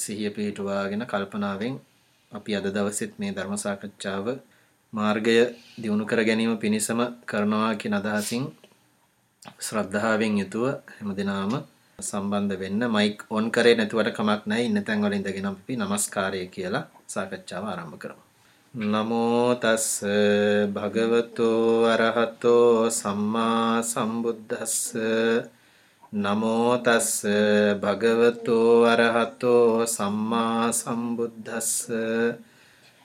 සිහිය පිහිටුවාගෙන කල්පනාවෙන් අපි අද දවසෙත් මේ ධර්ම සාකච්ඡාව මාර්ගය දියුණු කර ගැනීම පිණිසම කරනවා කියන අදහසින් ශ්‍රද්ධාවෙන් යුතුව හැමදෙනාම සම්බන්ධ වෙන්න මයික් ඔන් කරේ නැතුවට කමක් නැහැ ඉන්න තැන් වල ඉඳගෙන අපි নমස්කාරය කියලා සාකච්ඡාව ආරම්භ කරමු. නමෝ තස් භගවතෝ අරහතෝ සම්මා සම්බුද්දස්ස නමෝ තස් භගවතෝ අරහතෝ සම්මා සම්බුද්දස්ස.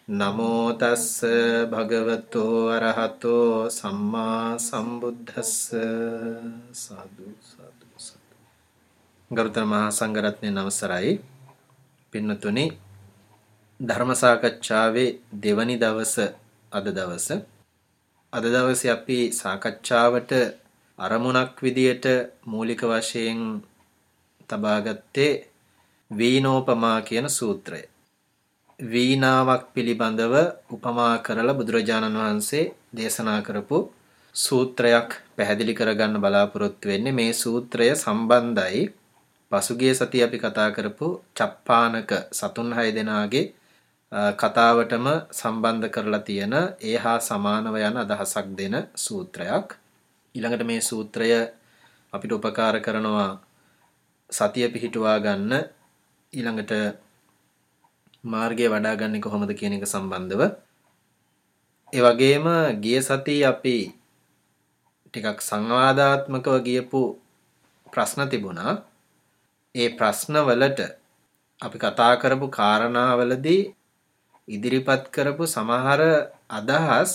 නමෝ තස් භගවතෝ අරහතෝ සම්මා සම්බුද්දස්ස. සාදු සාදු සාදු. ගරුතර මහා සංඝරත්නයේ නමස්කාරයි පින්නතුනි ධර්ම සාකච්ඡාවේ දෙවනි දවස අද දවස. අද දවසේ අපි සාකච්ඡාවට අරමුණක් විදියට මූලික වශයෙන් තබා ගත්තේ වීනෝපමා කියන සූත්‍රය. වීණාවක් පිළිබඳව උපමා කරලා බුදුරජාණන් වහන්සේ දේශනා කරපු සූත්‍රයක් පැහැදිලි කරගන්න බලාපොරොත්තු වෙන්නේ මේ සූත්‍රය සම්බන්ධයි පසුගිය සතිය අපි කතා කරපු චප්පානක සතුන් හය දෙනාගේ කතාවටම සම්බන්ධ කරලා තියෙන ඒ හා සමානව යන අදහසක් දෙන සූත්‍රයක්. ඊළඟට මේ සූත්‍රය අපිට උපකාර කරනවා සතිය පිහිටුවා ගන්න ඊළඟට මාර්ගය වඩා ගන්න කොහොමද කියන එක සම්බන්ධව ඒ වගේම ගිය සතියේ අපි ටිකක් සංවාදාත්මකව ගියපු ප්‍රශ්න තිබුණා. ඒ ප්‍රශ්න වලට අපි කතා කරපු කාරණාවලදී ඉදිරිපත් කරපු සමහර අදහස්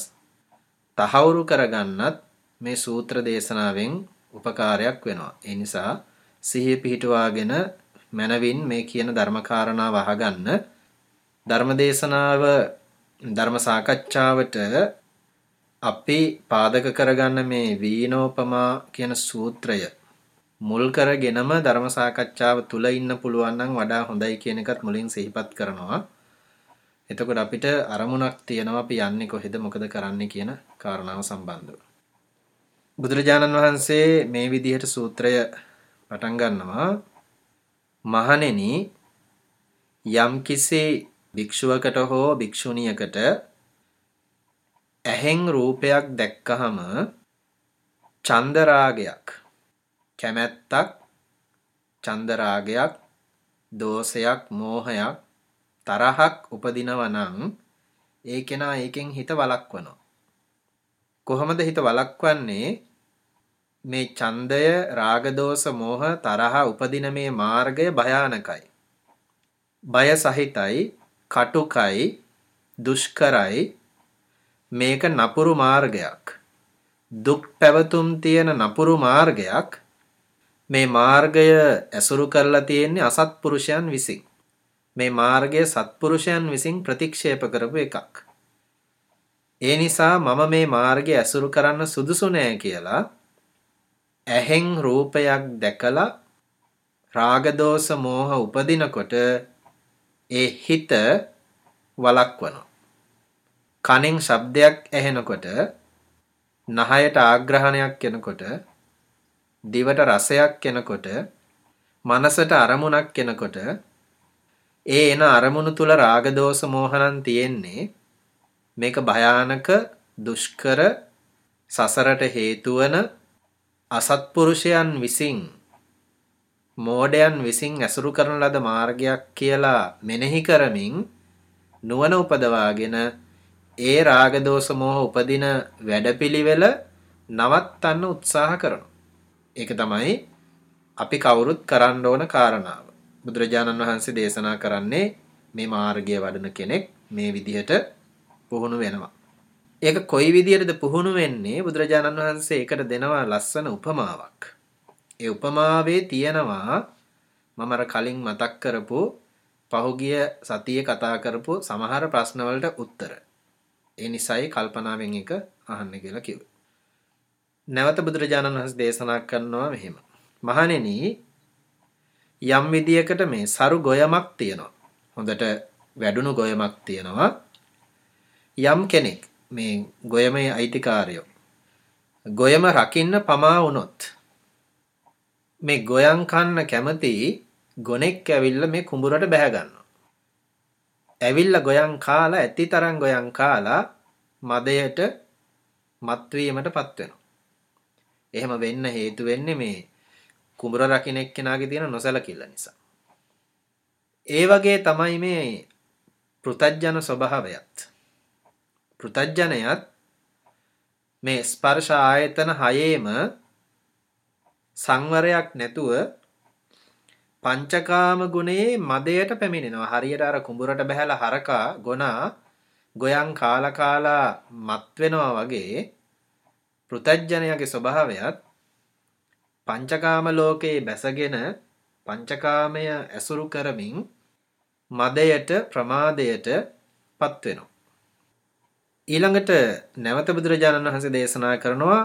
තහවුරු කරගන්නත් මේ සූත්‍ර දේශනාවෙන් උපකාරයක් වෙනවා. ඒ නිසා සිහිය පිහිටුවාගෙන මනවින් මේ කියන ධර්මකාරණාව අහගන්න ධර්ම දේශනාව ධර්ම සාකච්ඡාවට අපි පාදක කරගන්න මේ වීනෝපමා කියන සූත්‍රය මුල් කරගෙනම ධර්ම සාකච්ඡාව තුල ඉන්න පුළුවන් නම් වඩා හොඳයි කියන එකත් මුලින් සිහිපත් කරනවා. එතකොට අපිට අරමුණක් තියෙනවා අපි යන්නේ කොහෙද මොකද කරන්නේ කියන කාරණාව සම්බන්ධව. බුදුරජාණන් වහන්සේ මේ විදිහට සූත්‍රය පටන් ගන්නවා මහණෙනි යම්කිසි භික්ෂුවකට හෝ භික්ෂුණියකට ඇහෙන් රූපයක් දැක්කහම චන්දරාගයක් කැමැත්තක් චන්දරාගයක් දෝෂයක් මෝහයක් තරහක් උපදිනවා නම් ඒ කෙනා ඒකෙන් හිත වළක්වනවා. කොහොමද හිත වළක්වන්නේ? මේ ඡන්දය, රාග දෝෂ, මෝහ, තරහ උපදින මේ මාර්ගය භයානකයි. බය සහිතයි, කටුකයි, දුෂ්කරයි. මේක නපුරු මාර්ගයක්. දුක් පැවතුම් තියෙන නපුරු මාර්ගයක්. මේ මාර්ගය ඇසුරු කරලා තියෙන්නේ අසත්පුරුෂයන් විසින්. මේ මාර්ගය සත්පුරුෂයන් විසින් ප්‍රතික්ෂේප කරපු එකක්. ඒ නිසා මම මේ මාර්ගය ඇසුරු කරන්න සුදුසු නෑ කියලා ඇහෙන් රූපයක් දැකලා රාග දෝෂ මෝහ උපදිනකොට ඒ හිත වළක්වනවා. කනෙන් ශබ්දයක් ඇහෙනකොට නහයට ආග්‍රහණයක් එනකොට දිවට රසයක් එනකොට මනසට අරමුණක් එනකොට ඒ එන අරමුණු තුල රාග දෝෂ මෝහනන් තියෙන්නේ මේක භයානක දුෂ්කර සසරට හේතු වන අසත්පුරුෂයන් විසින් මෝඩයන් විසින් ඇසුරු කරන ලද මාර්ගයක් කියලා මෙනෙහි කරමින් නුවණ උපදවාගෙන ඒ රාග දෝෂ මෝහ උපදින වැඩපිළිවෙල නවත්තන්න උත්සාහ කරනවා. ඒක තමයි අපි කවුරුත් කරන්න ඕන කාරණාව. බුදුරජාණන් වහන්සේ දේශනා කරන්නේ මේ මාර්ගය වඩන කෙනෙක් මේ විදිහට පුහුණු වෙනවා. ඒක කොයි විදිහටද පුහුණු වෙන්නේ බුදුරජාණන් වහන්සේ ඒකට දෙනවා ලස්සන උපමාවක්. ඒ උපමාවේ තියෙනවා මම අර කලින් මතක් කරපු පහුගිය සතියේ කතා කරපු සමහර ප්‍රශ්නවලට උත්තර. ඒ නිසායි කල්පනාවෙන් එක අහන්න කියලා කිව්වේ. නැවත බුදුරජාණන් වහන්සේ දේශනා කරනවා මෙහෙම. මහණෙනි යම් විදියකට මේ සරු ගොයමක් තියෙනවා. හොඳට වැඩුණු ගොයමක් තියෙනවා. යම් කෙනෙක් මේ ගොයමේ අයිතිකාරයෝ ගොයම රකින්න පමා වුණොත් මේ ගොයන් කන්න කැමති ගොනෙක් ඇවිල්ලා මේ කුඹුරට බැහැ ගන්නවා. ඇවිල්ලා ගොයන් කාලා ඇති තරම් ගොයන් කාලා මදයට මත්වීමටපත් වෙනවා. එහෙම වෙන්න හේතු වෙන්නේ මේ කුඹුර රකින්න එක්කෙනාගේ තියෙන නොසලකිල්ල නිසා. ඒ වගේ තමයි මේ පෘතජ්ජන ස්වභාවයත්. පෘතජ්ජනයත් මේ ස්පර්ශ ආයතන හයේම සංවරයක් නැතුව පංචකාම ගුණයේ මදයට පැමිණෙනවා. හරියට අර කුඹුරට බහැලා හරකා ගොනා ගොයන් කාලා කාලා මත් වෙනවා වගේ පෘතජ්ජනයාගේ ස්වභාවයත් පංචකාම ලෝකයේ බැසගෙන පංචකාමය ඇසුරු කරමින් මදයට ප්‍රමාදයට පත් වෙනවා. ඊළඟට නැවත බුදුරජාණන් වහන්සේ දේශනා කරනවා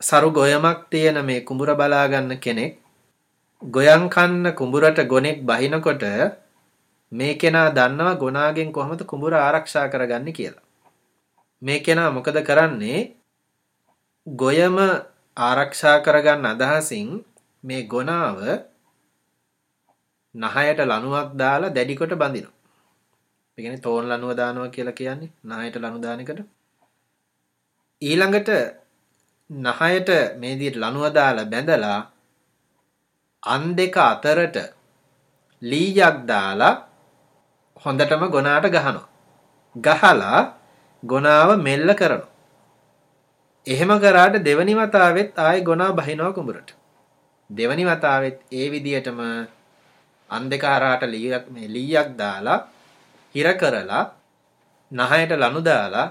සරු ගොයමක් තියෙන මේ කුඹුර බලා ගන්න කෙනෙක් ගොයන් කන්න කුඹුරට ගොනෙක් බහිනකොට මේ කෙනා දන්නවා ගොනාගෙන් කොහොමද කුඹුර ආරක්ෂා කරගන්නේ කියලා. මේ කෙනා මොකද කරන්නේ? ගොයම ආරක්ෂා කරගන්න අදහසින් මේ ගොනාව නහයට ලණුවක් දාලා දැඩි කොට බඳිනවා. ඒ කියන්නේ තෝන් ලණුව දානවා කියලා කියන්නේ නහයට ලණු දාන එකට. ඊළඟට නහයට මේ විදිහට ලණුව දාලා බැඳලා අන් දෙක අතරට ලීයක් දාලා හොඳටම ගොනාට ගහනවා. ගහලා ගොනාව මෙල්ල කරනවා. එහෙම කරාට දෙවනි වතාවෙත් ආයෙ ගොනා බහිනවා කුඹරට. දෙවනි වතාවෙත් ඒ විදියටම අන් දෙක හරහාට ලීයක් මේ ලීයක් දාලා හිර කරලා නහයට ලනු දාලා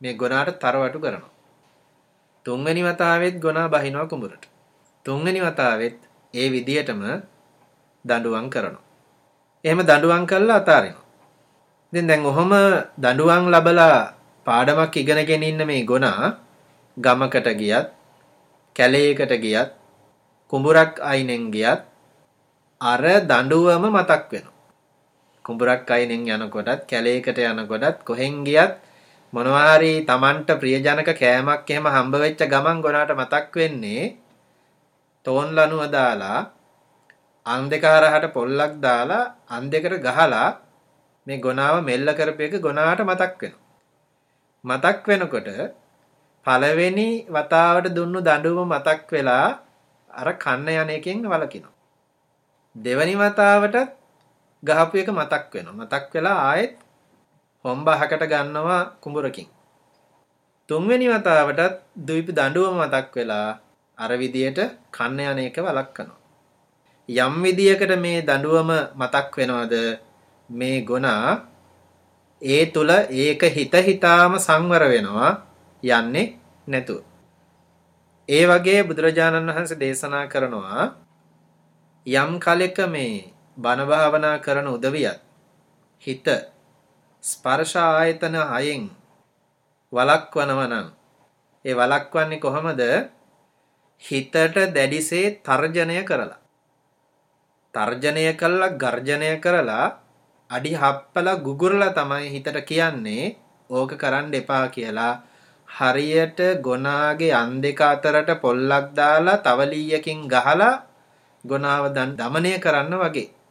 මේ ගොනාට තරවටු කරනවා. තුන්වෙනි වතාවෙත් ගොනා බහිනවා කුඹරට. තුන්වෙනි වතාවෙත් ඒ විදියටම දඬුවම් කරනවා. එහෙම දඬුවම් කළා අතාරිනවා. ඉතින් දැන් ඔහොම දඬුවම් ලබලා පාඩමක් ඉගෙනගෙන ඉන්න මේ ගොනා ගමකට ගියත් කැලේකට ගියත් කුඹුරක් අයිනෙන් ගියත් අර දඬුවම මතක් වෙනවා. කුඹුරක් අයිනෙන් යනකොටත් කැලේකට යනකොටත් කොහෙන් ගියත් මොනවා හරි Tamanට ප්‍රියජනක කෑමක් එහෙම හම්බ වෙච්ච ගමන් ගොනාට මතක් වෙන්නේ තෝන් ලනුව දාලා අන් දෙක හරහට පොල්ලක් දාලා අන් දෙකට ගහලා මේ ගොනාව මෙල්ල කරපේක ගොනාට මතක් වෙනවා. මතක් වෙනකොට පළවෙනි වතාවට දුන්නු දඬුවම මතක් වෙලා අර කන්න යන එකෙන් වලකිනවා. දෙවනි වතාවටත් ගහපු එක මතක් වෙනවා. මතක් වෙලා ආයෙත් හොම්බහකට ගන්නවා කුඹරකින්. තුන්වෙනි වතාවටත් දුයිපි දඬුවම මතක් වෙලා අර විදියට කන්න යන එක වළක්වනවා. යම් විදියකට මේ දඬුවම මතක් වෙනවද මේ ගුණා ඒ තුල ඒක හිත හිතාම සංවර වෙනවා යන්නේ නැතුව. ඒ වගේ බුදුරජාණන් වහන්සේ දේශනා කරනවා යම් කලෙක මේ බණ භාවනා කරන උදවියත් හිත ස්පර්ශ ආයතන හයෙන් වලක්වනවා නම් ඒ වලක්වන්නේ කොහොමද? හිතට දැඩිසේ තර්ජනය කරලා. තර්ජනය කළා ගර්ජනය කරලා අඩි හප්පලා ගුගුරලා තමයි හිතට කියන්නේ ඕක කරන්න එපා කියලා. හරියට ගොනාගේ අන් දෙක අතරට පොල්ලක් දාලා තවලීයකින් ගහලා ගොනාව දමනය කරන්න වගේ.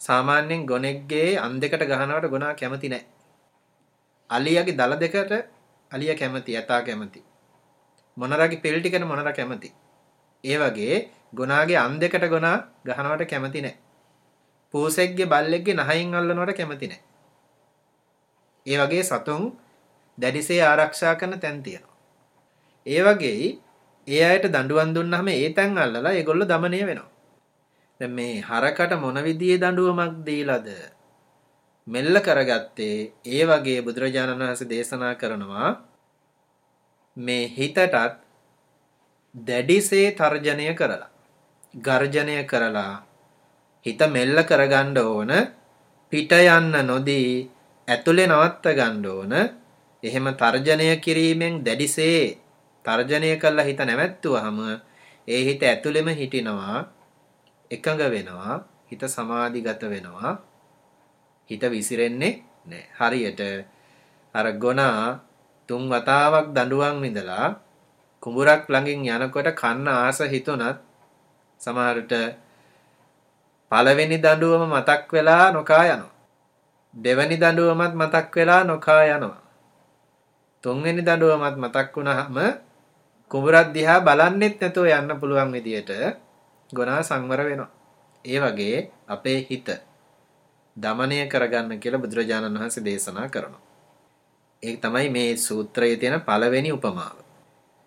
සාමාන්‍යයෙන් ගොනෙක්ගේ අන් දෙකට ගහනවට ගොනා කැමති නැහැ. අලියාගේ දල දෙකට අලියා කැමති, යතා කැමති. මොනරාගේ පෙල් ටිකන මොනරා කැමති. ඒ වගේ ගොනාගේ අන් දෙකට ගොනා ගහනවට කැමති නැහැ. පූසෙක්ගේ බල්ලෙක්ගේ නහයින් අල්ලනවට කැමති නැහැ. ඒ වගේ සතුන් දැඩිසේ ආරක්ෂා කරන තැන් තියෙනවා. ඒ වගේයි ඒ අයට දඬුවම් දුන්නාම ඒ තැන් අල්ලලා ඒගොල්ලෝ দমনය වෙනවා. දැන් මේ හරකට මොන විදිහේ දඬුවමක් දීලාද? මෙල්ල කරගත්තේ ඒ වගේ බුදුරජාණන් වහන්සේ දේශනා කරනවා. මේ හිතටත් දැඩිසේ තර්ජනය කරලා ගර්ජනය කරලා හිත මෙල්ල කරගන්න ඕන පිට යන්න නොදී ඇතුලේ නවත්ත ගන්න ඕන. එහෙම තර්ජනය කිරීමෙන් දැඩිසේ තර්ජනය කළා හිත නැවැත්තුවහම ඒ හිත ඇතුළෙම හිටිනවා. එකඟ වෙනවා හිත සමාධිගත වෙනවා හිත විසිරෙන්නේ නැහැ හරියට අර ගොනා තුන් වතාවක් දඬුවම් විඳලා කුඹුරක් ළඟින් යනකොට කන්න ආස හිතුණත් සමහරට පළවෙනි දඬුවම මතක් වෙලා නොකා යනවා. දෙවැනි දඬුවමත් මතක් වෙලා නොකා යනවා. තුන්වෙනි දඬුවමත් මතක් වුණාම කුඹරක් දිහා බලන්නෙත් නැතුව යන්න පුළුවන් විදියට ගුණා සංවර වෙනවා. ඒ වගේ අපේ හිත දමනය කරගන්න කියලා බුදුරජාණන් වහන්සේ දේශනා කරනවා. ඒක තමයි මේ සූත්‍රයේ තියෙන පළවෙනි උපමාව.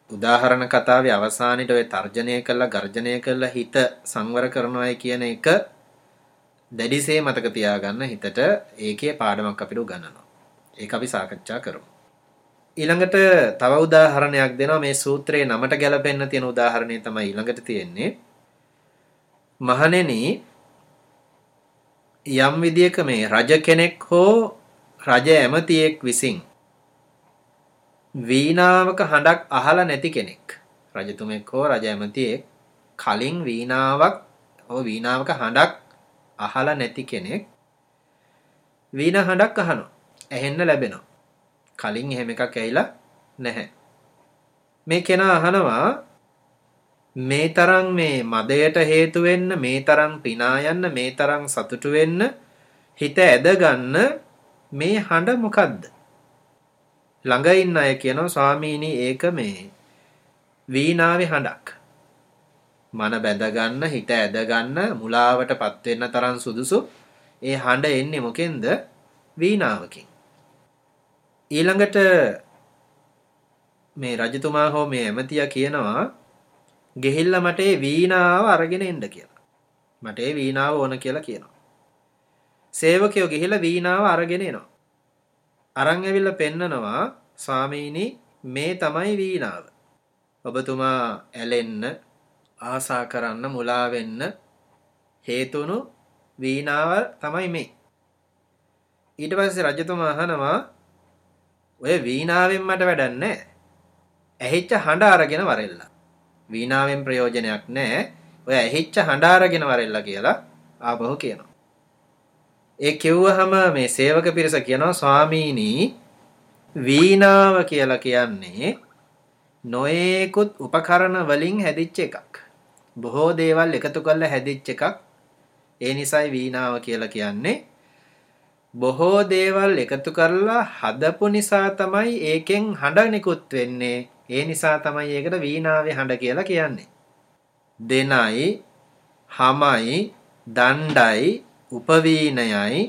උදාහරණ කතාවේ අවසානයේට ඔය තර්ජනය කළා ගර්ජනය කළා හිත සංවර කරනවායි කියන එක දැඩිසේ මතක තියාගන්න හිතට ඒකේ පාඩමක් අපිට උගන්වනවා. ඒක අපි සාකච්ඡා කරමු. ඊළඟට තව උදාහරණයක් දෙනවා මේ සූත්‍රයේ නමට ගැලපෙන්න තියෙන උදාහරණය තමයි ඊළඟට තියෙන්නේ. මහණෙනි යම් විදියක මේ රජ කෙනෙක් හෝ රජ ඇමතියෙක් විසින් වීණාවක හඬක් අහලා නැති කෙනෙක් රජතුමෙක් හෝ රජ ඇමතියෙක් කලින් වීණාවක් හෝ වීණාවක හඬක් අහලා නැති කෙනෙක් වීණ හඬක් අහනවා ඇහෙන්න ලැබෙනවා. කලින් එහෙම එකක් ඇහිලා නැහැ. මේ කෙනා අහනවා මේ තරම් මේ මදයට හේතු වෙන්න මේ තරම් පිනා යන්න මේ තරම් සතුටු වෙන්න හිත ඇදගන්න මේ හඬ මොකද්ද? ළඟ ඉන්න අය කියනවා ස්වාමීනි ඒක මේ වීණාවේ හඬක්. මන බැඳ ගන්න හිත ඇද ගන්න මුලාවටපත් වෙන්න තරම් සුදුසු. ඒ හඬ එන්නේ මොකෙන්ද? වීණාවකින්. ඊළඟට මේ රජතුමා හෝ මේ ඇමතියා කියනවා ගෙහිල්ලා මට ඒ වීණාව අරගෙන එන්න කියලා. මට ඒ වීණාව ඕන කියලා කියනවා. සේවකයෝ ගිහිල්ලා වීණාව අරගෙන එනවා. අරන් ඇවිල්ලා පෙන්නනවා ස්වාමීනි මේ තමයි වීණාව. ඔබතුමා ඇලෙන්න ආසා කරන්න මුලා වෙන්න හේතුණු වීණාව තමයි මේ. ඊට පස්සේ රජතුමා අහනවා ඔය වීණාවෙන් මට වැඩක් නැහැ. ඇහිච්ච හඬ අරගෙන වරෙල්ලා. වීණාවෙන් ප්‍රයෝජනයක් නැහැ. ඔය ඇහිච්ච හඬ අරගෙන වරෙල්ලා කියලා ආපහු කියනවා. ඒ කිව්වහම මේ සේවක පිරිස කියනවා ස්වාමීනි වීණාව කියලා කියන්නේ නොයේකුත් උපකරණ වලින් හැදිච්ච එකක්. බොහෝ දේවල් එකතු කරලා හැදිච්ච එකක්. ඒ නිසායි වීණාව කියලා කියන්නේ. බොහෝ දේවල් එකතු කරලා හදපු නිසා තමයි ඒකෙන් හඬ නිකුත් වෙන්නේ. ඒ නිසා තමයි ඒකට වීණාවේ හඬ කියලා කියන්නේ. දෙනයි, හමයි, දණ්ඩයි, උපවීණයයි,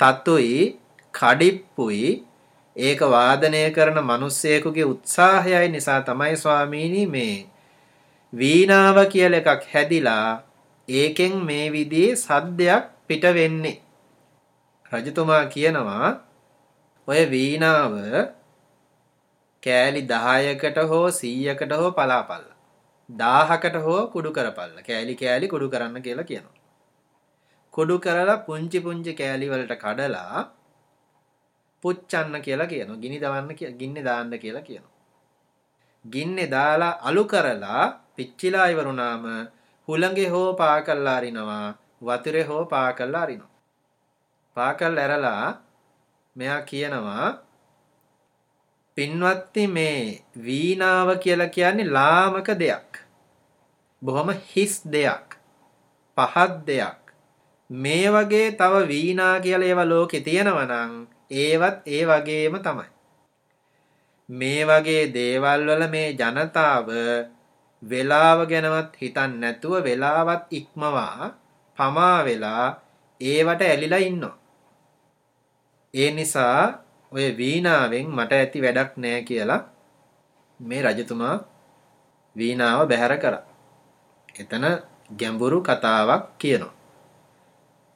තතුයි, කඩිප්පුයි ඒක වාදනය කරන මිනිස්සෙකුගේ උත්සාහයයි නිසා තමයි ස්වාමීනි මේ වීණාව කියලා එකක් හැදිලා ඒකෙන් මේ විදිහේ සද්දයක් පිට වෙන්නේ. රජතුමා කියනවා ඔය වීණාව කෑලි 10කට හෝ 100කට හෝ පලාපල්ලා. 1000කට හෝ කුඩු කරපල්ලා. කෑලි කෑලි කුඩු කරන්න කියලා කියනවා. කුඩු කරලා පුංචි පුංචි කෑලි වලට කඩලා පුච්චන්න කියලා කියනවා. ගිනි දවන්න ගින්නේ දාන්න කියලා කියනවා. ගින්නේ දාලා අලු කරලා පිච්චිලා ඉවරුනාම හුළඟේ හෝ පා කළා අරිනවා. වතුරේ හෝ පා කළා අරිනවා. පා කළා ඇරලා මෙයා කියනවා පින්වත්නි මේ වීණාව කියලා කියන්නේ ලාමක දෙයක්. බොහොම හිස් දෙයක්. පහත් දෙයක්. මේ වගේ තව වීණා කියලා ඒවා ලෝකේ තියෙනවා නම් ඒවත් ඒ වගේම තමයි. මේ වගේ දේවල් වල මේ ජනතාව වෙලාව ගැනවත් හිතන්නේ නැතුව වෙලාවත් ඉක්මවා පමා වෙලා ඒවට ඇලිලා ඉන්නවා. ඒ නිසා ඔය වීණාවෙන් මට ඇති වැඩක් නෑ කියලා මේ රජතුමා වීණාව බැහැර කරා. එතන ගැඹුරු කතාවක් කියනවා.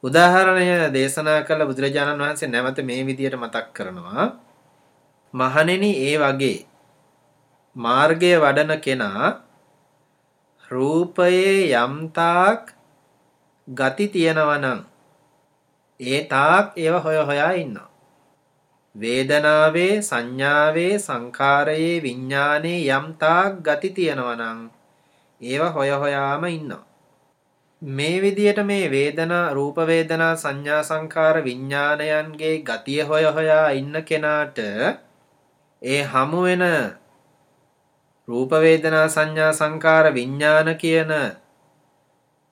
උදාහරණය දේශනා කළ බුදුරජාණන් වහන්සේ නැවත මේ විදියට මතක් කරනවා. මහණෙනි ඒ වගේ මාර්ගය වඩන කෙනා රූපයේ යම්තාක් ගති තියෙනවා නම් ඒ තාක් ඒව හොය හොයා ඉන්නවා. වේදනාවේ සංඥාවේ සංකාරයේ විඥානයේ යම් තාක් ගති තියෙනවා නම් ඒව හොය හොයාම ඉන්නවා. මේ විදියට මේ වේදනා රූප වේදනා සංඥා සංකාර විඥානයන්ගේ ගතිය හොය හොයා ඉන්න කෙනාට ඒ හමු වෙන රූප වේදනා සංඥා සංකාර විඥාන කියන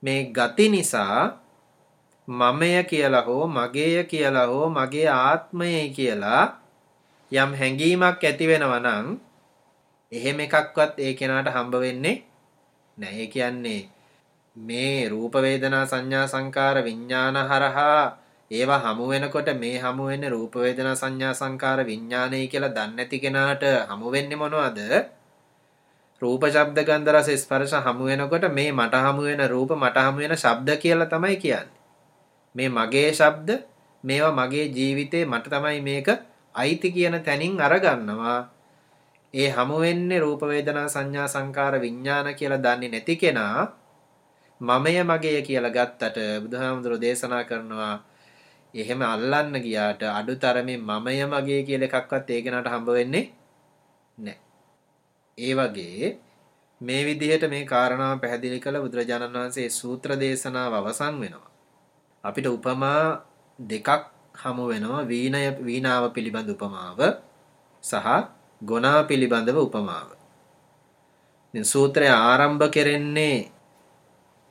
මේ ගති නිසා මමය කියලා හෝ මගේය කියලා හෝ මගේ ආත්මයයි කියලා යම් හැඟීමක් ඇති වෙනවා නම් එහෙම එකක්වත් ඒ කෙනාට හම්බ වෙන්නේ නැහැ. ඒ කියන්නේ මේ රූප වේදනා සංඥා සංකාර විඥාන හරහා ඒවා හමු වෙනකොට මේ හමු වෙන්නේ රූප වේදනා සංඥා සංකාර විඥානයි කියලා දන්නේ නැති කෙනාට හමු වෙන්නේ මොනවද? රූප ශබ්ද ගන්ධ රස ස්පර්ශ හමු වෙනකොට මේ මට හමු වෙන රූප මට හමු වෙන ශබ්ද කියලා තමයි කියන්නේ. මේ මගේ ශබ්ද මේවා මගේ ජීවිතේ මට තමයි මේක අයිති කියන තැනින් අරගන්නවා. ඒ හමු වෙන්නේ රූප වේදනා සංඥා සංකාර විඥාන කියලා දන්නේ නැති කෙනා මමය මගේය කියලා ගත්තට බුදුහාමුදුරෝ දේශනා කරනවා එහෙම අල්ලන්න ගියාට අඩුතරමින් මමය මගේ කියලා එකක්වත් ඒ කෙනාට හම්බ වෙන්නේ නැහැ. ඒ වගේ මේ විදිහට මේ කාරණාව පැහැදිලි කළ බුදුරජාණන් වහන්සේ සූත්‍ර දේශනාව අවසන් වෙනවා. අපිට උපමා දෙකක් හමු වෙනවා වීණය වීණාව පිළිබඳ උපමාව සහ ගොනා පිළිබඳව උපමාව. දැන් සූත්‍රය ආරම්භ කෙරෙන්නේ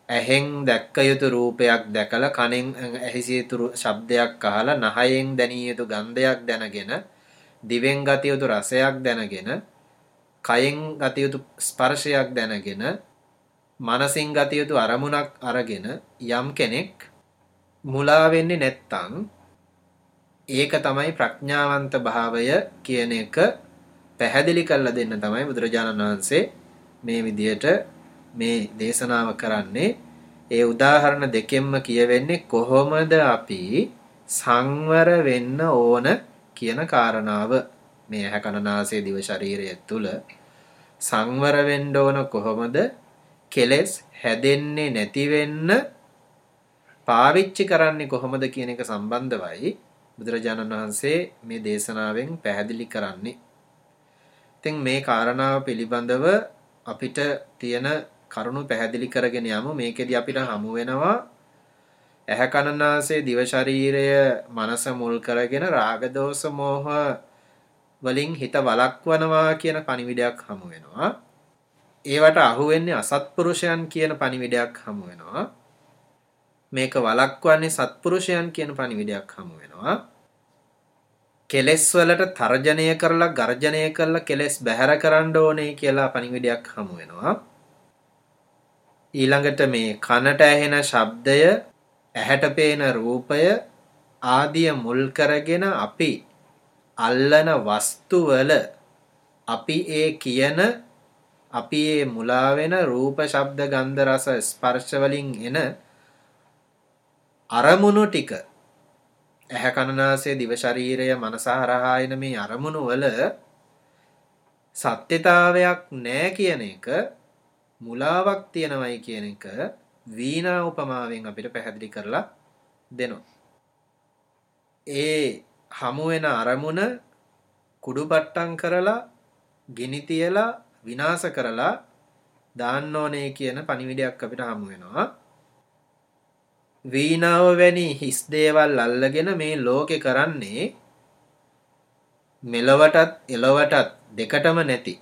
ඇහෙන් දැක්ක යුතු රූපයක් දැකලා කනෙන් ඇහිසිය යුතු ශබ්දයක් අහලා නහයෙන් දැනිය යුතු ගන්ධයක් දැනගෙන දිවෙන් ගත යුතු රසයක් දැනගෙන කයෙන් ගත යුතු ස්පර්ශයක් දැනගෙන මනසින් ගත යුතු අරමුණක් අරගෙන යම් කෙනෙක් මුලා වෙන්නේ නැත්තම් ඒක තමයි ප්‍රඥාවන්ත භාවය කියන එක පැහැදිලි කරලා දෙන්න තමයි බුදුරජාණන් වහන්සේ මේ විදියට මේ දේශනාව කරන්නේ. ඒ උදාහරණ දෙකෙන්ම කියවෙන්නේ කොහොමද අපි සංවර වෙන්න ඕන කියන කාරණාව. මේ ඇහැ කන නාසය දිව ශරීරය තුල සංවර වෙන්න ඕන කොහොමද? කෙලෙස් හැදෙන්නේ නැති වෙන්න පාවිච්චි කරන්නේ කොහොමද කියන එක සම්බන්ධවයි බුදුරජාණන් වහන්සේ මේ දේශනාවෙන් පැහැදිලි කරන්නේ. ඉතින් මේ කාරණාව පිළිබඳව අපිට තියෙන කරුණු පැහැදිලි කරගෙන යමු. මේකෙදි අපිට හමු වෙනවා ඇහැ කනනාසය දිව ශරීරය මනස මුල් කරගෙන රාග දෝෂ මෝහ වලින් හිත වළක්වනවා කියන පණිවිඩයක් හමු වෙනවා. ඒවට අහු වෙන්නේ අසත්පුරුෂයන් කියන පණිවිඩයක් හමු වෙනවා. මේක වළක්වන්නේ සත්පුරුෂයන් කියන පණිවිඩයක් හමු වෙනවා. කෙලෙස් වලට තර්ජනය කරලා ගර්ජනය කරලා කෙලෙස් බැහැර කරන්න ඕනේ කියලා පණිවිඩයක් හමු වෙනවා. ඊළඟට මේ කනට ඇහෙන ශබ්දය ඇහැට පේන රූපය ආදිය මුල් කරගෙන අපි අල්ලන වස්තුවල අපි ඒ කියන අපි ඒ මුලා වෙන රූප ශබ්ද ගන්ධ රස ස්පර්ශ වලින් එන අරමුණු ටික ඇහැ කනනාසය දිව ශරීරය මනස හරහා එන මේ අරමුණු වල සත්‍යතාවයක් නැහැ කියන එක මුලාවක් තියෙනවයි කියන එක වීණා උපමාවෙන් අපිට පැහැදිලි කරලා දෙනවා. ඒ හමු වෙන අරමුණ කුඩුපට්ටම් කරලා ගිනි තියලා විනාශ කරලා දාන්න ඕනේ කියන පණිවිඩයක් අපිට හමු වෙනවා. වීණාව වැනි හිස් දේවල් අල්ලගෙන මේ ලෝකේ කරන්නේ මෙලවටත් එලවටත් දෙකටම නැති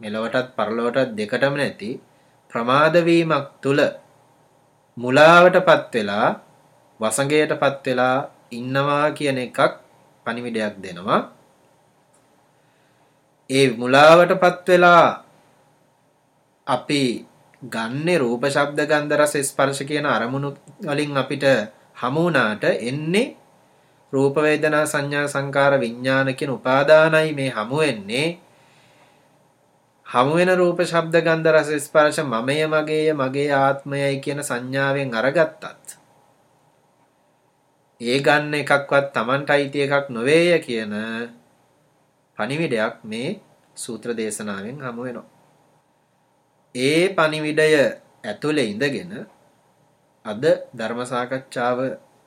මෙලොවටත් පරලොවටත් දෙකටම නැති ප්‍රමාද වීමක් තුල මුලාවටපත් වෙලා වසඟයටපත් වෙලා ඉන්නවා කියන එකක් පණිවිඩයක් දෙනවා. ඒ මුලාවටපත් වෙලා අපි ගන්නේ රූප ශබ්ද ගන්ධ රස ස්පර්ශ කියන අරමුණු වලින් අපිට හමු වුණාට එන්නේ රූප වේදනා සංඥා සංකාර විඥාන කියන උපාදානයි මේ හමු වෙන්නේ හමු වෙන රූප ශබ්ද ගන්ධ රස ස්පර්ශ මමය මගේය මගේ ආත්මයයි කියන සංඥාවෙන් අරගත්තත් ඒ ගන්න එකක්වත් Tamanට අයිති එකක් නොවේය කියන පණිවිඩයක් මේ සූත්‍ර දේශනාවෙන් හමු වෙනවා. ඒ පණිවිඩය ඇතුලේ ඉඳගෙන අද ධර්ම සාකච්ඡාව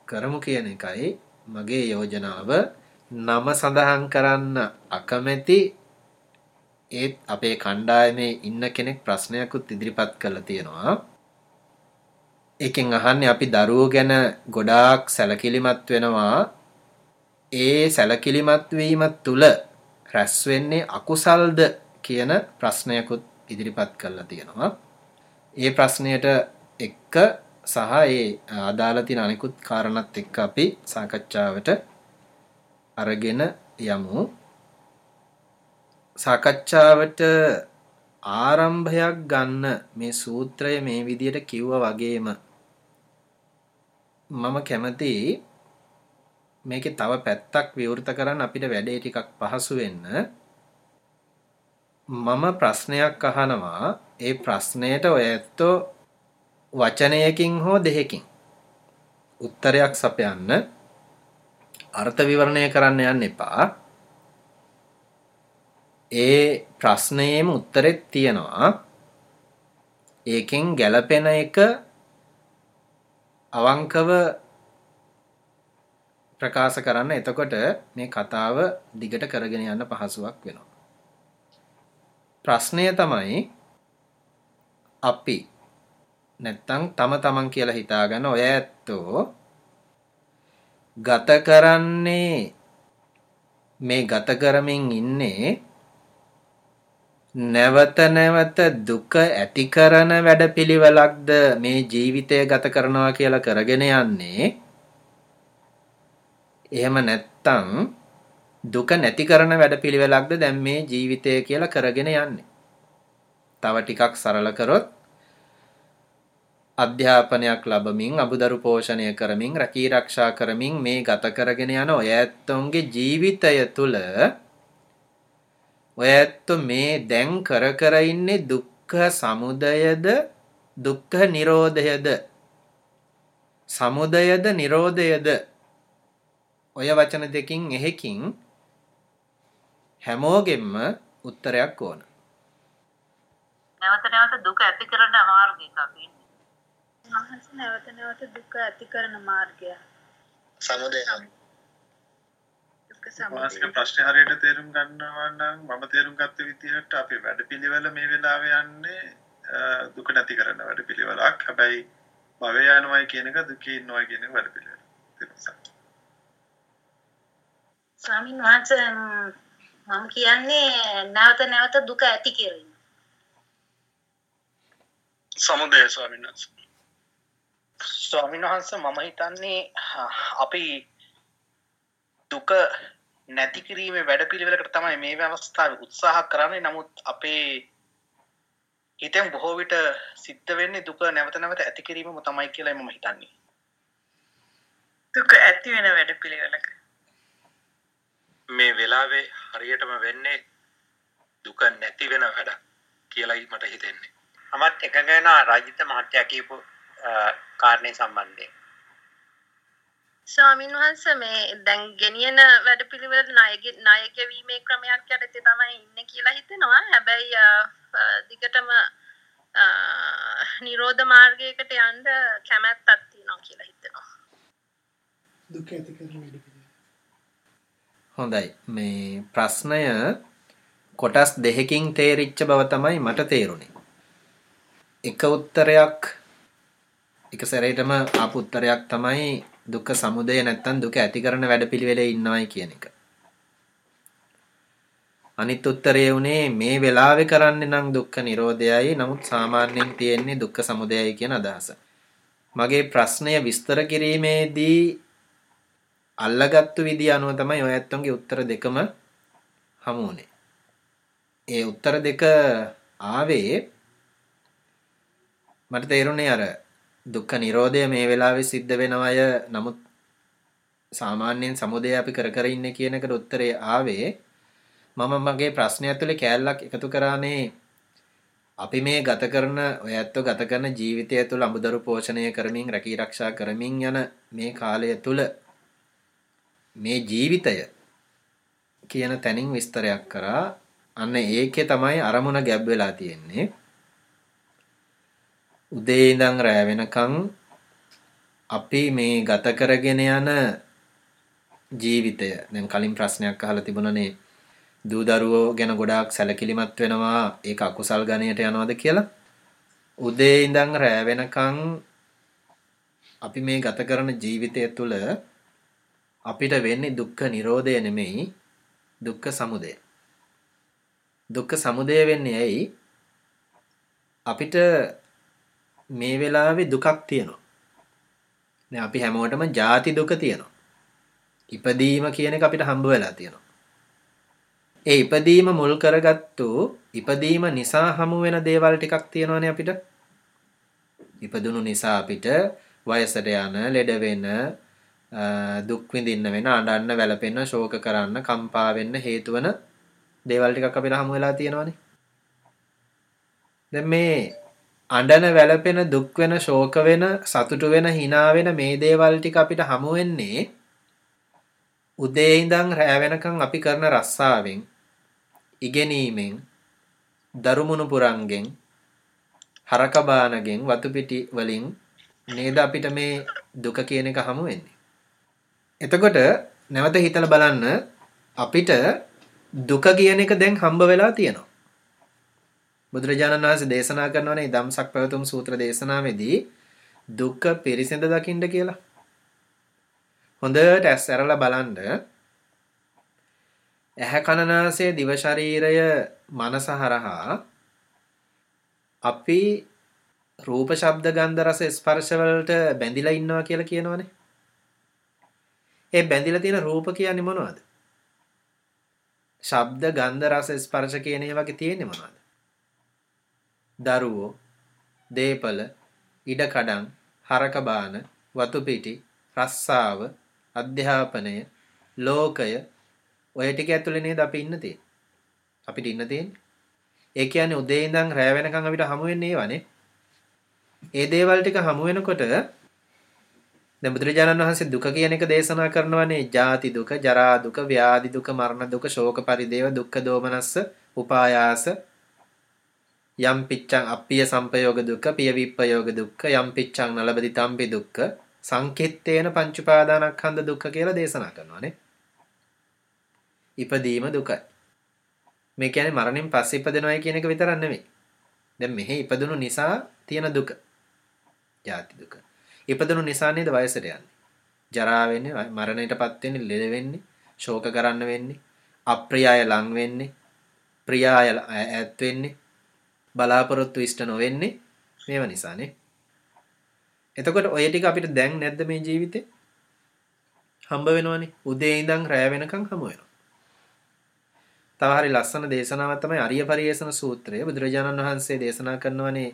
කරමු කියන එකයි මගේ යෝජනාව. නම සඳහන් කරන්න අකමැති ඒත් අපේ කණ්ඩායමේ ඉන්න කෙනෙක් ප්‍රශ්නයක්ත් ඉදිරිපත් කරලා තියෙනවා. ඒකෙන් අහන්නේ අපි දරුවෝ ගැන ගොඩාක් සැලකිලිමත් වෙනවා. ඒ සැලකිලිමත් වීම තුල රැස් වෙන්නේ අකුසල්ද කියන ප්‍රශ්නයකුත් ඉදිරිපත් කරලා තියෙනවා. ඒ ප්‍රශ්නයට එක්ක සහ ඒ අදාළ තියෙන අනිකුත් කාරණාත් එක්ක අපි සාකච්ඡාවට අරගෙන යමු. සාකච්ඡාවට ආරම්භයක් ගන්න මේ සූත්‍රය මේ විදියට කිව්වා වගේම මම කැමති මේකේ තව පැත්තක් විවෘත කරන්න අපිට වැඩේ ටිකක් පහසු වෙන්න මම ප්‍රශ්නයක් අහනවා. ඒ ප්‍රශ්නයට ඔය ඇත්තෝ වචනයකින් හෝ දෙකකින් උත්තරයක් සපයන්න. අර්ථ විවරණය කරන්න යන්න එපා. ඒ ප්‍රශ්නයේම උත්තරෙත් තියෙනවා. ඒකෙන් ගැලපෙන එක අවංකව ප්‍රකාශ කරන්න. එතකොට මේ කතාව දිගට කරගෙන යන්න පහසුවක් වෙනවා. ප්‍රශ්නය තමයි අපි නැත්තම් තම තමන් කියලා හිතාගන්න ඔය ඇත්තෝ ගත කරන්නේ මේ ගත කරමින් ඉන්නේ නැවත නැවත දුක ඇති කරන වැඩපිළිවෙලක්ද මේ ජීවිතය ගත කරනවා කියලා කරගෙන යන්නේ? එහෙම නැත්තම් දුක නැති කරන වැඩපිළිවෙලක්ද දැන් මේ ජීවිතය කියලා කරගෙන යන්නේ. තව ටිකක් සරල කරොත් අධ්‍යාපනයක් ලැබමින් අබුදරු පෝෂණය කරමින් රැකී ආරක්ෂා කරමින් මේ ගත කරගෙන යන ඔය ඇත්තොන්ගේ ජීවිතය තුළ ඔය ඇත්තෝ මේ දැන් කර කර ඉන්නේ දුක්ඛ සමුදයද දුක්ඛ නිරෝධයද සමුදයද නිරෝධයද ඔය වචන දෙකින් එහෙකින් හැමෝගෙම උත්තරයක් ඕන. නැවත නැවත දුක ඇති කරන මාර්ගයක අපි මහස නැවත නැවත දුක ඇති කරන මාර්ගය. සමුදය. දුක සමුදය. මාසික ප්‍රශ්නේ හරියට තේරුම් ගන්නවා නම් මම තේරුම් ගත්ත විදිහට අපේ වැඩපිළිවෙල මේ වෙලාවේ යන්නේ දුක නැති කරන වැඩපිළිවෙලක්. හැබැයි භවය යනවායි කියන එක දුකේ ඉන්නවායි කියන එක වැඩපිළිවෙල. ස්වාමීන් වහන්සේ මම කියන්නේ නැවත නැවත දුක ඇති කිරීම. සමුදය ස්වාමීන් වහන්සේ. ස්වාමීන් වහන්සේ මම හිතන්නේ අපි දුක නැති කිරීමේ වැඩපිළිවෙලකට තමයි මේ අවස්ථාවේ උත්සාහ කරන්නේ. නමුත් අපේ හිතෙන් බොහෝ විට සිද්ධ වෙන්නේ දුක නැවත නැවත ඇති කිරීමම තමයි කියලා මම හිතන්නේ. දුක ඇති වෙන වැඩපිළිවෙලක මේ වෙලාවේ හරියටම වෙන්නේ දුක නැති වෙන වැඩ කියලයි මට හිතෙන්නේ. මමත් එකගෙන රජිත මහත්තයා කියපු කාරණය සම්බන්ධයෙන්. ස්වාමින් වහන්සේ මේ දැන් ගෙනියන වැඩපිළිවෙල ණය ණය ගෙවීමේ ක්‍රමයක් යටතේ තමයි ඉන්නේ කියලා හිතෙනවා. හැබැයි දිගටම නිරෝධ මාර්ගයකට යන්න කැමැත්තක් තියෙනවා කියලා හිතෙනවා. දුක ඇති කරන වැඩපිළිවෙල හොඳයි මේ ප්‍රශ්නය කොටස් දෙකකින් තේරිච්ච බව තමයි මට තේරුණේ. එක උත්තරයක් එක සැරේටම ආපු උත්තරයක් තමයි දුක්ඛ සමුදය නැත්තම් දුක ඇති කරන වැඩපිළිවෙලේ ඉන්නවයි කියන එක. අනිත් උත්තරය උනේ මේ වෙලාවේ කරන්නේ නම් දුක්ඛ නිරෝධයයි නමුත් සාමාන්‍යයෙන් තියෙන්නේ දුක්ඛ සමුදයයි කියන අදහස. මගේ ප්‍රශ්නය විස්තර කිරීමේදී අල්ලගත්තු විදිය අනුව තමයි ඔය ඇත්තන්ගේ උත්තර දෙකම හමු වුනේ. ඒ උත්තර දෙක ආවේ මට තේරුණේ අර දුක්ඛ නිරෝධය මේ වෙලාවේ සිද්ධ වෙනවය නමුත් සාමාන්‍යයෙන් සමුදය අපි කර කර ඉන්නේ කියන එකට උත්තරේ ආවේ මම මගේ ප්‍රශ්නය ඇතුලේ කෑල්ලක් එකතු කරානේ අපි මේ ගත කරන ඔය ඇත්තෝ ගත කරන ජීවිතය තුළ අමුදරු පෝෂණය කරමින් රැකී ආරක්ෂා කරමින් යන මේ කාලය තුළ මේ ජීවිතය කියන තැනින් විස්තරයක් කරා. අන්න ඒකේ තමයි අරමුණ ගැබ් වෙලා තියෙන්නේ. උදේ ඉඳන් රෑ වෙනකන් අපි මේ ගත කරගෙන යන ජීවිතය. දැන් කලින් ප්‍රශ්නයක් අහලා තිබුණනේ දූ දරුවෝ ගැන ගොඩාක් සැලකිලිමත් වෙනවා ඒක අකුසල් ගණයට යනවද කියලා. උදේ ඉඳන් රෑ වෙනකන් අපි මේ ගත කරන ජීවිතය තුළ අපිට වෙන්නේ දුක්ඛ නිරෝධය නෙමෙයි දුක්ඛ සමුදය. දුක්ඛ සමුදය වෙන්නේ ඇයි? අපිට මේ වෙලාවේ දුකක් තියෙනවා. දැන් අපි හැමෝටම ಜಾති දුක තියෙනවා. ඉපදීම කියන එක අපිට හම්බ වෙලා තියෙනවා. ඒ ඉපදීම මුල් කරගත්තු ඉපදීම නිසා හමු වෙන දේවල් ටිකක් තියෙනවානේ අපිට. ඉපදුණු නිසා අපිට වයසට යන, ලෙඩ වෙන, දුක් විඳින්න වෙන, අඬන්න, වැළපෙන්න, ශෝක කරන්න, කම්පා වෙන්න හේතු වෙන දේවල් ටිකක් අපිට හමු වෙලා තියෙනවානේ. දැන් මේ අඬන වැළපෙන දුක් වෙන ශෝක වෙන සතුටු වෙන hina වෙන මේ දේවල් ටික අපිට හමු වෙන්නේ උදේ ඉඳන් රෑ වෙනකන් අපි කරන රස්සාවෙන් ඉගෙනීමෙන් දරුමුණු පුරන්ගෙන් හරක බානගෙන් වතු පිටි වලින් නේද අපිට මේ දුක කියන එක හමු වෙන්නේ. එතකොට නැවත හිතලා බලන්න අපිට දුක කියන එක දැන් හම්බ වෙලා තියෙනවා. බුදුරජාණන් වහන්සේ දේශනා කරනවානේ ධම්සක් පැවතුම් සූත්‍ර දේශනාවේදී දුක්ඛ පිරිසිඳ දකින්න කියලා. හොඳට ඇස් ඇරලා බලන්න ඇහැ කනනාසය දිව ශරීරය මනස හරහා අපි රූප ශබ්ද ගන්ධ රස ස්පර්ශ වලට බැඳිලා ඉන්නවා කියලා කියනවනේ. ඒ බැඳිලා තියෙන රූප කියන්නේ මොනවද? ශබ්ද ගන්ධ රස ස්පර්ශ කියන ඒවාගේ තියෙන්නේ මොනවද? දරුවෝ, දීපල, ඉඩකඩම්, හරක බාන, වතු පිටි, රස්සාව, අධ්‍යාපනය, ලෝකය ඔය ටික ඇතුලේ නේද අපි ඉන්න තියෙන්නේ. අපිට ඉන්න තියෙන්නේ. ඒ කියන්නේ උදේ ඉඳන් රෑ වෙනකන් අපිට හමු වෙන්නේ ඒවනේ. ඒ දේවල් ටික හමු වෙනකොට දැන් බුදුරජාණන් වහන්සේ දුක කියන එක දේශනා කරනවානේ ජාති දුක, ජරා දුක, ව්‍යාධි දුක, මරණ දුක, ශෝක පරිදේව, දුක්ඛ දෝමනස්ස, උපායාස යම් පිච්ඡං අප්පිය සම්පයෝග දුක්ඛ, පිය විප්පයෝග දුක්ඛ, යම් පිච්ඡං නලබති තම්පි දුක්ඛ, සංකිට්ඨේන පංච උපාදානස්කන්ධ දුක්ඛ කියලා දේශනා කරනවානේ. ඉපදීම දුකයි. මේ කියන්නේ මරණයෙන් පස්සේ ඉපදෙනවයි කියන එක විතරක් නෙමෙයි. දැන් මෙහි ඉපදුණු නිසා තියෙන දුක. ජාති දුක. ඉපදුණු නිසා නේද වයසට යන්නේ. ජරා වෙන්නේ, මරණයටපත් වෙන්නේ, ලෙඩ වෙන්නේ, ශෝක කරන්න වෙන්නේ, අප්‍රියය ලං වෙන්නේ, ප්‍රියය ඈත් වෙන්නේ, බලාපොරොත්තු ඉෂ්ට නොවෙන්නේ මේව නිසානේ. එතකොට ඔය ටික අපිට දැන් නැද්ද මේ ජීවිතේ? හම්බ වෙනවනේ. උදේ ඉඳන් රෑ වෙනකන් හම්බ වෙනවා. තව හරි ලස්සන දේශනාවක් තමයි අරිය පරියේෂණ සූත්‍රය. බුදුරජාණන් වහන්සේ දේශනා කරනවානේ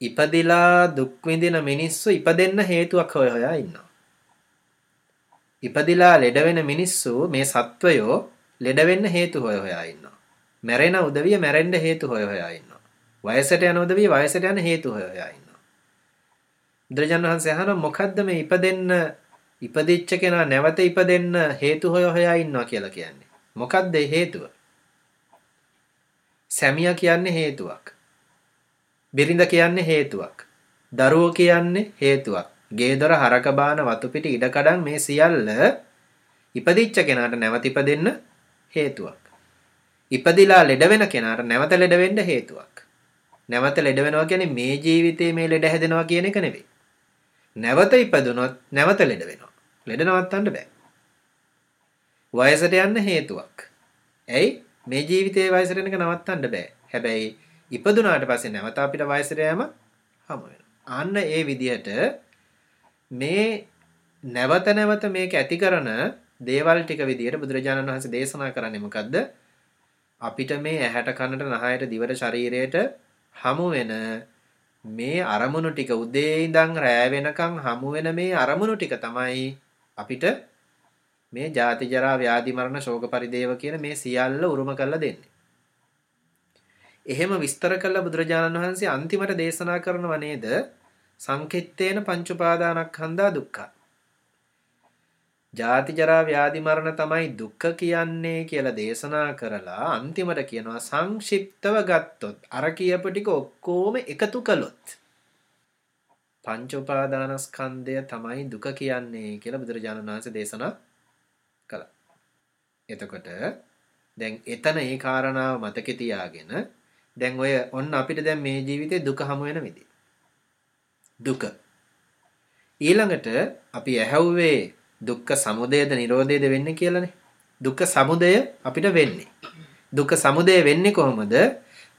ඉපදිලා දුක් විඳින මිනිස්සු ඉපදෙන්න හේතුවක් හොය හොයා ඉන්නවා. ඉපදිලා ලෙඩ වෙන මිනිස්සු මේ සත්වයෝ ලෙඩ වෙන්න හේතු හොය හොයා ඉන්නවා. මැරෙන උදවිය මැරෙන්න හේතු හොය හොයා ඉන්නවා. වයසට යන උදවිය වයසට යන හේතු හොය හොයා ඉන්නවා. බුදුරජාණන් වහන්සේ අහනවා මොකද්ද මේ ඉපදෙන්න ඉපදිච්ච කෙනා නැවත ඉපදෙන්න හේතු හොය හොයා ඉන්නවා කියලා කියන්නේ? මොකක්ද හේතුව? සැමියා කියන්නේ හේතුවක්. බිරිඳ කියන්නේ හේතුවක්. දරුවෝ කියන්නේ හේතුවක්. ගේදොර හරක බාන වතු පිටි ඉඩකඩම් මේ සියල්ල ඉපදිච්ච කෙනාට නැවත ඉපදෙන්න හේතුවක්. ඉපදිලා ලෙඩ වෙන කෙනාට නැවත ලෙඩ වෙන්න හේතුවක්. නැවත ලෙඩ වෙනවා කියන්නේ මේ ජීවිතේ මේ ලෙඩ හැදෙනවා කියන එක නෙවෙයි. නැවත ඉපදුනොත් නැවත ලෙඩ වෙනවා. ලෙඩ නවත්තන්න බෑ. වයසට යන්න හේතුවක්. ඇයි මේ ජීවිතයේ වයසට යනක නවත්තන්න බෑ. හැබැයි ඉපදුනාට පස්සේ නැවත අපිට වයසට යෑම හමු වෙනවා. අන්න ඒ විදිහට මේ නැවත නැවත මේක ඇති කරන දේවල් ටික විදිහට බුදුරජාණන් වහන්සේ දේශනා කරන්නේ මොකද්ද? අපිට මේ ඇහැට කනට නහයට දිවට ශරීරයට හමු වෙන මේ අරමුණු ටික උදේ ඉඳන් රෑ වෙනකන් හමු වෙන මේ අරමුණු ටික තමයි අපිට මේ ජාති ජරා ව්‍යාධි මරණ ශෝක පරිදේව කියන මේ සියල්ල උරුම කරලා දෙන්නේ. එහෙම විස්තර කළ බුදුරජාණන් වහන්සේ අන්තිමට දේශනා කරනව නේද? සංකිට්තේන පංච උපාදානස්කන්ධා දුක්ඛ. ජාති ජරා ව්‍යාධි මරණ තමයි දුක්ඛ කියන්නේ කියලා දේශනා කරලා අන්තිමට කියනවා සංක්ෂිප්තව ගත්තොත් අර කියපු ටික ඔක්කොම එකතු කළොත් පංච උපාදානස්කන්ධය තමයි දුක කියන්නේ කියලා බුදුරජාණන් වහන්සේ දේශනා කළා. එතකොට දැන් එතන ඒ කාරණාව මතකෙ තියාගෙන දැන් ඔය ඔන්න අපිට දැන් මේ ජීවිතේ දුක හමු වෙන විදිහ. දුක. ඊළඟට අපි ඇහැව්වේ දුක්ඛ සමුදයද නිරෝධයද වෙන්නේ කියලානේ. දුක්ඛ සමුදය අපිට වෙන්නේ. දුක්ඛ සමුදය වෙන්නේ කොහොමද?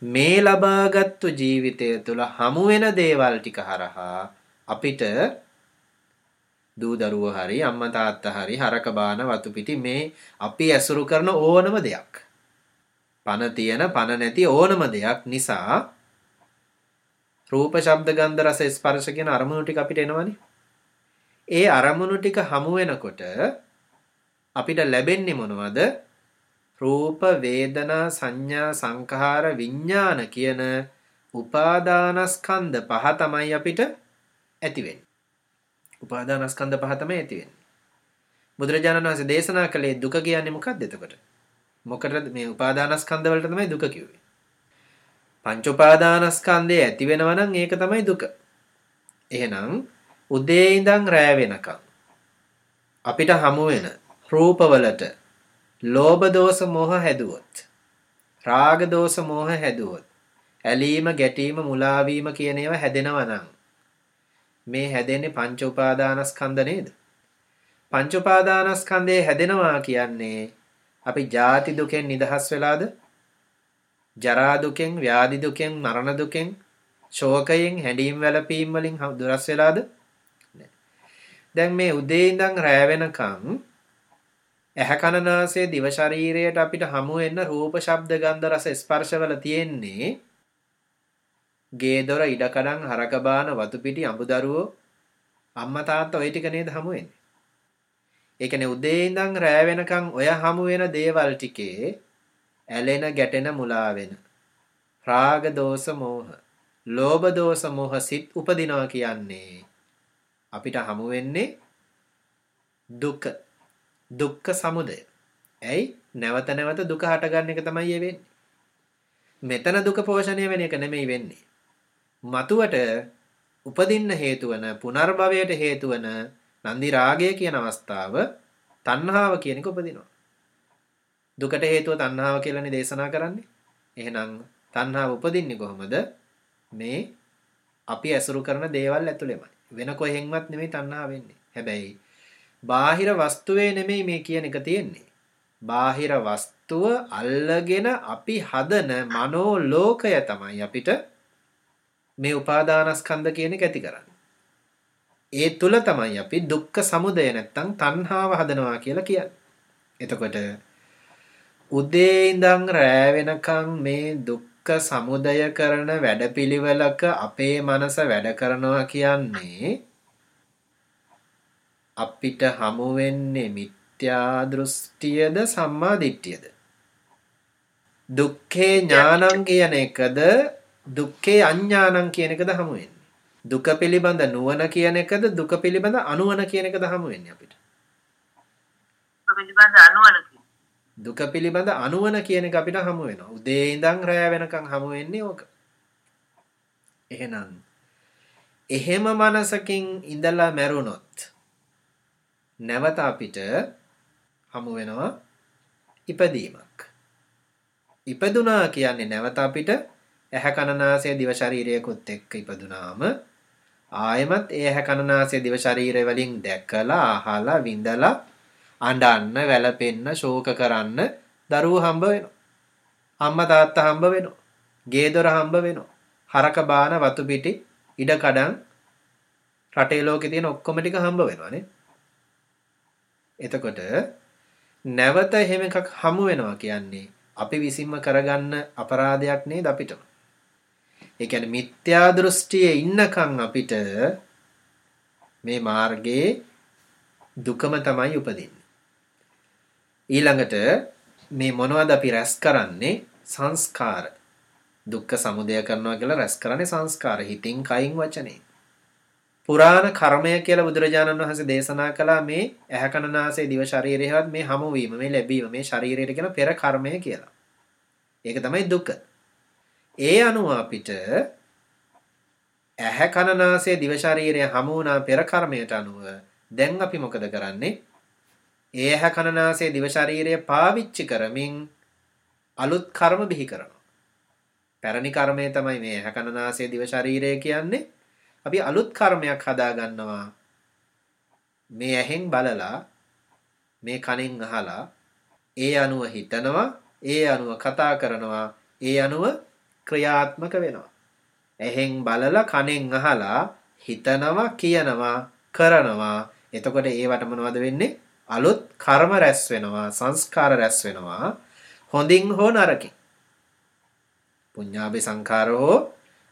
මේ ලබාගත්තු ජීවිතය තුළ හමු වෙන දේවල් ටික හරහා අපිට දූ දරුවෝ හරි අම්මා තාත්තා හරි හරක බාන වතු පිටි මේ අපි ඇසුරු කරන ඕනම දෙයක්. පණ තියෙන පණ නැති ඕනම දෙයක් නිසා රූප ශබ්ද ගන්ධ රස ස්පර්ශ කියන අරමුණු ටික අපිට එනවනේ. ඒ අරමුණු ටික හමු වෙනකොට අපිට ලැබෙන්නේ මොනවද? රූප වේදනා සංඥා සංඛාර විඥාන කියන උපාදානස්කන්ධ පහ තමයි අපිට ඇති වෙන්නේ. උපාදානස්කන්ධ පහ තමයි ඇති වෙන්නේ. බුදුරජාණන් වහන්සේ දේශනා කළේ දුක කියන්නේ මොකක්ද එතකොට? මොකටද මේ උපාදානස්කන්ධ වලට තමයි දුක කිව්වේ. පංච උපාදානස්කන්ධය ඇති වෙනවා නම් ඒක තමයි දුක. එහෙනම් උදේ ඉඳන් රෑ වෙනකම් අපිට හමු වෙන රූපවලට ලෝභ දෝෂ මොහ හැදුවොත් රාග දෝෂ මොහ හැදුවොත් ඇලීම ගැටීම මුලාවීම කියන ඒවා හැදෙනවා නම් මේ හැදෙන්නේ පංච උපාදානස්කන්ධ නේද? පංච උපාදානස්කන්ධය හැදෙනවා කියන්නේ අපි ජාති දුකෙන් නිදහස් වෙලාද? ජරා දුකෙන්, ව්‍යාධි දුකෙන්, මරණ දුකෙන්, ශෝකයෙන්, හැඬීම් වැළපීම් වලින් දුරස් වෙලාද? දැන් මේ උදේ ඉඳන් රෑ වෙනකම් ඇහැ කන නාසය දිව ශරීරයට අපිට හමු වෙන්න රූප ශබ්ද ගන්ධ රස ස්පර්ශවල තියෙන්නේ ගේ දොර ඉඩකඩම් හරක බාන වතු පිටි අඹදරුවෝ අම්මා තාත්තා ওই ටික නේද හමු වෙන්නේ. ඒ කියන්නේ උදේ ඉඳන් රෑ වෙනකන් ඔය හමු වෙන දේවල් ටිකේ ඇලෙන ගැටෙන මුලා වෙන රාග දෝෂ මෝහ ලෝභ දෝෂ මෝහ සිත් උපදිනවා කියන්නේ අපිට හමු වෙන්නේ දුක දුක්ඛ සමුදය. ඇයි නැවත නැවත දුක හටගන්න එක තමයි ඒ වෙන්නේ. මෙතන දුක පෝෂණය වෙන එක නෙමෙයි වෙන්නේ. මතුවට උපදින්න හේතු වන පුනර්භවයට හේතු වන නන්දි රාගය කියන අවස්ථාව තණ්හාව කියන එක උපදිනවා. දුකට හේතුව තණ්හාව කියලානේ දේශනා කරන්නේ. එහෙනම් තණ්හාව උපදින්නේ කොහොමද? මේ අපි ඇසුරු කරන දේවල් ඇතුළෙමයි. වෙන කොහෙන්වත් නෙමෙයි තණ්හාව වෙන්නේ. හැබැයි බාහිර වස්තුවේ නෙමෙයි මේ කියන එක තියෙන්නේ. බාහිර වස්තුව අල්ලගෙන අපි හදන මනෝ ලෝකය තමයි අපිට මේ උපාදානස්කන්ධ කියන එක ඇති කරන්නේ. ඒ තුල තමයි අපි දුක්ඛ සමුදය නැත්තම් තණ්හාව හදනවා කියලා කියන්නේ. එතකොට උදේ ඉඳන් රෑ වෙනකන් මේ දුක්ඛ සමුදය කරන වැඩපිළිවෙලක අපේ මනස වැඩ කරනවා කියන්නේ අපිට හමු වෙන්නේ මිත්‍යා දෘෂ්ටියද සම්මා දිට්ඨියද දුක්ඛේ ඥානං කියන එකද දුක්ඛේ අඥානං කියන එකද හමු වෙන්නේ. දුක පිළිබඳ නුවණ කියන එකද දුක පිළිබඳ අනුවණ කියන එකද හමු වෙන්නේ අපිට. දුක පිළිබඳ අනුවණ කියන එක අපිට හමු වෙනවා. උදේ ඉඳන් රෑ වෙනකන් හමු වෙන්නේ ඕක. එහෙනම් එහෙම මනසකින් ඉඳලා මැරුණොත් නැවත අපිට හමු වෙනවා ඉපදීමක්. ඉපදුනා කියන්නේ නැවත අපිට ඇහැ කනනාසය දිව ශරීරයකුත් එක්ක ඉපදුනාම ආයමත් ඒ ඇහැ කනනාසය දිව ශරීරය වලින් දැකලා අහලා විඳලා අඬන්න වැළපෙන්න ශෝක කරන්න දරුවෝ හම්බ වෙනවා. අම්මා තාත්තා හම්බ වෙනවා. ගේ දොර හම්බ වෙනවා. හරක බාන වතු පිටි ඉඩ කඩන් රටේ ලෝකේ තියෙන ඔක්කොම ටික හම්බ වෙනවානේ. එතකොට නැවත එහෙම එකක් හමු වෙනවා කියන්නේ අපි විසින්ම කරගන්න අපරාධයක් නේද අපිටම. ඒ කියන්නේ මිත්‍යා දෘෂ්ටියේ ඉන්නකම් අපිට මේ මාර්ගයේ දුකම තමයි උපදින්නේ. ඊළඟට මේ මොනවද අපි රැස් කරන්නේ සංස්කාර. දුක්ඛ සමුදය කරනවා කියලා රැස් කරන්නේ සංස්කාර හිතින් කයින් වචනේ. පුරාණ කර්මය කියලා බුදුරජාණන් වහන්සේ දේශනා කළා මේ ඇහැ කන නාසය දිව ශරීරයවත් මේ හමු වීම මේ ලැබීම මේ ශරීරයට කියන පෙර කර්මය කියලා. ඒක තමයි දුක. ඒ අනුව අපිට ඇහැ කනනාසය දිව ශරීරය හමු වුණා පෙර කර්මයට අනුව දැන් අපි මොකද කරන්නේ? ඒ ඇහැ කනනාසය දිව ශරීරය පාවිච්චි කරමින් අලුත් කර්ම බිහි කරනවා. පැරණි කර්මය තමයි මේ ඇහැ කනනාසය දිව ශරීරය කියන්නේ. අපි අලුත් කර්මයක් හදා ගන්නවා. මේ ඇහෙන් බලලා මේ කනෙන් අහලා ඒ අනුව හිතනවා ඒ අනුව කතා කරනවා ඒ අනුව ක්‍රියාත්මක වෙනවා. ඇහෙන් බලලා කනෙන් අහලා හිතනවා කියනවා කරනවා එතකොට ඒවට මොනවද වෙන්නේ? අලුත් කර්ම රැස් වෙනවා, සංස්කාර රැස් වෙනවා. හොඳින් හෝ නරකින්. පුඤ්ඤාභි සංඛාර හෝ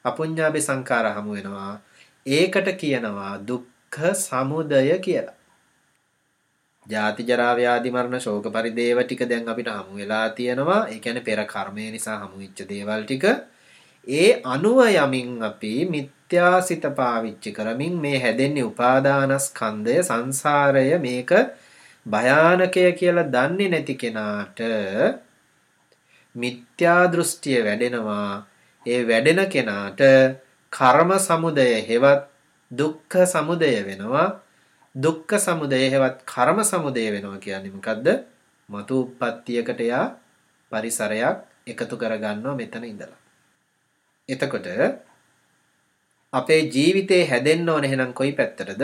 අපුඤ්ඤාභි සංඛාර හමු වෙනවා. ඒකට කියනවා දුක්ඛ සමුදය කියලා. ජාති ජරා ව්‍යාධි මරණ ශෝක පරිදේව ටික දැන් අපිට හමු වෙලා තියෙනවා. ඒ කියන්නේ පෙර කර්මය නිසා හමු වෙච්ච දේවල් ටික. ඒ අනුව යමින් අපි මිත්‍යාසිත පාවිච්චි කරමින් මේ හැදෙන්නේ උපාදානස්කන්ධය සංසාරය මේක භයානකය කියලා දන්නේ නැති කෙනාට මිත්‍යා දෘෂ්ටිය වැඩෙනවා. ඒ වැඩෙන කෙනාට කර්ම සමුදය හෙවත් දුක්ඛ සමුදය වෙනවා. දුක්ඛ සමුදය හෙවත් කර්ම සමුදය වෙනවා කියන්නේ මොකද්ද? මතු උප්පත්තියකට යා පරිසරයක් එකතු කරගන්නවා මෙතන ඉඳලා. එතකොට අපේ ජීවිතේ හැදෙන්න ඕන එහෙනම් කොයි පැත්තටද?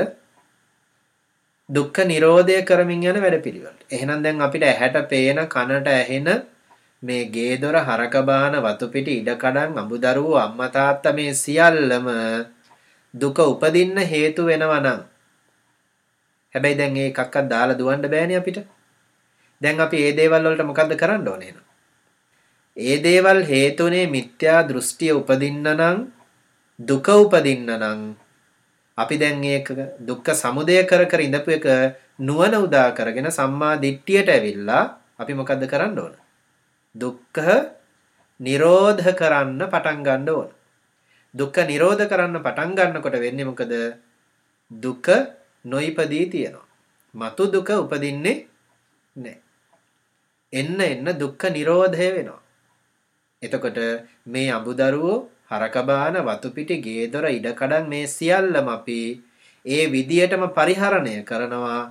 දුක්ඛ නිරෝධය කරමින් යන වැඩපිළිවෙලට. එහෙනම් දැන් අපිට ඇහැට පේන කනට ඇහෙන මේ ගේ දොර හරක බාන වතු පිටි ඉඩකඩම් අඹදරුවෝ අම්මා තාත්තා මේ සියල්ලම දුක උපදින්න හේතු වෙනවා නම් හැබැයි දැන් ඒ එකක්වත් දාලා දුවන්න බෑනේ අපිට. දැන් අපි මේ දේවල් වලට මොකද්ද කරන්න ඕනේ එහෙනම්? ඒ දේවල් හේතුනේ මිත්‍යා දෘෂ්ටිය උපදින්න නම් දුක උපදින්න නම් අපි දැන් ඒක දුක්ඛ සමුදය කර කර ඉඳපු එක නුවණ උදා කරගෙන සම්මා දිට්ඨියට ඇවිල්ලා අපි මොකද්ද කරන්න ඕන? දුක්ඛ නිරෝධ කරන්න පටන් ගන්න ඕන. දුක්ඛ නිරෝධ කරන්න පටන් ගන්නකොට වෙන්නේ මොකද? දුක නොයිපදී තියෙනවා. මතු දුක උපදින්නේ නැහැ. එන්න එන්න දුක්ඛ නිරෝධය වෙනවා. එතකොට මේ අඹදරුවෝ හරකබාන වතුපිටි ගේදොර ඉඩකඩම් මේ සියල්ලම අපි ඒ විදියටම පරිහරණය කරනවා.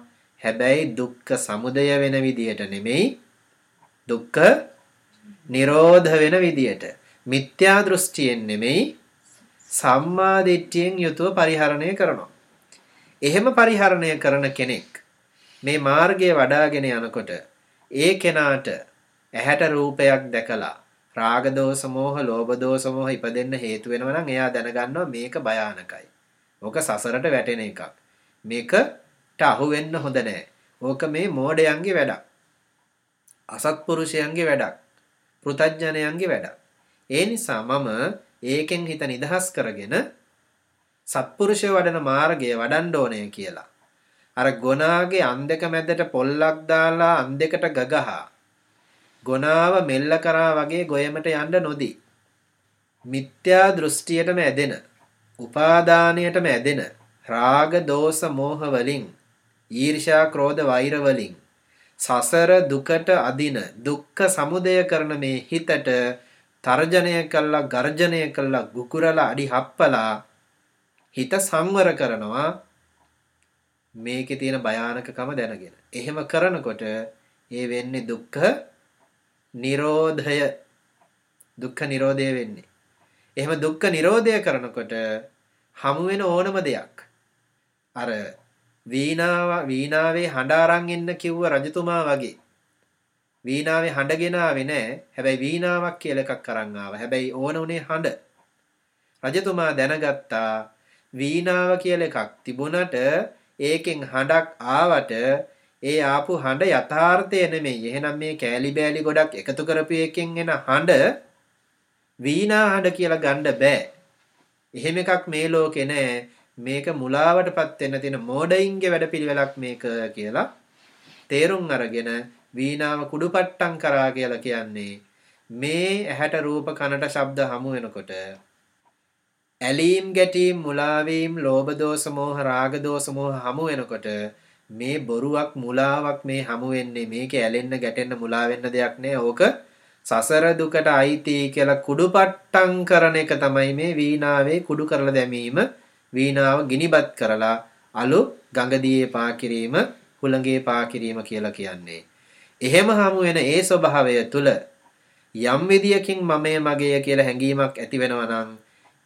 හැබැයි දුක්ඛ සමුදය වෙන විදියට නෙමෙයි දුක්ඛ නිරෝධ වෙන විදියට මිත්‍යා දෘෂ්ටියෙන් නෙමෙයි සම්මා දිට්ඨියෙන් යුතුව පරිහරණය කරනවා. එහෙම පරිහරණය කරන කෙනෙක් මේ මාර්ගය වඩාගෙන යනකොට ඒ කෙනාට ඇහැට රූපයක් දැකලා රාග දෝෂ මෝහ ලෝභ දෝෂ මෝහ ඉපදෙන්න හේතු වෙනවා නම් එයා දැනගන්නවා මේක භයානකයි. ඕක සසරට වැටෙන එකක්. මේකට අහු වෙන්න හොඳ නැහැ. ඕක මේ මෝඩයන්ගේ වැඩක්. අසත්පුරුෂයන්ගේ වැඩක්. පෘතජ්ජනයන්ගේ වැඩක්. ඒ නිසා මම ඒකෙන් හිත නිදහස් කරගෙන සත්පුරුෂය වඩන මාර්ගය වඩන්න ඕනේ කියලා. අර ගොනාගේ අන් දෙක මැදට පොල්ලක් දාලා අන් දෙකට ගගහා ගොනාව මෙල්ල කරා වගේ ගොයමට යන්න නොදී. මිත්‍යා දෘෂ්ටියටම ඇදෙන, උපාදානයටම ඇදෙන, රාග දෝෂ මෝහ වලින්, ඊර්ෂා ක්‍රෝධ වෛර වලින් සසර දුකට අදින දුක්ඛ සමුදය කරන මේ හිතට තර්ජනය කළා ගර්ජනය කළා ගුකුරලා අඩි හප්පලා හිත සංවර කරනවා මේකේ තියෙන භයානකකම දැනගෙන. එහෙම කරනකොට ඒ වෙන්නේ දුක්ඛ නිරෝධය. දුක්ඛ නිරෝධය වෙන්නේ. එහෙම දුක්ඛ නිරෝධය කරනකොට හමු වෙන ඕනම දෙයක්. අර වීණාව වීණාවේ හඬ අරන් එන්න කිව්ව රජතුමා වගේ. වීණාවේ හඬගෙන ආවේ නෑ. හැබැයි වීණාවක් කියලා එකක් අරන් ආවා. හැබැයි ඕන උනේ හඬ. රජතුමා දැනගත්තා වීණාව කියලා එකක් තිබුණට ඒකෙන් හඬක් ආවට ඒ ආපු හඬ යථාර්ථය නෙමෙයි. එහෙනම් මේ කෑලි බෑලි ගොඩක් එකතු කරපු එකෙන් එන හඬ වීණා හඬ කියලා ගන්න බෑ. එහෙම එකක් මේ ලෝකේ නෑ. මේක මුලාවටපත් වෙන්න තියෙන මෝඩයින්ගේ වැඩපිළිවෙලක් මේක කියලා තේරුම් අරගෙන වීණාව කුඩුපට්ටම් කරා කියලා කියන්නේ මේ ඇහැට රූප කනට ශබ්ද හමු වෙනකොට ඇලීම් ගැටීම් මුලාවීම් ලෝභ දෝෂ මෝහ රාග දෝෂ මෝහ හමු වෙනකොට මේ බොරුවක් මුලාවක් මේ හමු වෙන්නේ. මේක ඇලෙන්න ගැටෙන්න මුලා වෙන්න දෙයක් නෑ. ඕක සසර දුකට අයිති කියලා කුඩුපට්ටම් කරන එක තමයි මේ වීණාවේ කුඩු කරලා දැමීම. වීණාව ගිනිබත් කරලා අලු ගඟදියේ පා කිරීම හුළඟේ පා කිරීම කියලා කියන්නේ. එහෙම හමු වෙන ඒ ස්වභාවය තුල යම් විදියකින් මමයේ මගේය කියලා හැඟීමක් ඇති වෙනවා නම්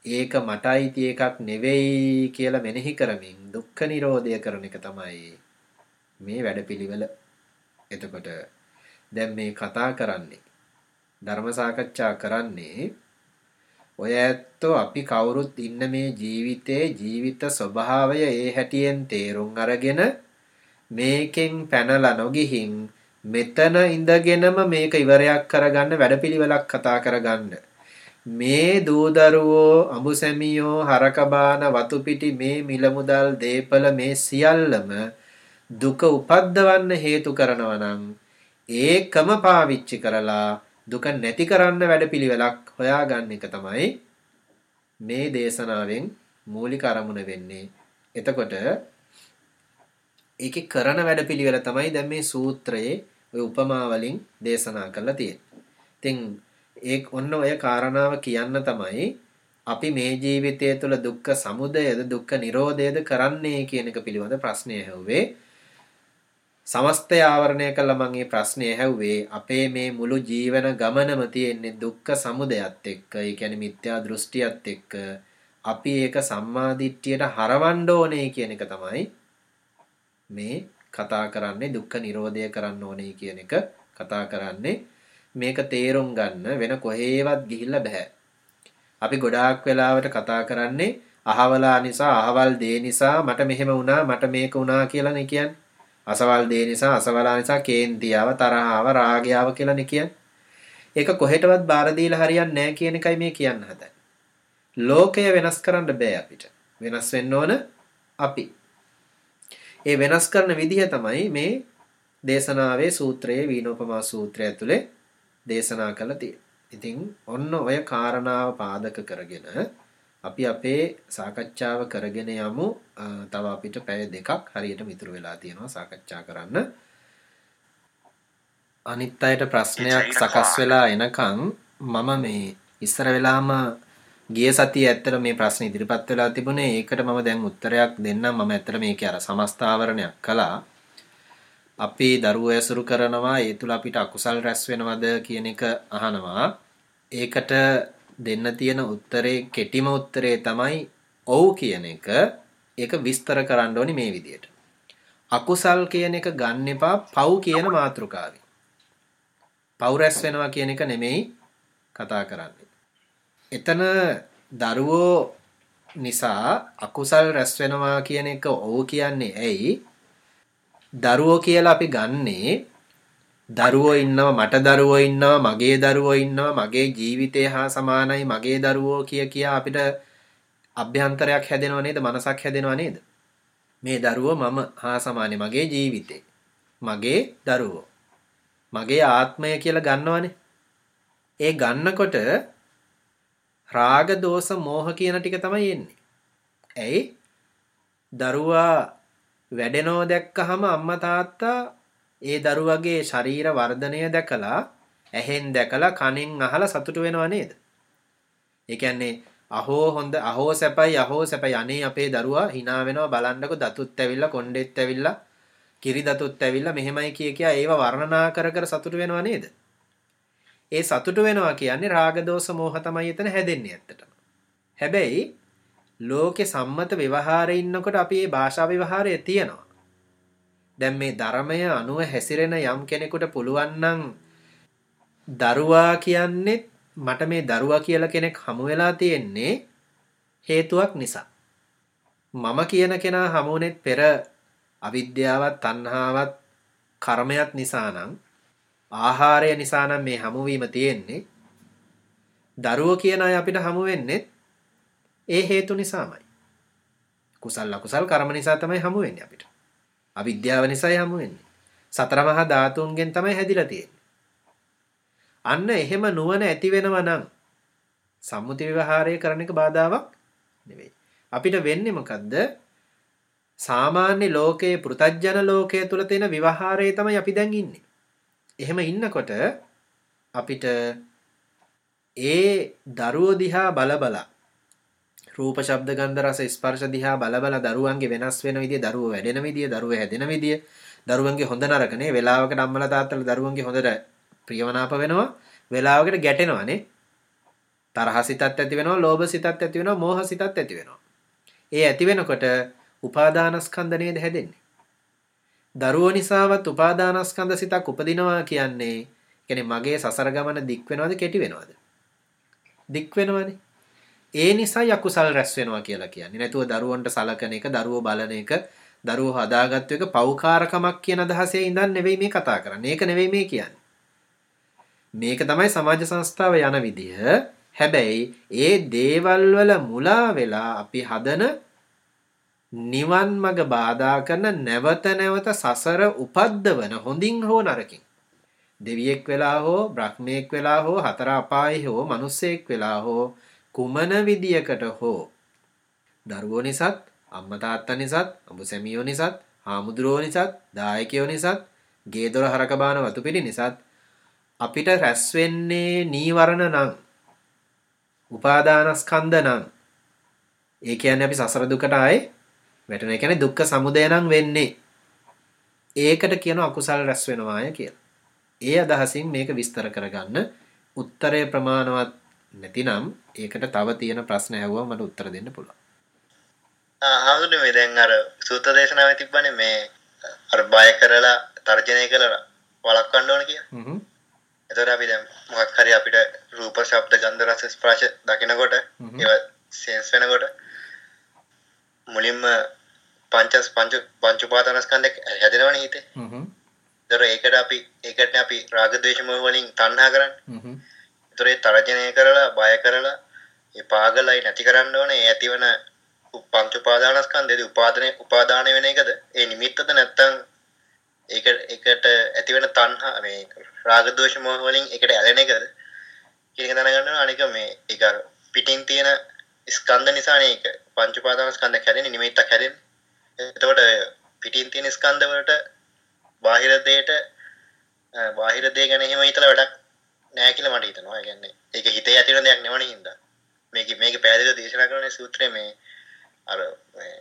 ඒක මට අයිති එකක් නෙවෙයි කියලා මෙනෙහි කරමින් දුක්ඛ නිරෝධය කරන එක තමයි මේ වැඩපිළිවෙල. එතකොට දැන් මේ කතා කරන්නේ ධර්ම සාකච්ඡා කරන්නේ ඔය ඇත්තෝ අපි කවුරුත් ඉන්න මේ ජීවිතේ ජීවිත ස්වභාවය ඒ හැටියෙන් තේරුම් අරගෙන මේකෙන් පැනලා නොගිහින් මෙතන ඉඳගෙනම මේක ඉවරයක් කරගන්න වැඩපිළිවෙලක් කතා කරගන්න. මේ දූදරුවෝ අඹුසැමියෝ හරකබාන වතුපිටි මේ මිලමුදල් දේපල මේ සියල්ලම දුක උපද්දවන්න හේතු කරනවා නම් ඒකම පාවිච්චි කරලා දුක නැති කරන්න වැඩපිළිවෙලක් හොයාගන්න එක තමයි මේ දේශනාවෙන් මූලික අරමුණ වෙන්නේ. එතකොට ඒකේ කරන වැඩපිළිවෙල තමයි දැන් මේ සූත්‍රයේ ඔය උපමා වලින් දේශනා කරලා තියෙන්නේ. ඉතින් ඒ ඔන්න ඔය කාරණාව කියන්න තමයි අපි මේ ජීවිතය තුළ දුක්ඛ සමුදයද දුක්ඛ නිරෝධයද කරන්නේ කියන එක පිළිබඳ ප්‍රශ්නය ඇහුවේ. සමස්තය ආවරණය කළා මම මේ ප්‍රශ්නය ඇහුවේ අපේ මේ මුළු ජීවන ගමනම තියෙන්නේ දුක්ඛ සමුදයත් එක්ක. ඒ කියන්නේ මිත්‍යා දෘෂ්ටියත් එක්ක. අපි ඒක සම්මාදිට්ඨියට හරවන්න ඕනේ කියන එක තමයි මේ කතා කරන්නේ දුක්ඛ නිරෝධය කරන්න ඕනේ කියන එක කතා කරන්නේ මේක තේරුම් ගන්න වෙන කොහේවත් ගිහිල්ලා බෑ. අපි ගොඩාක් වෙලාවට කතා කරන්නේ අහවලා නිසා අහවල් දේ නිසා මට මෙහෙම වුණා මට මේක වුණා කියලානේ කියන්නේ. අසවල් දේ නිසා අසවලා නිසා කේන්තියාව තරහාව රාගයාව කියලානේ කියන්නේ. ඒක කොහෙටවත් බාර දීලා හරියන්නේ නැහැ කියන එකයි මේ කියන්න හදන්නේ. ලෝකය වෙනස් කරන්න බෑ අපිට. වෙනස් වෙන්න ඕන අපි. ඒ වෙනස් කරන විදිහ තමයි මේ දේශනාවේ සූත්‍රයේ වීනෝපමා සූත්‍රය ඇතුලේ දේශනා කළා තියෙන්නේ. ඉතින් ඔන්න ඔය කාරණාව පාදක කරගෙන අපි අපේ සාකච්ඡාව කරගෙන යමු. තව අපිට පැය දෙකක් හරියට මිතුරු වෙලා තියෙනවා සාකච්ඡා කරන්න. අනිත් අයට ප්‍රශ්නයක් සකස් වෙලා එනකන් මම මේ ඉස්සර වෙලාම ගිය සතියේ ඇත්තට මේ ප්‍රශ්න ඉදිරිපත් වෙලා තිබුණේ ඒකට මම දැන් උත්තරයක් දෙන්නම් මම ඇත්තට මේකේ අර සමස්තාවරණයක් කළා අපි දරුවෝ ඇසුරු කරනවා ඒ තුල අපිට අකුසල් රැස් වෙනවද කියන එක අහනවා. ඒකට දෙන්න තියෙන උත්තරේ කෙටිම උත්තරේ තමයි ඔව් කියන එක. ඒක විස්තර කරන්න ඕනි මේ විදිහට අකුසල් කියන එක ගන්න එපා පව් කියන මාතෘකාවෙන්. පව් රැස් වෙනවා කියන එක නෙමෙයි කතා කරන්නේ. එතන දරුවෝ නිසා අකුසල් රැස් වෙනවා කියන එක ඔව් කියන්නේ ඇයි? දරුවෝ කියලා අපි ගන්නේ දරුවෝ ඉන්නවා මට දරුවෝ ඉන්නවා මගේ දරුවෝ ඉන්නවා මගේ ජීවිතය හා සමානයි මගේ දරුවෝ කිය කියා අපිට අභ්‍යන්තරයක් හැදෙනව නේද? මනසක් හැදෙනව නේද? මේ දරුවෝ මම හා සමානයි. මගේ ජීවිතේ. මගේ දරුවෝ. මගේ ආත්මය කියලා ගන්නවනේ. ඒ ගන්නකොට රාග දෝෂ මෝහ කියන ටික තමයි එන්නේ. ඇයි? දරුවා වැඩෙනව දැක්කහම අම්මා තාත්තා ඒ දරුවගේ ශරීර වර්ධනය දැකලා ඇහෙන් දැකලා කනෙන් අහලා සතුටු වෙනව නේද? ඒ කියන්නේ අහෝ හොඳ අහෝ සැපයි අහෝ සැපයි අනේ අපේ දරුවා hina වෙනවා බලන්නකො දතුත් ඇවිල්ලා කොණ්ඩෙත් ඇවිල්ලා කිරි දතුත් ඇවිල්ලා මෙහෙමයි කිය කියා ඒව වර්ණනා කර කර සතුටු වෙනව නේද? ඒ සතුට වෙනවා කියන්නේ රාග දෝෂ මෝහ තමයි එතන හැදෙන්නේ ඇත්තටම. හැබැයි ලෝකේ සම්මත ව්‍යවහාරේ ඉන්නකොට අපි මේ භාෂා ව්‍යවහාරය තියනවා. දැන් මේ ධර්මය අනුව හැසිරෙන යම් කෙනෙකුට පුළුවන් නම් දරුවා කියන්නේ මට මේ දරුවා කියලා කෙනෙක් හමු වෙලා තියෙන්නේ හේතුවක් නිසා. මම කියන කෙනා හමුුණෙත් පෙර අවිද්‍යාවත් තණ්හාවත් කර්මයක් නිසා නම් ආහාරය නිසා නම් මේ හමුවීම තියෙන්නේ. දරුවෝ කියන අය අපිට හමු වෙන්නේ ඒ හේතු නිසාමයි. කුසල් අකුසල් කර්ම නිසා තමයි හමු වෙන්නේ අපිට. අවිද්‍යාව නිසායි හමු වෙන්නේ. සතර මහා ධාතුන්ගෙන් තමයි හැදිලා තියෙන්නේ. අන්න එහෙම නුවණ ඇති වෙනව නම් සම්මුති විවහාරය කරන එක බාධාවක් නෙවෙයි. අපිට වෙන්නේ මොකද්ද? සාමාන්‍ය ලෝකයේ පෘතජ්ජන ලෝකයේ තුල තියෙන විවහාරයේ තමයි අපි දැන් ඉන්නේ. එහෙම ඉන්නකොට අපිට ඒ දරුවෝ දිහා බලබලා රූප ශබ්ද ගන්ධ රස ස්පර්ශ දිහා බලබලා දරුවන්ගේ වෙනස් වෙන විදිය දරුවෝ වැඩෙන විදිය දරුවෝ හැදෙන විදිය දරුවන්ගේ හොඳ නරකනේ වෙලාවකට අම්මලා තාත්තලා දරුවන්ගේ හොඳට ප්‍රියමනාප වෙනවා වෙලාවකට ගැටෙනවානේ තරහ සිතත් ඇති වෙනවා ලෝභ සිතත් ඇති වෙනවා මෝහ සිතත් ඇති වෙනවා ඒ ඇති වෙනකොට උපාදානස්කන්ධ නේද හැදෙන්නේ දරුවෝ නිසාවත් උපාදානස්කන්ධ සිතක් උපදිනවා කියන්නේ කියන්නේ මගේ සසර ගමන දික් වෙනවද කෙටි වෙනවද? දික් වෙනවනේ. ඒ නිසා යකුසල් රැස් වෙනවා කියලා කියන්නේ. නැතුව දරුවන්ට සලකන එක, දරුවෝ බලන එක, දරුවෝ හදාගත්තු එක පෞකාරකමක් කියන අදහසේ ඉඳන් නෙවෙයි මේ කතා කරන්නේ. ඒක නෙවෙයි මේ කියන්නේ. මේක තමයි සමාජ සංස්ථාව යන විදිහ. හැබැයි ඒ දේවල් වල මුලා වෙලා අපි හදන නිවන් මඟ බාධා කරන නැවත නැවත සසර උපද්දවන හොඳින් හෝ නරකින් දෙවියෙක් වෙලා හෝ බ්‍රහ්මයෙක් වෙලා හෝ හතර අපායෙහි හෝ මිනිසෙක් වෙලා හෝ කුමන විදියකට හෝ දරුවෝ නිසාත් අම්මා තාත්තා නිසාත් අඹ සැමියෝ නිසාත් හාමුදුරුවෝ නිසාත් දායකයෝ නිසාත් ගේ දොර හරක බාන වතු පිටි නිසාත් අපිට රැස් වෙන්නේ නීවරණ නම් උපාදානස්කන්ධ නම් ඒ කියන්නේ අපි සසර දුකට ආයේ වැටෙන ඒ කියන්නේ දුක්ඛ සමුදය නම් වෙන්නේ ඒකට කියන අකුසල් රැස් වෙනවාය කියලා. ඒ අදහසින් මේක විස්තර කරගන්න උත්තරය ප්‍රමාණවත් නැතිනම් ඒකට තව තියෙන ප්‍රශ්න ඇහුවම මට උත්තර දෙන්න පුළුවන්. ආහඳුනේ මේ දැන් අර සූත්‍ර දේශනාවේ තිබ්බනේ මේ අර බය කරලා තර්ජනය කරලා වළක්වන්න ඕන කියලා. හ්ම්. එතකොට අපි දැන් මොකක් හරි අපිට රූප, ශබ්ද, ගන්ධ, රස, ස්පර්ශ දකිනකොට ඒවා සෙන්ස් වෙනකොට මුලින්ම පංච පංච පංච උපාදානස්කන්ධ හැදෙනවනේ හිතේ. හ්ම්. ඒකට අපි ඒකටනේ අපි රාග ද්වේෂ මොහ වලින් තණ්හා කරන්නේ. හ්ම්. ඒතර ඒ තරජනය කරලා බය කරලා ඒ පාගලයි නැති කරන්න ඕනේ. ඒ ඇතිවන පංච උපාදානස්කන්ධයේදී උපාදානය උපාදාන වෙන එකද? ඒ නිමිත්තද නැත්තම් ඒක ඒකට ඇතිවෙන තණ්හා මේ රාග දෝෂ මොහ වලින් ඒකට ඇලෙන එකද? කියන එක දැනගන්න ඕන. අනික මේ ඒක අර පිටින් තියෙන ස්කන්ධ නිසානේ ඒක. පංච උපාදානස්කන්ධ හැදෙන්නේ නිමිත්තක් හැදෙන්නේ. එතකොට පිටින් තියෙන ස්කන්ධ වලට බාහිර දෙයට බාහිර දේ ගැන එහෙම හිතලා වැඩක් නෑ කියලා මට හිතෙනවා. ඒ කියන්නේ ඒක හිතේ ඇති වෙන දෙයක් නෙවෙයි හින්දා. මේක මේක පැහැදිලිව දේශනා කරන සූත්‍රයේ මේ අර මේ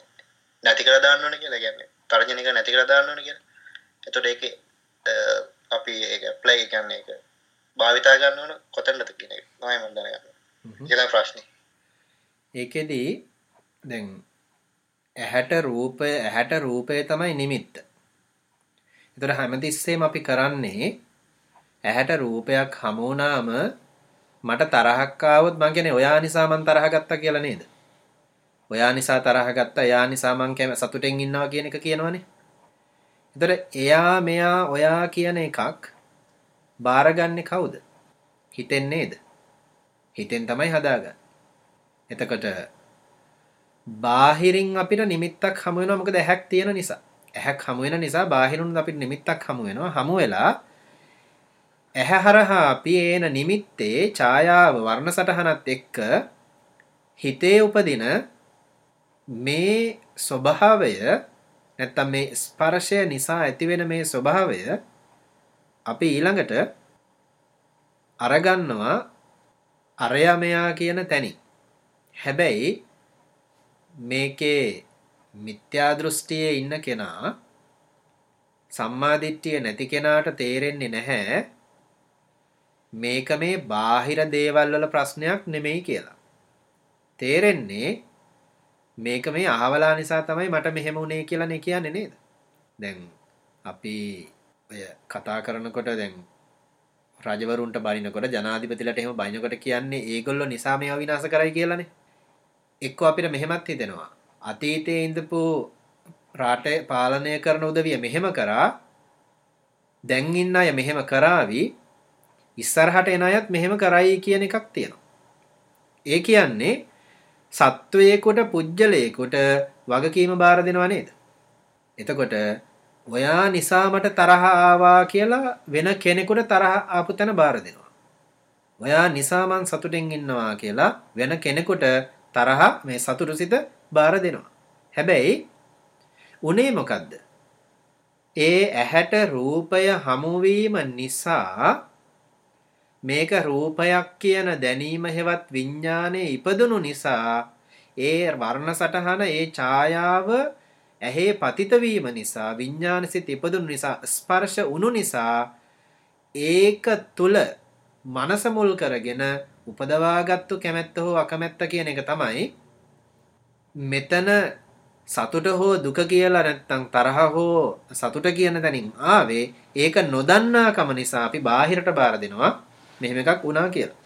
නැති කරලා දාන්න ඕනේ කියලා කියන්නේ තර්ජනික නැති කරලා දාන්න ඕනේ කියලා. එතකොට ඒකේ අපි ඒක ඇප්ලයි කියන්නේ ඒක භාවිතා ගන්න ඕන කොතනද කියන එක තමයි මම දැනගන්න. ඊළඟ ප්‍රශ්නේ. ඒකෙදි දැන් ඇහැට රූපය ඇහැට රූපය තමයි නිමිත්ත. ඒතර හැමතිස්සෙම අපි කරන්නේ ඇහැට රූපයක් හමු වුණාම මට තරහක් ආවොත් මං කියන්නේ ඔයා නිසා මං තරහ ගත්තා කියලා නේද? ඔයා නිසා තරහ ගත්තා, එයා නිසා මං කැම සතුටෙන් ඉන්නවා කියන එක කියනවනේ. ඒතර එයා මෙයා ඔයා කියන එකක් බාරගන්නේ කවුද? හිතෙන් නේද? හිතෙන් තමයි හදාගන්නේ. එතකොට බාහිරින් අපිට නිමිත්තක් හමු වෙනවා මොකද ඇහැක් තියෙන නිසා. ඇහැක් හමු වෙන නිසා බාහිරුන් අපිට නිමිත්තක් හමු වෙනවා. හමු වෙලා ඇහැ හරහා අපි ඒන නිමිත්තේ ඡායාව වර්ණ සටහනත් එක්ක හිතේ උපදින මේ ස්වභාවය නැත්තම් මේ ස්පර්ශය නිසා ඇතිවෙන මේ ස්වභාවය අපි ඊළඟට අරගන්නවා අරයමයා කියන තැනින්. හැබැයි මේකේ මිත්‍යා දෘෂ්ටියේ ඉන්න කෙනා සම්මාදිට්ඨිය නැති කෙනාට තේරෙන්නේ නැහැ මේක මේ බාහිර දේවල් වල ප්‍රශ්නයක් නෙමෙයි කියලා. තේරෙන්නේ මේක මේ අහවලා නිසා තමයි මට මෙහෙම වුනේ කියලානේ කියන්නේ නේද? දැන් අපි ඔය කතා කරනකොට දැන් රජවරුන්ට බනිනකොට ජනාධිපතිලට එහෙම බනිනකොට කියන්නේ ඒගොල්ලෝ නිසා මේවා විනාශ කරයි කියලානේ. එක්ක අපිට මෙහෙමත් හිතෙනවා. අතීතයේ ඉඳපු රටේ පාලනය කරන උදවිය මෙහෙම කරා දැන් ඉන්න අය මෙහෙම කරાવી ඉස්සරහට එන අයත් මෙහෙම කරයි කියන එකක් තියෙනවා. ඒ කියන්නේ සත්වයේකට පුජ්‍යලයකට වගකීම බාර දෙනවා නේද? එතකොට ඔයා නිසා මට තරහ ආවා කියලා වෙන කෙනෙකුට තරහ ආපු තැන බාර දෙනවා. ඔයා නිසා මං සතුටින් ඉන්නවා කියලා වෙන කෙනෙකුට තරහ මේ සතුටුසිත බාර දෙනවා. හැබැයි උනේ මොකද්ද? ඒ ඇහැට රූපය හමුවීම නිසා මේක රූපයක් කියන දැනීම හෙවත් විඥානයේ ඉපදුණු නිසා ඒ වර්ණ සටහන ඒ ඡායාව ඇහි පතිත වීම නිසා විඥානසිත ඉපදුණු නිසා ස්පර්ශ වුණු නිසා ඒක තුල මනස මුල් කරගෙන උපදවාගත්තු කැමැත්ත හෝ අකමැත්ත කියන එක තමයි මෙතන සතුට හෝ දුක කියලා නැත්තම් තරහ හෝ සතුට කියන තැනින් ආවේ ඒක නොදන්නාකම නිසා අපි බාහිරට බාර දෙනවා. මෙහෙම එකක් වුණා කියලා.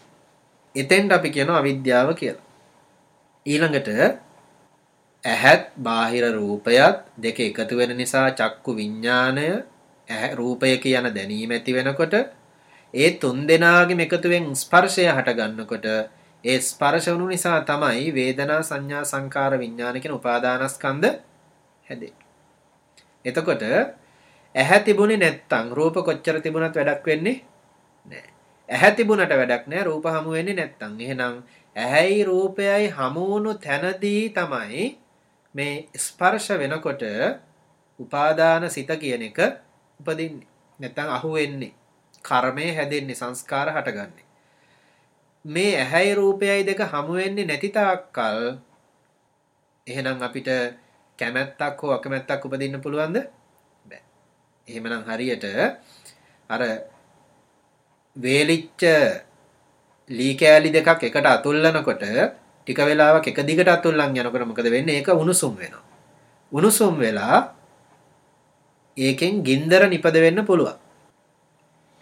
එතෙන්ට අපි කියනවා අවිද්‍යාව කියලා. ඊළඟට ඇහත් බාහිර රූපයත් දෙක එකතු වෙන නිසා චක්කු විඤ්ඥානය රූපය කියන දැනීම ඇති වෙනකොට ඒ තුන් දෙනාගේ එකතුවෙන් ස්පර්ශය හටගන්නකොට ඒ ස්පර්ශ වුණු නිසා තමයි වේදනා සංඥා සංකාර විඤ්ඥානකෙන උපාදානස්කන්ද හැදේ. එතකොට ඇහැ තිබුණේ නැත්තං රූප කොච්චර තිබුණත් වැඩක් වෙන්නේ නෑ. ඇහැ තිබුණට වැඩක් නෑ රූප හමු වෙන්නේ නැත්තං එහෙනම් ඇහැයි රූපයයි හමුවුණු තැනදී තමයි මේ ස්පර්ශ වෙනකොට උපාදාන සිත කියන එක උපදින්නේ. නැත්තං අහු වෙන්නේ. කර්මය හැදෙන්නේ සංස්කාර හටගන්නේ. මේ ඇහැයි රූපයයි දෙක හමුවෙන්නේ නැති තාක්කල් එහෙනම් අපිට කැමැත්තක් හෝ අකමැත්තක් උපදින්න පුළුවන්ද? බෑ. එහෙමනම් හරියට අර වේලිච්ච ලී කෑලි දෙකක් එකට අතුල්ලනකොට ටික වෙලාවක් එක දිගට අතුල්ලන් යනකොට මොකද වෙන්නේ? ඒක උණුසුම් වෙනවා. උණුසුම් වෙලා ඒකෙන් ගින්දර නිපද වෙන්න පුළුවන්.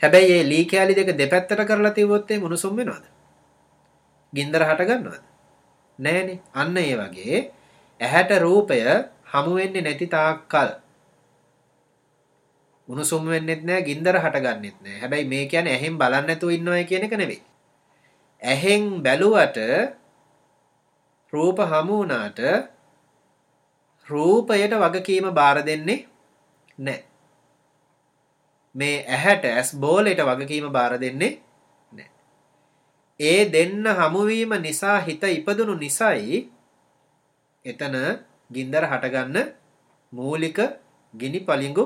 හැබැයි ඒ ලී කෑලි දෙක දෙපැත්තට කරලා තිබ්බොත් ඒ උණුසුම් වෙනවද? ගින්දර හට ගන්නවද? නෑනේ. අන්න ඒ වගේ ඇහැට රූපය හමු වෙන්නේ නැති තාක්කල් උණුසුම් වෙන්නෙත් නෑ ගින්දර හටගන්නෙත් නෑ. හැබැයි මේ කියන්නේ ඇහෙන් බලන්න නැතුව ඉන්නවා කියන එක නෙවෙයි. ඇහෙන් බැලුවට රූප හමු වුණාට රූපයට වගකීම බාර දෙන්නේ නෑ. මේ ඇහැට ඇස් බෝලයට වගකීම බාර දෙන්නේ නෑ. ඒ දෙන්න හමුවීම නිසා හිත ඉපදුණු නිසයි එතන ගින්දර හටගන්න මූලික ගිනි පලිඟු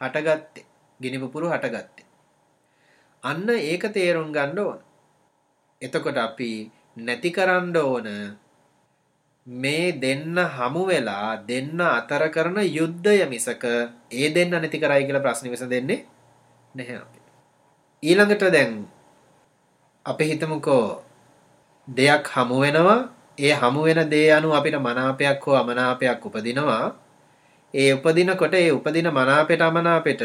හටගත්තේ. ගිනි පුපුරු හටගත්තේ. අන්න ඒක තේරුම් ගන්න ඕන. එතකොට අපි නැති කරන්න ඕන මේ දෙන්න හමු වෙලා දෙන්න අතර කරන යුද්ධය මිසක ඒ දෙන්න නැති කරයි කියලා ප්‍රශ්න විසඳෙන්නේ නැහැ අපිට ඊළඟට දැන් අපි හිතමුකෝ දෙයක් හමු වෙනවා. ඒ හමු වෙන දේ අනුව අපිට මනාපයක් හෝ අමනාපයක් උපදිනවා. ඒ උපදිනකොට ඒ උපදින මනාපයට අමනාපෙට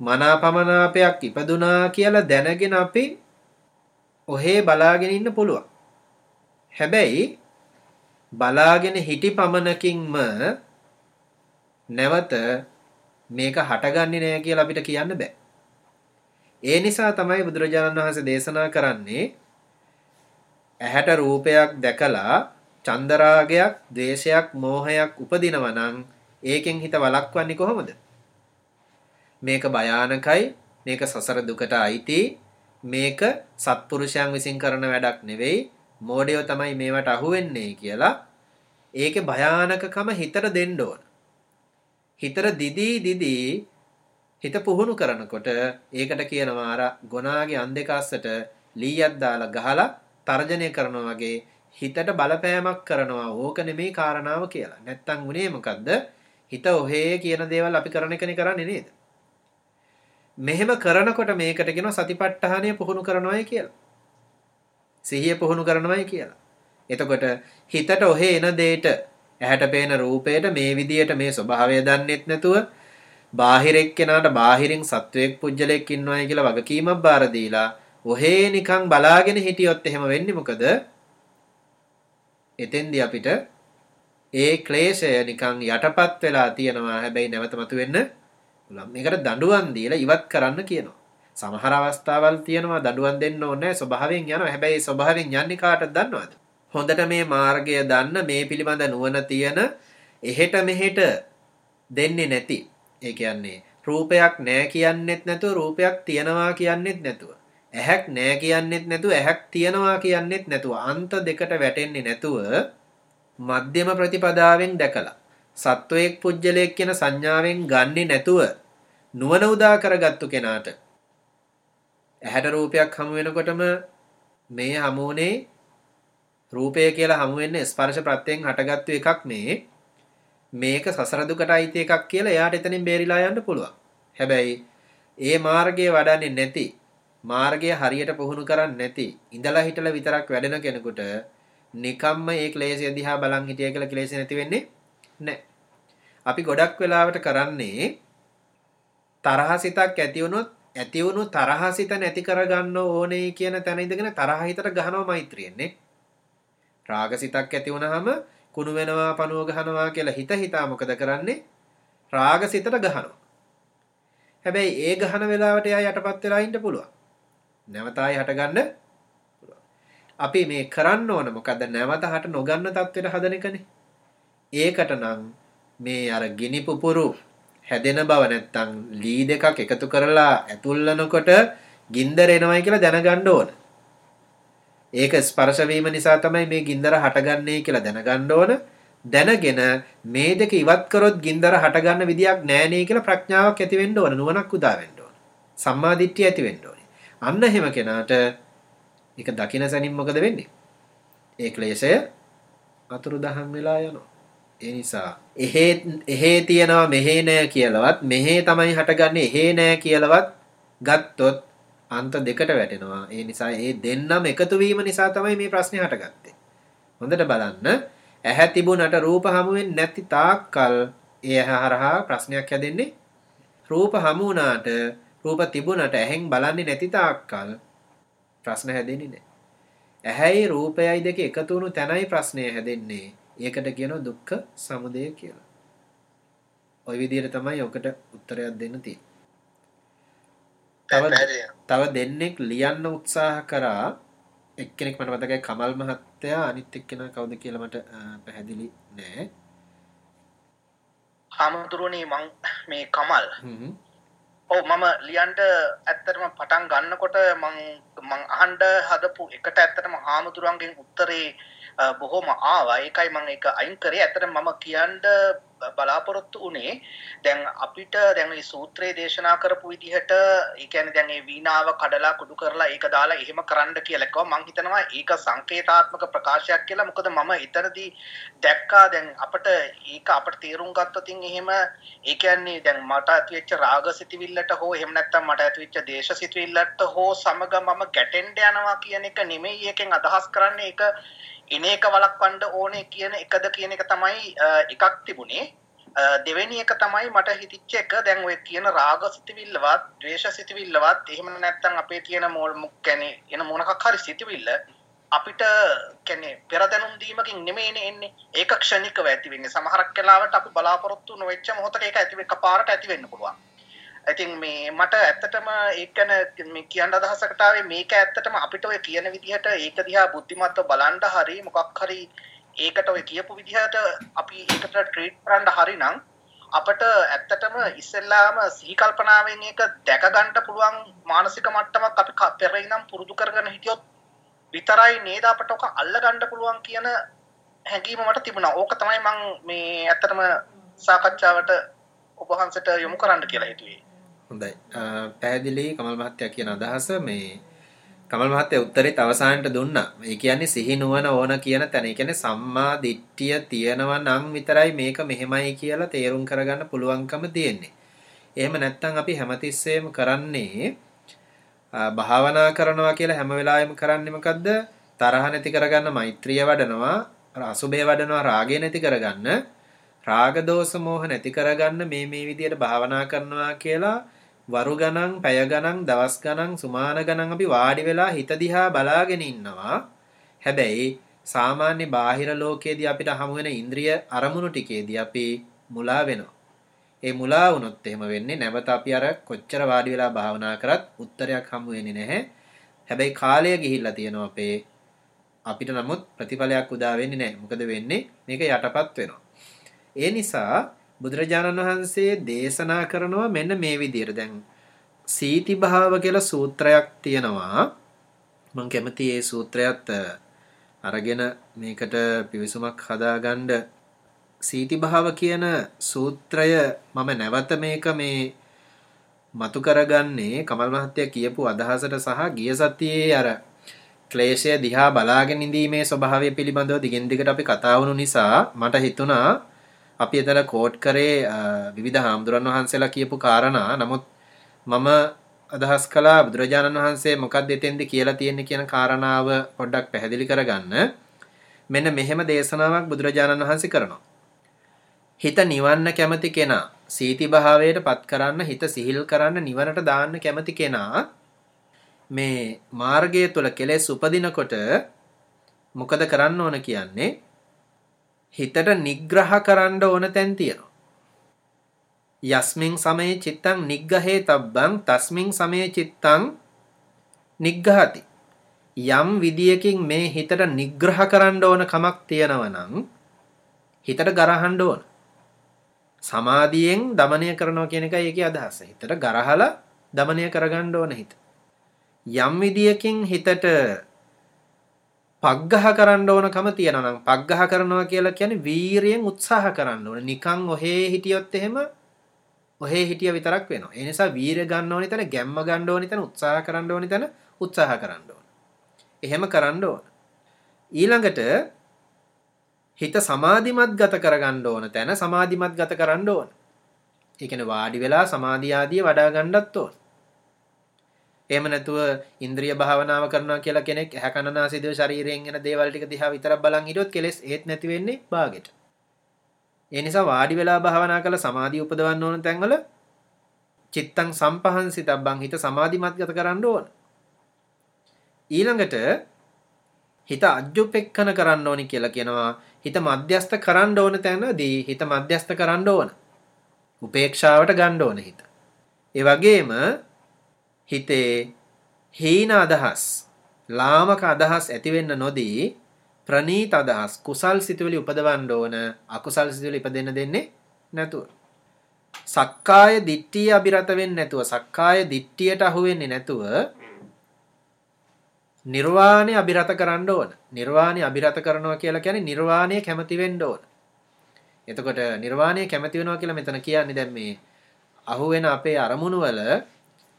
මනාපමනාපයක් ඉපදුනා කියලා දැනගෙන අපි ඔහේ බලාගෙන ඉන්න පුළුවන්. හැබැයි බලාගෙන හිටි පමණකින්ම නැවත මේක හටගන්නේ නෑ කියලා අපිට කියන්න බෑ. ඒ නිසා තමයි බුදුරජාණන් වහන්සේ දේශනා කරන්නේ ඇහැට රූපයක් දැකලා චන්දරාගයක්, ද්වේෂයක්, මෝහයක් උපදිනවා නම් ඒකෙන් හිත වළක්වන්නේ කොහොමද? මේක භයානකයි, මේක සසර දුකට අයිති, මේක සත්පුරුෂයන් විසින් කරන වැඩක් නෙවෙයි, මෝඩයෝ තමයි මේවට අහු වෙන්නේ කියලා ඒකේ භයානකකම හිතට දෙන්න ඕන. හිතට දිදී දිදී හිත පුහුණු කරනකොට ඒකට කියනවා අර ගොනාගේ අන් දෙක අස්සට ලීයක් දාලා ගහලා තර්ජනය කරනවා වගේ හිතට බලපෑමක් කරනවා ඕක නෙමේ කාරණාව කියලා. නැත්තම් උනේ මොකද්ද? හිත ඔහේ කියන දේවල් අපි කරන එකනේ කරන්නේ නේද? මෙහෙම කරනකොට මේකට කියනවා සතිපට්ඨානය පුහුණු කරනවායි කියලා. සිහිය පුහුණු කරනවායි කියලා. එතකොට හිතට ඔහේ එන දෙයට ඇහැට පේන රූපයට මේ විදියට මේ ස්වභාවය දන්නෙත් නැතුව බාහිර එක්කෙනාට බාහිරින් සත්වයක් පුජ්‍යලයක් ඉන්නවයි කියලා වගකීමක් බාර දීලා ඔහේ නිකන් බලාගෙන හිටියොත් එහෙම වෙන්නේ මොකද? එතෙන්දී අපිට ඒ ක්ලේශය නිකන් යටපත් වෙලා තියෙනවා හැබැයි නැවත මතුවෙන්න පුළුවන්. මේකට දඬුවම් දීලා ඉවත් කරන්න කියනවා. සමහර අවස්ථාවල් තියෙනවා දඬුවම් දෙන්න ඕනේ ස්වභාවයෙන් යනවා. හැබැයි ස්වභාවයෙන් යන්නේ කාටද දන්නවද? හොඳට මේ මාර්ගය දන්න මේ පිළිබඳ නුවණ තියෙන එහෙට මෙහෙට දෙන්නේ නැති. ඒ කියන්නේ රූපයක් නෑ කියන්නෙත් නැතුව රූපයක් තියනවා කියන්නෙත් නැතුව. ඇහැක් නෑ කියන්නෙත් නැතුව ඇහැක් තියනවා කියන්නෙත් නැතුව අන්ත දෙකට වැටෙන්නේ නැතුව මධ්‍යම ප්‍රතිපදාවෙන් දැකලා සත්වයෙක් පුජ්‍යලයක් කියන සංඥාවෙන් ගන්නේ නැතුව නුවණ උදා කරගත්තු කෙනාට ඇහැට රූපයක් හමු වෙනකොටම මේ හමුුනේ රූපය කියලා හමු වෙන්නේ ස්පර්ශ ප්‍රත්‍යයෙන් හටගත්තු එකක් මේ මේක සසර දුකට අයිති එකක් කියලා එයාට එතනින් බේරිලා යන්න පුළුවන්. හැබැයි ඒ මාර්ගයේ වඩන්නේ නැති මාර්ගය හරියට පුහුණු කරන්නේ නැති ඉඳලා හිටලා විතරක් වැඩෙන කෙනෙකුට නිකම්ම ඒ ක්ලේශය දිහා බලන් හිටිය කියලා ක්ලේශ නැති වෙන්නේ නැහැ. අපි ගොඩක් වෙලාවට කරන්නේ තරහ සිතක් ඇති වුණොත් ඇති වුණු තරහ සිත නැති කරගන්න ඕනේ කියන තැන ඉඳගෙන තරහ හිතට ගහනවා මෛත්‍රියෙන්නේ. රාග සිතක් ඇති වුණාම කුණු වෙනවා පණුව ගහනවා කියලා හිත හිතා මොකද කරන්නේ රාග සිතට ගහනවා හැබැයි ඒ ගහන වෙලාවට එයා යටපත් වෙලා ඉන්න පුළුවන් නැවතයි හටගන්න පුළුවන් අපි මේ කරන්න ඕන මොකද නැවත හට නොගන්න තත්ත්වයට හදන එකනේ ඒකට නම් මේ අර ගිනි පුපුරු හැදෙන බව නැත්තම් ලී දෙකක් එකතු කරලා ඇතුල්ලනකොට ගින්දර එනවයි කියලා දැනගන්න ඕන. ඒක ස්පර්ශ වීම නිසා තමයි මේ ගින්දර හටගන්නේ කියලා දැනගන්න ඕන. දැනගෙන මේ දෙක ඉවත් කරොත් ගින්දර හටගන්න විදියක් නෑ නේ කියලා ප්‍රඥාවක් ඇති වෙන්න ඕන. නුවණක් උදා වෙන්න ඕන. සම්මා දිට්ඨිය ඇති වෙන්න ඕනේ. අන්න එහෙම කෙනාට ඒක දකින සැනින් මොකද වෙන්නේ? ඒ ක්ලේශය අතුරුදහන් වෙලා යනවා. ඒ නිසා එහෙ එහෙ තියනවා මෙහෙ නෑ කියලාවත් මෙහෙ තමයි හටගන්නේ එහෙ නෑ කියලාවත් ගත්තොත් අන්ත දෙකට වැටෙනවා. ඒ නිසා ඒ දෙන්නම එකතු වීම නිසා තමයි මේ ප්‍රශ්නේ හටගත්තේ. හොඳට බලන්න ඇහැ තිබුණට රූප හමු වෙන්නේ නැති තාක්කල් ඒ ඇහැ හරහා ප්‍රශ්නයක් හැදෙන්නේ. රූප හමු වුණාට රූප තිබුණට ඇහෙන් බලන්නේ නැති තාක්කල් ප්‍රශ්න හැදෙන්නේ නැහැ. ඇහැයි රූපයයි දෙක එකතු වුණු තැනයි ප්‍රශ්නය හැදෙන්නේ. ඒකට කියනවා දුක්ඛ සමුදය කියලා. ওই විදිහට තමයි ඔකට උත්තරයක් දෙන්න තියෙන්නේ. තව දෙන්නෙක් ලියන්න උත්සාහ කරා එක්කෙනෙක් මට මතකයි කමල් මහත්තයා අනිත් එක්කෙනා කවුද කියලා මට පැහැදිලි නෑ. හාමුදුරුවනේ මං මේ කමල් ඔව් මම ලියන්ට ඇත්තටම පටන් ගන්නකොට මං මං අහන්ඩ හදපු එකට ඇත්තටම හාමුදුරුවන්ගෙන් උත්තරේ බොහෝම ආවා. ඒකයි මං එක අයින් කරේ. ඇත්තට මම කියන්ඩ බලාපොරොත්තු වනේ දැන් අපිට දැන් සූත්‍රයේ දේශනා කරපු විදිහට ඒ කියන්නේ දැන් ඒ වීණාව කඩලා කුඩු කරලා ඒක දාලා එහෙම කරන්න කියලා කිව්වා. මං හිතනවා ඒක සංකේතාත්මක ප්‍රකාශයක් කියලා. මොකද මම එතනදී දැක්කා දැන් අපිට ඒක අපිට තේරුම් ගත්තොත් එහෙම ඒ කියන්නේ දැන් මට ඇතිවෙච්ච රාග සිතවිල්ලට හෝ එහෙම නැත්නම් මට ඇතිවෙච්ච දේශ සිතවිල්ලට හෝ සමග මම ගැටෙන්න යනවා කියන එක නෙමෙයි එකෙන් අදහස් කරන්නේ. ඒක එන එක වළක්වන්න ඕනේ කියන එකද කියන එක තමයි එකක් තිබුණේ. දෙවෙනි එක තමයි මට හිතිච්ච එක. දැන් ඔය කියන රාග සිතවිල්ලවත් ද්වේෂ සිතවිල්ලවත් එහෙම නැත්නම් අපේ තියෙන මොල් කියන්නේ එන මොනකක් හරි සිතවිල්ල අපිට කියන්නේ පෙරදැනුම් දීමකින් නෙමෙයිනේ එන්නේ. ඒක ක්ෂණිකව ඇති වෙන්නේ සමහරක් වෙලාවට අපි බලාපොරොත්තු නොවෙච්ච මොහොතක ඒක ඇති වෙන්න පාරට ඇති වෙන්න පුළුවන්. ඉතින් මේ මට ඇත්තටම ඒක ගැන මේ කියන්න අදහසකට ආවේ මේක ඇත්තටම අපිට ඔය කියන විදිහට ඒක දිහා බුද්ධිමත්ව බලන්න හරි මොකක් හරි ඒකට ඔය කියපු විදිහට අපි ඒකට ට්‍රීට් කරන්න හරි නම් අපට ඇත්තටම ඉස්සෙල්ලාම සිහි කල්පනාවෙන් ඒක දැක ගන්න පුළුවන් මානසික මට්ටමක් අපි පෙර ඉඳන් පුරුදු කරගෙන හිටියොත් විතරයි නේද අපට ඔක අල්ල ගන්න පුළුවන් කියන හැඟීම මට තිබුණා. ඕක තමයි මම මේ ඇත්තටම සාකච්ඡාවට ඔබ වහන්සේට යොමු කරන්න කියලා හිතුවේ. හොඳයි පැහැදිලි කමල් මහත්තයා කියන අදහස මේ කමල් මහත්තයා උත්තරෙත් අවසානට දුන්නා. ඒ කියන්නේ සිහි නුවණ ඕන කියන තැන. ඒ කියන්නේ සම්මා දිට්ඨිය තියෙනවා නම් විතරයි මේක මෙහෙමයි කියලා තේරුම් කරගන්න පුළුවන්කම තියෙන්නේ. එහෙම නැත්නම් අපි හැමතිස්සෙම කරන්නේ භාවනා කරනවා කියලා හැම වෙලාවෙම කරන්නේ මොකද්ද? තරහ නැති කරගන්න මෛත්‍රිය වඩනවා, අසුභය වඩනවා, රාගය නැති කරගන්න, රාග දෝෂ මෝහ නැති කරගන්න මේ මේ විදියට භාවනා කරනවා කියලා වරු ගණන්, පැය ගණන්, දවස් ගණන්, සුමාන ගණන් අපි වාඩි වෙලා හිත දිහා බලාගෙන ඉන්නවා. හැබැයි සාමාන්‍ය බාහිර ලෝකයේදී අපිට හමු වෙන ඉන්ද්‍රිය අරමුණු ටිකේදී අපි මුලා වෙනවා. ඒ මුලා වුණොත් එහෙම වෙන්නේ නැවත අපි අර කොච්චර වාඩි වෙලා භාවනා කරත් උත්තරයක් හමු වෙන්නේ නැහැ. හැබැයි කාලය ගිහිල්ලා තියෙනවා අපේ අපිට නමුත් ප්‍රතිඵලයක් උදා වෙන්නේ නැහැ. මොකද වෙන්නේ? මේක යටපත් වෙනවා. ඒ නිසා බුදුරජාණන් වහන්සේ දේශනා කරනවා මෙන්න මේ විදිහට දැන් සීති භාව කියලා සූත්‍රයක් තියෙනවා. මම කැමති ඒ සූත්‍රයත් අරගෙන මේකට පිවිසුමක් හදාගන්න. සීති භාව කියන සූත්‍රය මම නැවත මේක මේ මතු කරගන්නේ කමල් මහත්තයා කියපු අදහසට සහ ගිය සතියේ අර ක්ලේශය දිහා බලාගෙන ඉඳීමේ ස්වභාවය පිළිබඳව දිගින් දිගට අපි කතා වුණු නිසා මට හිතුණා අපි එතන කෝට් කරේ විවිධ හාමුදුරන් වහන්සේලා කියපු කාරණා. නමුත් මම අදහස් කළා බුදුරජාණන් වහන්සේ මොකක්ද එතෙන්ද කියලා තියෙන්නේ කියන කාරණාව පොඩ්ඩක් පැහැදිලි කරගන්න. මෙන්න මෙහෙම දේශනාවක් බුදුරජාණන් වහන්සේ කරනවා. හිත නිවන්න කැමති කෙනා සීති භාවයට පත් කරන්න හිත සිහිල් කරන්න නිවනට දාන්න කැමති කෙනා මේ මාර්ගය තුළ කෙලෙස් උපදිනකොට මොකද කරන්න ඕන කියන්නේ? හිතට නිග්‍රහ කරන්න ඕන තැන් තියෙනවා. යස්මින් සමයේ චිත්තං නිග්ගහේ තබ්බං තස්මින් සමයේ චිත්තං නිග්ගහති. යම් විදියකින් මේ හිතට නිග්‍රහ කරන්න ඕන කමක් තියෙනවා නම් හිතට ගරහන්න ඕන. සමාධියෙන් දමනය කරනවා කියන එකයි ඒකේ අදහස. හිතට ගරහලා දමනය කරගන්න ඕන හිත. යම් විදියකින් හිතට පග්ගහ කරන්න ඕනකම තියෙනවා නම් පග්ගහ කරනවා කියලා කියන්නේ වීරියෙන් උත්සාහ කරන්න ඕන. නිකන් ඔහේ හිටියොත් එහෙම ඔහේ හිටිය විතරක් වෙනවා. ඒ නිසා වීරිය ගන්න ඕනි තැන, ගැම්ම ගන්න ඕනි තැන, උත්සාහ කරන්න ඕනි තැන උත්සාහ කරන්න ඕන. එහෙම කරන්න ඕන. ඊළඟට හිත සමාධිමත් ගත කරගන්න ඕන තැන සමාධිමත් ගත කරන්න ඕන. ඒ කියන්නේ වාඩි වෙලා සමාධිය ආදිය වඩා ගන්නත් ඕන. එහෙම නැතුව ඉන්ද්‍රිය භාවනාව කරනවා කියලා කෙනෙක් ඇහැ කන නාසය දිව ශරීරයෙන් එන දේවල් ටික දිහා විතරක් බලන් හිටියොත් කෙලෙස් ඒත් නැති වෙන්නේ භාගෙට. ඒ නිසා වාඩි වෙලා භාවනා කරලා සමාධිය උපදවන්න ඕන තැන්වල චිත්තං සම්පහන්සිතබ්බං හිත සමාධිමත් ගත කරන්න ඕන. ඊළඟට හිත අජ්ජුපෙක්ඛන කරන්න ඕනි කියලා කියනවා. හිත මධ්‍යස්ත කරන්න ඕන තැනදී හිත මධ්‍යස්ත කරන්න ඕන. උපේක්ෂාවට ගන්න ඕන හිත. ඒ වගේම හිතේ හීන අදහස් ලාමක අදහස් ඇතිවෙන්න නොදී ප්‍රනීත අදහස් කුසල් සිතුවිලි උපදවන්න ඕන අකුසල් සිතුවිලි ඉපදෙන්න දෙන්නේ නැතුව. සක්කාය දිට්ඨිය අබිරත වෙන්නේ නැතුව සක්කාය දිට්ඨියට අහු වෙන්නේ නැතුව නිර්වාණය අබිරත කරන්න ඕන. නිර්වාණය අබිරත කරනවා කියලා කියන්නේ නිර්වාණය කැමති වෙන්න ඕන. එතකොට නිර්වාණය කැමති වෙනවා කියලා මෙතන කියන්නේ දැන් මේ අහුවෙන අපේ අරමුණු වල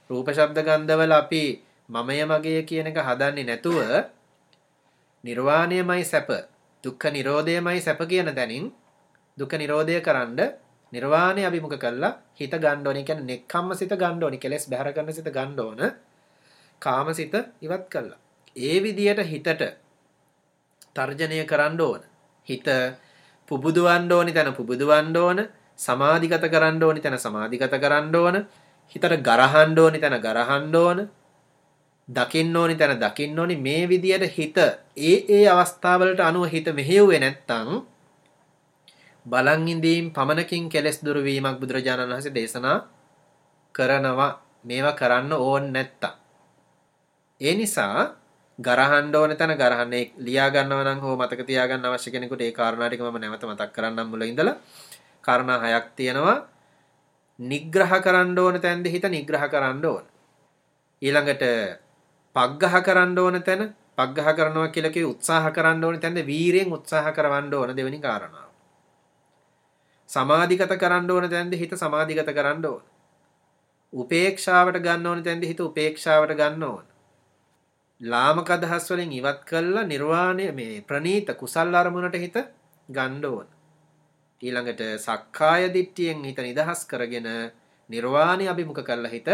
රූප ශබ්ද ගන්ධවල අපි මමය මගේ කියන එක හදන්නේ නැතුව නිර්වාණයමයි සැප දුක්ඛ නිරෝධයමයි සැප කියන තැනින් දුක්ඛ නිරෝධය කරන්න නිර්වාණය අභිමුඛ කළා හිත ගන්න ඕනේ. කියන්නේ නෙක්ඛම්ම සිත ගන්න ඕනේ. කෙලස් බැහැර කරන සිත ගන්න ඕන. කාම සිත ඉවත් කළා ඒ විදියට හිතට තර්ජනය කරන්න ඕන. හිත පුබුදුවන්න ඕනි තැන පුබුදුවන්න ඕන. සමාධිගත කරන්න ඕනි තැන සමාධිගත කරන්න ඕන. හිතට ගරහන්න ඕනි තැන ගරහන්න ඕන දකින්න ඕනි තැන දකින්න ඕනි. මේ විදියට හිත ඒ ඒ අවස්ථාවලට අනුව හිත මෙහෙව්වේ නැත්තම් බලන් ඉඳීම් පමණකින් කෙලෙස් දුරු වීමක් බුදුරජාණන් වහන්සේ දේශනා කරනවා. මේවා කරන්න ඕන නැත්තම්. ඒ නිසා ගරහන්න ඕන තැන ගරහන්නේ ලියා ගන්නව නම් හෝ මතක තියාගන්න අවශ්‍ය කෙනෙකුට ඒ කාරණා ටික මම නැවත මතක් කරන්නම් මුල ඉඳලා. කාරණා හයක් තියෙනවා. නිග්‍රහ කරන්න ඕන තැන්ද හිත නිග්‍රහ කරන්න ඕන. ඊළඟට පග්ගහ කරන්න ඕන තැන පග්ගහ කරනවා කියලා කිව්වේ උත්සාහ කරන්න ඕන තැනද වීරියෙන් උත්සාහ කරවන්න ඕන දෙවෙනි කාරණාව. සමාධිගත කරන්න ඕන තැනද හිත සමාධිගත කරන්න ඕන. උපේක්ෂාවට ගන්න ඕන තැනද හිත උපේක්ෂාවට ගන්න ඕන. ලාමක අදහස් වලින් ඉවත් කළා නිර්වාණය මේ ප්‍රනීත කුසල් අරමුණට හිත ගන්න ඕන. ඊළඟට සක්කාය දිට්ඨියෙන් හිත නිදහස් කරගෙන නිර්වාණය අභිමුඛ කරලා හිත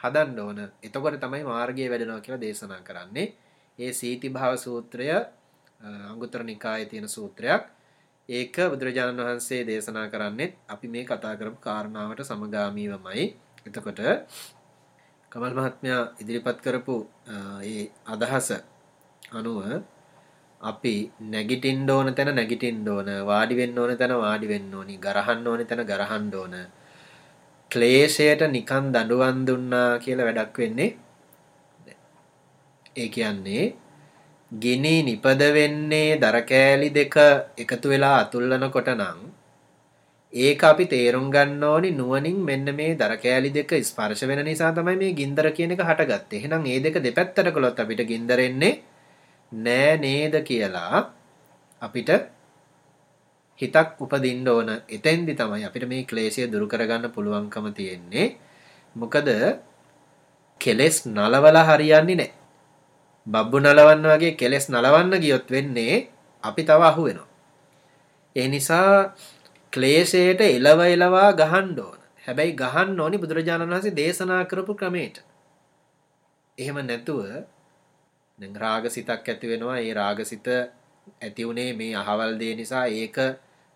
හදන්න ඕන. එතකොට තමයි මාර්ගය වැඩෙනවා කියලා දේශනා කරන්නේ. ඒ සීති භාව සූත්‍රය අංගුත්තර නිකායේ තියෙන සූත්‍රයක්. ඒක බුදුරජාණන් වහන්සේ දේශනා කරන්නේ අපි මේ කතා කරපු කාරණාවට සමගාමීවමයි. එතකොට කමල් මහත්මයා ඉදිරිපත් කරපු ඒ අදහස අනුව අපි නැගිටින්න ඕන තැන නැගිටින්න ඕන වාඩි වෙන්න ඕන තැන වාඩි වෙන්න ඕනි ගරහන්න ඕන තැන ගරහන්න ඕන ක්ලේශයට නිකන් දඬුවම් දුන්නා කියලා වැඩක් වෙන්නේ ඒ කියන්නේ ගිනි නිපද වෙන්නේ දර කෑලි දෙක එකතු වෙලා අතුල්ලනකොට නම් ඒක අපි තේරුම් ගන්න ඕනි නුවණින් මෙන්න මේ දර කෑලි දෙක ස්පර්ශ වෙන නිසා තමයි මේ ගින්දර කියන එක හටගත්තේ. එහෙනම් මේ දෙක දෙපැත්තට කළොත් අපිට ගින්දර එන්නේ නෑ නේද කියලා අපිට හිතක් උපදින්න ඕන. එතෙන්දි තමයි අපිට මේ ක්ලේශය දුරු කරගන්න පුළුවන්කම තියෙන්නේ. මොකද කෙලෙස් නලවලා හරියන්නේ නැහැ. බබ්බු නලවන්න වගේ කෙලෙස් නලවන්න ගියොත් වෙන්නේ අපි තව අහු වෙනවා. ඒ නිසා ක්ලේශයට එලව එලවා ගහන්න ඕන. හැබැයි ගහන්න ඕනි බුදුරජාණන් වහන්සේ දේශනා කරපු ක්‍රමයට. එහෙම නැතුව දැන් රාගසිතක් ඇති වෙනවා. ඒ රාගසිත ඇති උනේ මේ අහවල් දේ නිසා ඒක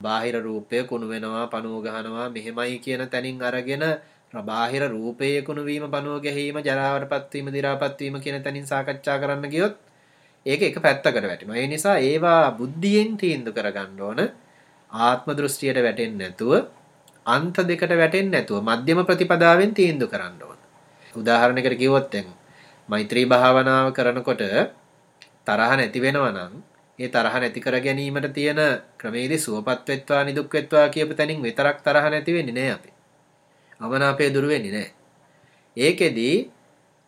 බාහිර රූපය කුණු වෙනවා, පණුව ගහනවා, මෙහෙමයි කියන තැනින් අරගෙන බාහිර රූපයේ කුණු වීම, පණුව ගැහිම, ජරාවටපත් වීම, දි รา පත් වීම කියන තැනින් සාකච්ඡා කරන්න ගියොත් ඒක එක පැත්තකට වැටෙනවා. ඒ නිසා ඒවා බුද්ධියෙන් තීන්දුව කරගන්න ඕන. ආත්ම දෘෂ්ටියට වැටෙන්නේ නැතුව අන්ත දෙකට වැටෙන්නේ නැතුව මධ්‍යම ප්‍රතිපදාවෙන් තීන්දුව කරන්න ඕන. උදාහරණයකට කිව්වොත් දැන් මෛත්‍රී භාවනාව කරනකොට තරහ නැති වෙනවා නම් ඒ තරහ නැති කර ගැනීමට තියෙන ක්‍රමේදී සුවපත් වෙත්වා නිදුක් වෙත්වා කියපු තැනින් විතරක් තරහ නැති වෙන්නේ නෑ අපි. අමනාපය දුරු වෙන්නේ නෑ. ඒකෙදී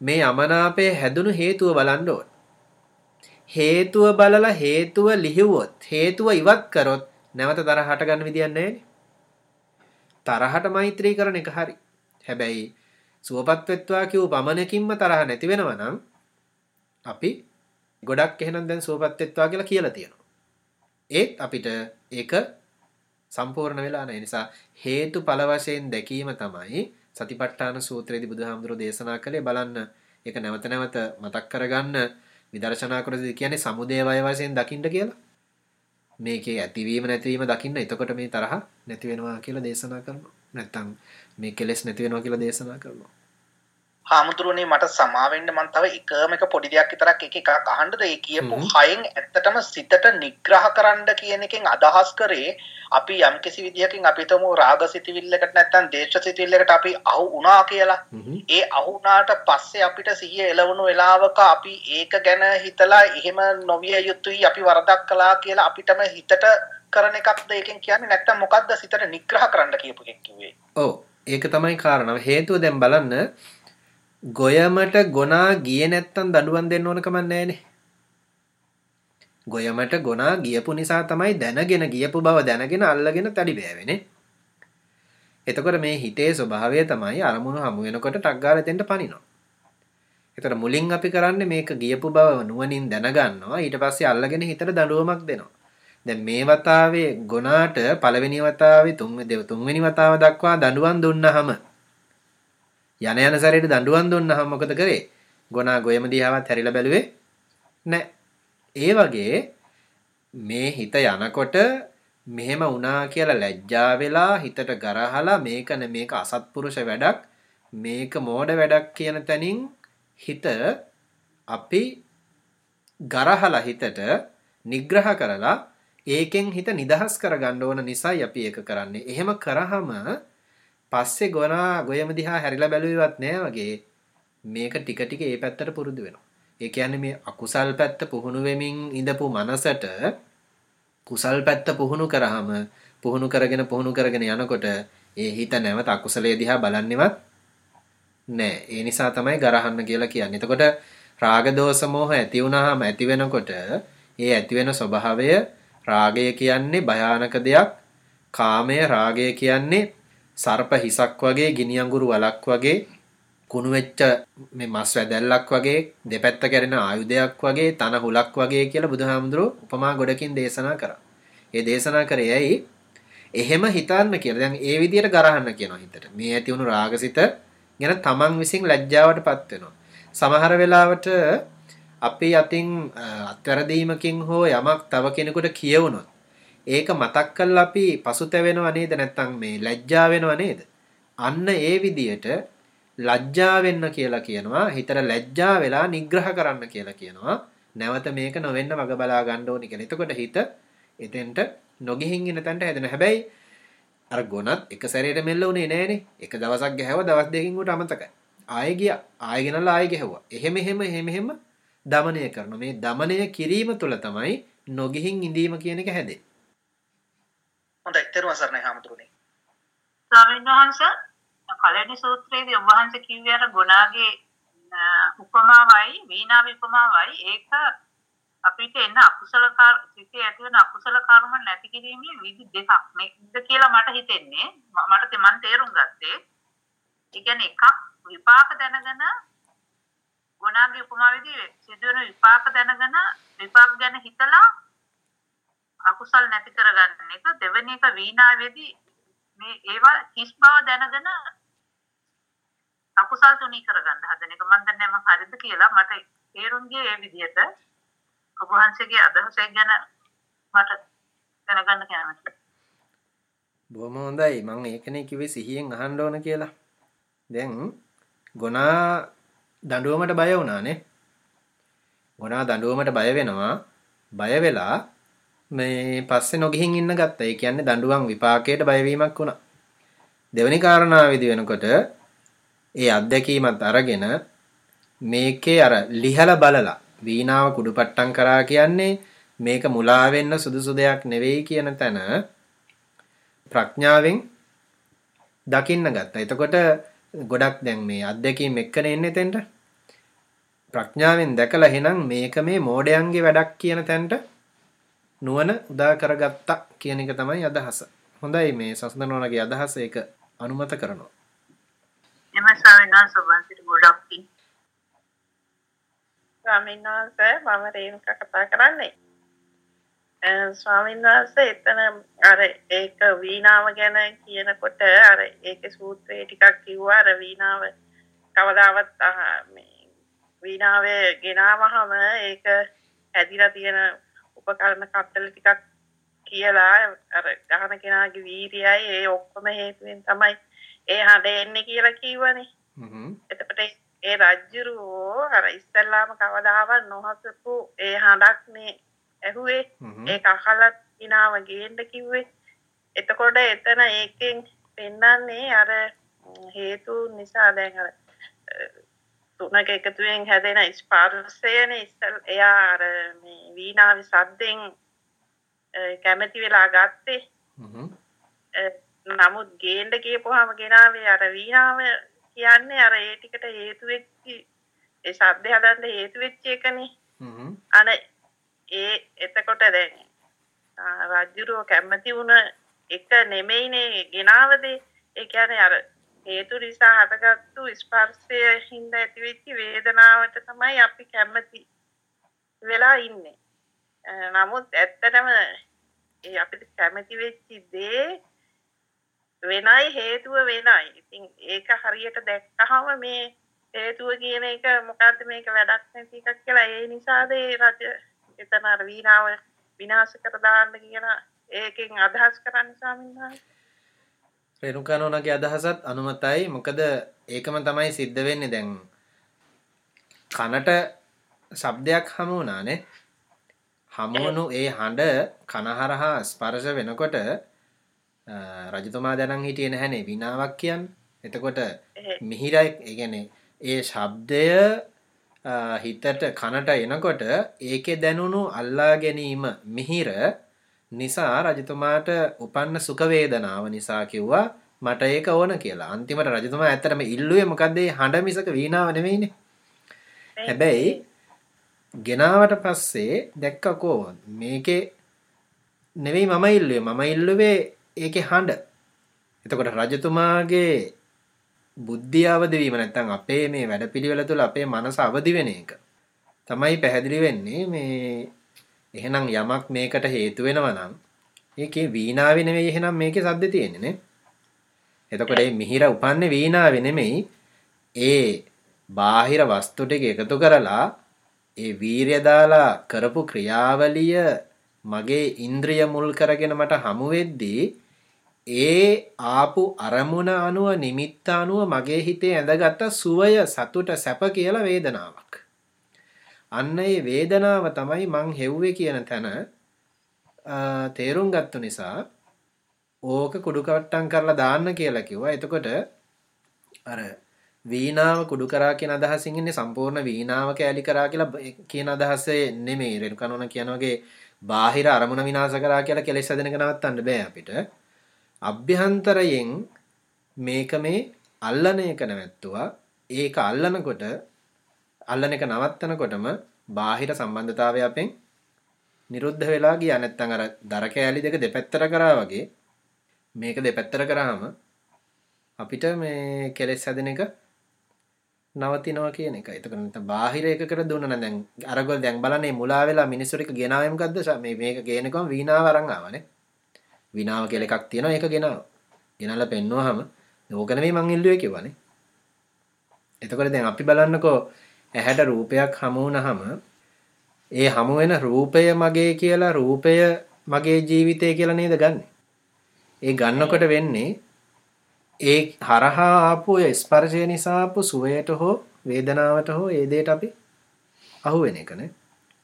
මේ අමනාපය හැදුණු හේතුව බලන්න ඕන. හේතුව බලලා හේතුව ලිහිව්වොත් හේතුව ඉවත් කරොත් නැවත තරහ හට ගන්න විදියක් නැහැනේ. තරහට මෛත්‍රී කරන එක හරි. හැබැයි සුවපත් වෙත්වා කියූ පමණකින්ම තරහ නැති වෙනවා නම් අපි ගොඩක් එහෙනම් දැන් සුවපත් වෙත්වා කියලා කියලා තියෙනවා. ඒත් අපිට ඒක සම්පූර්ණ වෙලා නැහැ. නිසා හේතුඵල වශයෙන් දැකීම තමයි සතිපට්ඨාන සූත්‍රයේදී බුදුහාමුදුරෝ දේශනා කළේ බලන්න ඒක නැවත නැවත මතක් කරගන්න විදර්ශනා කරද්දී කියන්නේ සමුදය වය වශයෙන් දකින්න කියලා. මේකේ ඇතිවීම නැතිවීම දකින්න එතකොට මේ තරහ නැති වෙනවා කියලා දේශනා කරනවා. නැත්තම් මේ කෙලෙස් නැති වෙනවා කියලා දේශනා කරනවා. හාමුදුරුවනේ මට සමාවෙන්න මන් තව එකම එක පොඩි දෙයක් විතරක් එක එකක් අහන්නද ඒ කියපු හයෙන් ඇත්තටම සිතට නිග්‍රහ කරන්න කියන එකෙන් අදහස් කරේ අපි යම්කිසි විදිහකින් අපි තමු රාග සිතවිල්ලකට නැත්තම් දේශ සිතවිල්ලකට අපි අහු වුණා කියලා. ඒ අහු වුණාට පස්සේ අපිට සිහිය එළවුණු වෙලාවක අපි ඒක ගැන හිතලා එහෙම නොවිය යුතුයි අපි වරදක් කළා කියලා අපිටම හිතට කරන එකක්ද ඒකෙන් කියන්නේ නැත්තම් මොකද්ද සිතට නිග්‍රහ කරන්න කියපු එකක් කිව්වේ. ඔව් ඒක තමයි කාරණාව. හේතුව දැන් බලන්න ගොයමට ගොනා ගියේ නැත්තම් දඬුවම් දෙන්න ඕන කමක් නැහැනේ. ගොයමට ගොනා ගියපු නිසා තමයි දැනගෙන ගියපු බව දැනගෙන අල්ලගෙන තඩි බෑවෙනේ. එතකොට මේ හිතේ ස්වභාවය තමයි අරමුණු හමු වෙනකොට ටක් ගාලා දෙන්න පනිනවා. එතකොට මුලින් අපි කරන්නේ මේක ගියපු බව නුවණින් දැනගන්නවා ඊට පස්සේ අල්ලගෙන හිතට දඬුවමක් දෙනවා. දැන් මේ වතාවේ ගොනාට පළවෙනි වතාවේ තුන්වෙනි වතාව දක්වා දඬුවම් දුන්නාම යන යන සැරේට දඬුවම් දුන්නාම මොකද කරේ? ගොනා ගොයම දිහාවත් හැරිලා බැලුවේ නැහැ. ඒ වගේ මේ හිත යනකොට මෙහෙම වුණා කියලා ලැජ්ජා වෙලා හිතට ගරහලා මේක නේ මේක අසත්පුරුෂ වැඩක් මේක මෝඩ වැඩක් කියන තැනින් හිත අපි ගරහලා හිතට නිග්‍රහ කරලා ඒකෙන් හිත නිදහස් කරගන්න ඕන නිසායි අපි ඒක කරන්නේ. එහෙම කරාම පස්සේ ගොනා ගොයම දිහා හැරිලා බැලුවේවත් නෑ වගේ මේක ටික ටික ඒ පැත්තට පුරුදු වෙනවා. ඒ කියන්නේ මේ අකුසල් පැත්ත පුහුණු වෙමින් ඉඳපු මනසට කුසල් පැත්ත පුහුණු කරාම පුහුණු කරගෙන පුහුණු කරගෙන යනකොට ඒ හිත නැවත අකුසලයේ දිහා බලන්නේවත් නෑ. ඒ නිසා තමයි ගරහන්න කියලා කියන්නේ. එතකොට රාග දෝෂ මොහ ඇති වුනහම ඇති වෙනකොට ඒ ඇති වෙන ස්වභාවය රාගය කියන්නේ භයානක දෙයක්. කාමය රාගය කියන්නේ සර්ප හිසක් වගේ ගිනි අඟුරු වලක් වගේ කුණු වෙච්ච මේ මස් වැදැල්ලක් වගේ දෙපැත්ත කැරෙන ආයුධයක් වගේ තන හුලක් වගේ කියලා බුදුහාමුදුරුවෝ උපමා ගොඩකින් දේශනා කරා. ඒ දේශනා කරේ ඇයි? එහෙම හිතන්න කියලා. දැන් ඒ විදිහට ගරහන්න කියනවා හිතට. මේ ඇති වුණු රාගසිත ගැන තමන් විසින් ලැජ්ජාවටපත් වෙනවා. සමහර වෙලාවට අපි අතින් අත්වැරදීමකින් හෝ යමක් තව කෙනෙකුට කියවුණොත් ඒක මතක් කරලා අපි පසුතැවෙනව නේද නැත්නම් මේ ලැජ්ජා වෙනව නේද? අන්න ඒ විදියට ලැජ්ජා වෙන්න කියලා කියනවා. හිතට ලැජ්ජා වෙලා නිග්‍රහ කරන්න කියලා කියනවා. නැවත මේක නොවෙන්න වග බලා ගන්න ඕනි කියලා. එතකොට හිත එතෙන්ට නොගිහින් ඉන්න තැනට හැදෙනවා. හැබැයි අර ගොනත් එක සැරේට මෙල්ල උනේ නෑනේ. එක දවසක් ගැහුවා දවස් දෙකකින් උට අමතකයි. ආයෙ ගියා. ආයෙ ගෙනල්ලා ආයෙ ගැහුවා. එහෙම එහෙම එහෙම එහෙම දමනය කරනවා. මේ දමනය කිරීම තුළ තමයි නොගිහින් ඉඳීම කියන එක හැදෙන්නේ. හොඳයි තෙරුවන් සරණයි හාමුදුරනේ ස්වාමීන් වහන්සේ කලෙනි සූත්‍රයේදී ඔබ වහන්සේ කිව්වේ අර ගුණාගේ උපමාවයි වීණාවේ උපමාවයි ඒක අපිට එන අකුසල සිතේ ඇති වෙන අකුසල කර්ම නැති කිරීමේ විදි දෙකක් නේද කියලා මට හිතෙන්නේ මට මන් තේරුම් ගත්තේ ඒ කියන්නේ එකක් විපාක දැනගෙන ගුණාගේ උපමාවේදී සිදුවෙන විපාක දැනගෙන විපාක ගැන හිතලා අකුසල් නැති කරගන්න එක දෙවෙනි එක වීණාවේදී මේ ඒවා හිස් බව දැනගෙන අකුසල් තුනී කරගන්න හදන එක මම දන්නේ මම හරිද කියලා මට තේරුම් ගියේ ඒ විදිහට ඔබ වහන්සේගේ අදහස ගැන මට දැනගන්න කැමතියි. බොහොම හොඳයි මම ඒකනේ කිව්වේ සිහියෙන් අහන්න ඕන කියලා. දැන් ගොනා දඬුවමට බය වුණානේ. ගොනා දඬුවමට බය වෙනවා. බය වෙලා මේ පස්සේ නොගිහින් ඉන්න ගත්තා. ඒ කියන්නේ දඬුවම් විපාකයට බයවීමක් වුණා. දෙවැනි කාරණාවේදී වෙනකොට ඒ අත්දැකීමත් අරගෙන මේකේ අර ලිහලා බලලා වීණාව කුඩුපට්ටම් කරා කියන්නේ මේක මුලා වෙන්න සුදුසු දෙයක් නෙවෙයි කියන තැන ප්‍රඥාවෙන් දකින්න ගත්තා. එතකොට ගොඩක් දැන් මේ අත්දැකීම් එක්කනේ එන්නේ එතෙන්ට. ප්‍රඥාවෙන් දැකලා එහෙනම් මේක මේ මෝඩයන්ගේ වැඩක් කියන තැනට නුවණ උදා කරගත්තා කියන එක තමයි අදහස. හොඳයි මේ සසඳනෝනගේ අදහස ඒක අනුමත කරනවා. එම ස්වාමීන් වහන්සේ වහන්සේට ගොඩක් පිං. ස්වාමීන් වහන්සේ මම රේණුක කතා කරන්නේ. ස්වාමීන් වහන්සේ එතන අර ඒක වීණාව ගැන කියනකොට අර ඒකේ සූත්‍රයේ ටිකක් කිව්වා අර වීණාව කවදාවත් මේ වීණාවේ ගෙනාවහම ඒක හැදිලා තියෙන උපකරණ කත්තල ටිකක් කියලා අර ගහන කෙනාගේ වීරියයි ඒ ඔක්කොම හේතුවෙන් තමයි ඒ හඬ එන්නේ කියලා කිව්වනේ. එතකොට ඒ රජ්ජුරුවෝ අර ඉස්සල්ලාම කවදාවත් නොහසපු ඒ හඬක් මේ ඇහුවේ. ඒ අහලත් ඉනාව ගේන්ඩ කිව්වේ. එතකොට එතන ඒකෙන් පෙන්නන්නේ අර හේතු නිසා දැන් අර තුනක එකතුවෙන් හැදෙන ස්පාර්සයන ඉස්සල් එයා අර වීනාවි සද්දෙන් කැමැති වෙලා ගත්තේ. නමුත් ගේන්ඩ කියපුහම ගෙනාවේ අර වීනාව කියන්නේ අර ඒටිකට හේතුවෙච්චි ඒ සද්ධ හදන්ට හේතුවෙච්ච එකනේ. අන ඒ එතකොට දැන් රජ්ජුරුව කැම්මති වුණ එක නෙමෙයිනේ ගෙනාවදේ? ඒ කියන්නේ අර හේතු නිසා හටගත්තු ස්පර්ශය හින්දා ඇතිවෙච්චි වේදනාවට තමයි අපි කැමති වෙලා ඉන්නේ. නමුත් ඇත්තටම ඒ අපිට කැමති වෙච්චි දේ වෙනයි හේතුව වෙනයි. ඉතින් ඒක හරියට දැක්කහම මේ හේතුව කියන එක මොකද්ද මේක වැඩක් නැති එකක් කියලා ඒ නිසාද ඒ රජ එතන අර වීණාව විනාශ කර දාන්න කියන ඒකෙන් අදහස් කරන්න ස්වාමීන් වහන්සේ. රේණුකානෝනගේ අදහසත් අනුමතයි. මොකද ඒකම තමයි සිද්ධ වෙන්නේ දැන්. කනට ශබ්දයක් හමු වුණානේ. හමුවුණු ඒ හඬ කනහරහා ස්පර්ශ වෙනකොට රජතුමා දැනන් හිටියේ නැහැනේ විනාවක් කියන්නේ. එතකොට මිහිරයි ඒ කියන්නේ ඒ ශබ්දය හිතට කනට එනකොට ඒකේ දැනුණු අල්ලා ගැනීම මිහිර නිසා රජතුමාට උපන්න සුඛ වේදනාව නිසා කිව්වා මට ඒක ඕන කියලා. අන්තිමට රජතුමා ඇත්තටම ඉල්ලුවේ මොකද්ද? හඬ මිසක වීණාව නෙවෙයිනේ. හැබැයි ගෙනාවට පස්සේ දැක්කකෝ මේකේ නෙවෙයි මම ඉල්ලුවේ. මම ඉල්ලුවේ ඒකේ හඬ. එතකොට රජතුමාගේ බුද්ධිය අවදි වීම නැත්නම් අපේ මේ වැඩපිළිවෙල තුළ අපේ මනස අවදි වෙන එක තමයි පැහැදිලි වෙන්නේ මේ එහෙනම් යමක් මේකට හේතු වෙනවා නම් ඒකේ වීණාවේ නෙමෙයි එහෙනම් මේකේ සද්ද තියෙන්නේ නේ එතකොට මේ මිහිර උපන්නේ වීණාවේ නෙමෙයි ඒ බාහිර වස්තු ටික එකතු කරලා ඒ වීරිය දාලා කරපු ක්‍රියාවලිය මගේ ඉන්ද්‍රිය මුල් කරගෙන මට හමු වෙද්දී ඒ ආපු අරමුණ අනුව නිමිත්ත අනුව මගේ හිතේ ඇඳගත්ත සුවය සතුට සැප කියලා වේදනාවක්. අන්න ඒ වේදනාව තමයි මං හෙව්වේ කියන තැන තේරුම් ගත්තු නිසා ඕක කුඩු කට්ටම් කරලා දාන්න කියලා කිව්වා. එතකොට අර වීණාව කුඩු කරා කියන අදහසින් ඉන්නේ සම්පූර්ණ වීණාව කැලි කරා කියලා කියන අදහසේ නෙමෙයි. රෙනුකනෝන කියන වගේ බාහිර අරමුණ විනාශ කරා කියලා කෙලෙස් හදනක නවත්තන්න බෑ අපිට. අභ්‍යන්තරයෙන් මේක මේ අල්ලන එක නැවැත්තුවා ඒක අල්ලනකොට අල්ලන එක නවත්තනකොටම බාහිර සම්බන්ධතාවය අපෙන් නිරුද්ධ වෙලා ගියා නැත්නම් අර දර කෑලි දෙක දෙපැත්තට කරා වගේ මේක දෙපැත්තට කරාම අපිට මේ කෙලෙස් හැදෙන එක නවතිනවා කියන එක. එතකොට නැත්නම් බාහිර එකකට දුන්න නම් දැන් අරගොල්ල දැන් බලන්නේ මුලා වෙලා මිනිස්සු ටික ගෙනාවේ මොකද්ද? මේ මේක ගේනකම වීණාව අරන් ආවනේ. විනාව කියලා එකක් තියෙනවා ඒක ගෙනාව. ගෙනල්ලා පෙන්නුවාම ඕක නෙමෙයි මං ඉල්ලුවේ කිව්වනේ. එතකොට දැන් අපි බලන්නකෝ ඇහැට රූපයක් හමු වුණාම ඒ හමු වෙන රූපය මගේ කියලා රූපය මගේ ජීවිතය කියලා නේද ගන්නෙ. ඒ ගන්නකොට වෙන්නේ ඒ හරහා ආපු ස්පර්ශය නිසා ආපු සුවයට හෝ වේදනාවට හෝ ඒ දෙයට අපි අහු වෙන එකනේ.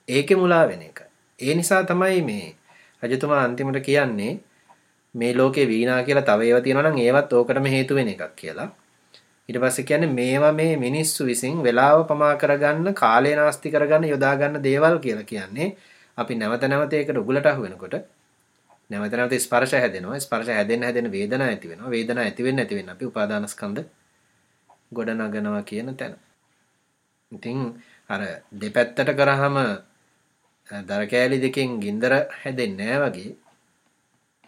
ඒකේ මුලා වෙන එක. ඒ නිසා තමයි මේ රජතුමා අන්තිමට කියන්නේ මේ ලෝකේ වීණා කියලා තව ඒවා තියෙනවා නම් ඒවත් ඕකටම හේතු වෙන එකක් කියලා. ඊට පස්සේ කියන්නේ මේවා මේ මිනිස්සු විසින් වෙලාව පමා කරගන්න කාලය නාස්ති කරගන්න යොදා ගන්න දේවල් කියලා කියන්නේ අපි නැවත නැවත ඒකට උගලට අහු වෙනකොට නැවත නැවත ස්පර්ශ හැදෙනවා ස්පර්ශ හැදෙන්න හැදෙන වේදනා ඇති වෙනවා වේදනා ඇති වෙන්න ඇති වෙන්න අපි උපාදානස්කන්ධ ගොඩ නගනවා කියන තැන. ඉතින් අර දෙපැත්තට කරාම දර කෑලි දෙකෙන් ගින්දර හැදෙන්නේ නැහැ වගේ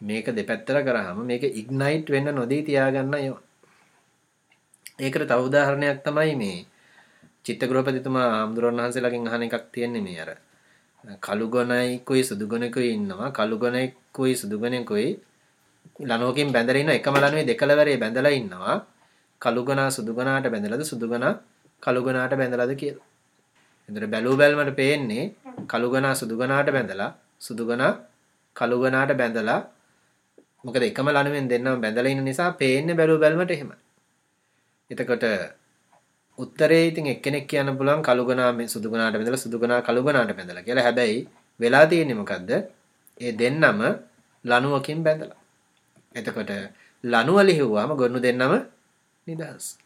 මේක දෙපැත්තට කරාම මේක ඉග්නයිට් වෙන්න නොදී තියාගන්න ඒවා. ඒකට තව උදාහරණයක් තමයි මේ චිත්තගෘහපතිතුමා ආම්දුරන් වහන්සේලාගෙන් අහන එකක් තියෙන්නේ මේ අර. කළු ගොනයිකුයි සුදු ගොනෙකුයි ඉන්නවා. කළු ගොනෙකුයි සුදු ගොනෙකුයි ලනුවකින් බැඳලා ඉන්න එකම ලනුවේ දෙකලවරේ බැඳලා ඉන්නවා. කළු ගොනා සුදු ගොනාට බැඳලාද සුදු ගොනා කළු ගොනාට බැඳලාද කියලා. එතකොට බැලූ බැල්මට පේන්නේ කළු ගොනා සුදු ගොනාට බැඳලා සුදු ගොනා කළු ගොනාට බැඳලා. මොකද එකම ලණුවෙන් දෙන්නම බැඳලා ඉන්න නිසා පේන්නේ බැලුව බැලමට එහෙම. එතකොට උත්තරේ ඉතින් එක්කෙනෙක් කියන්න පුළුවන් කළුගනා මේ සුදුගනාට බැඳලා සුදුගනා කළුගනාට බැඳලා කියලා. හැබැයි වෙලා තියෙන්නේ මොකද්ද? ඒ දෙන්නම ලණුවකින් බැඳලා. එතකොට ලණුව ලිහුවාම ගොනු දෙන්නම නිදහස්.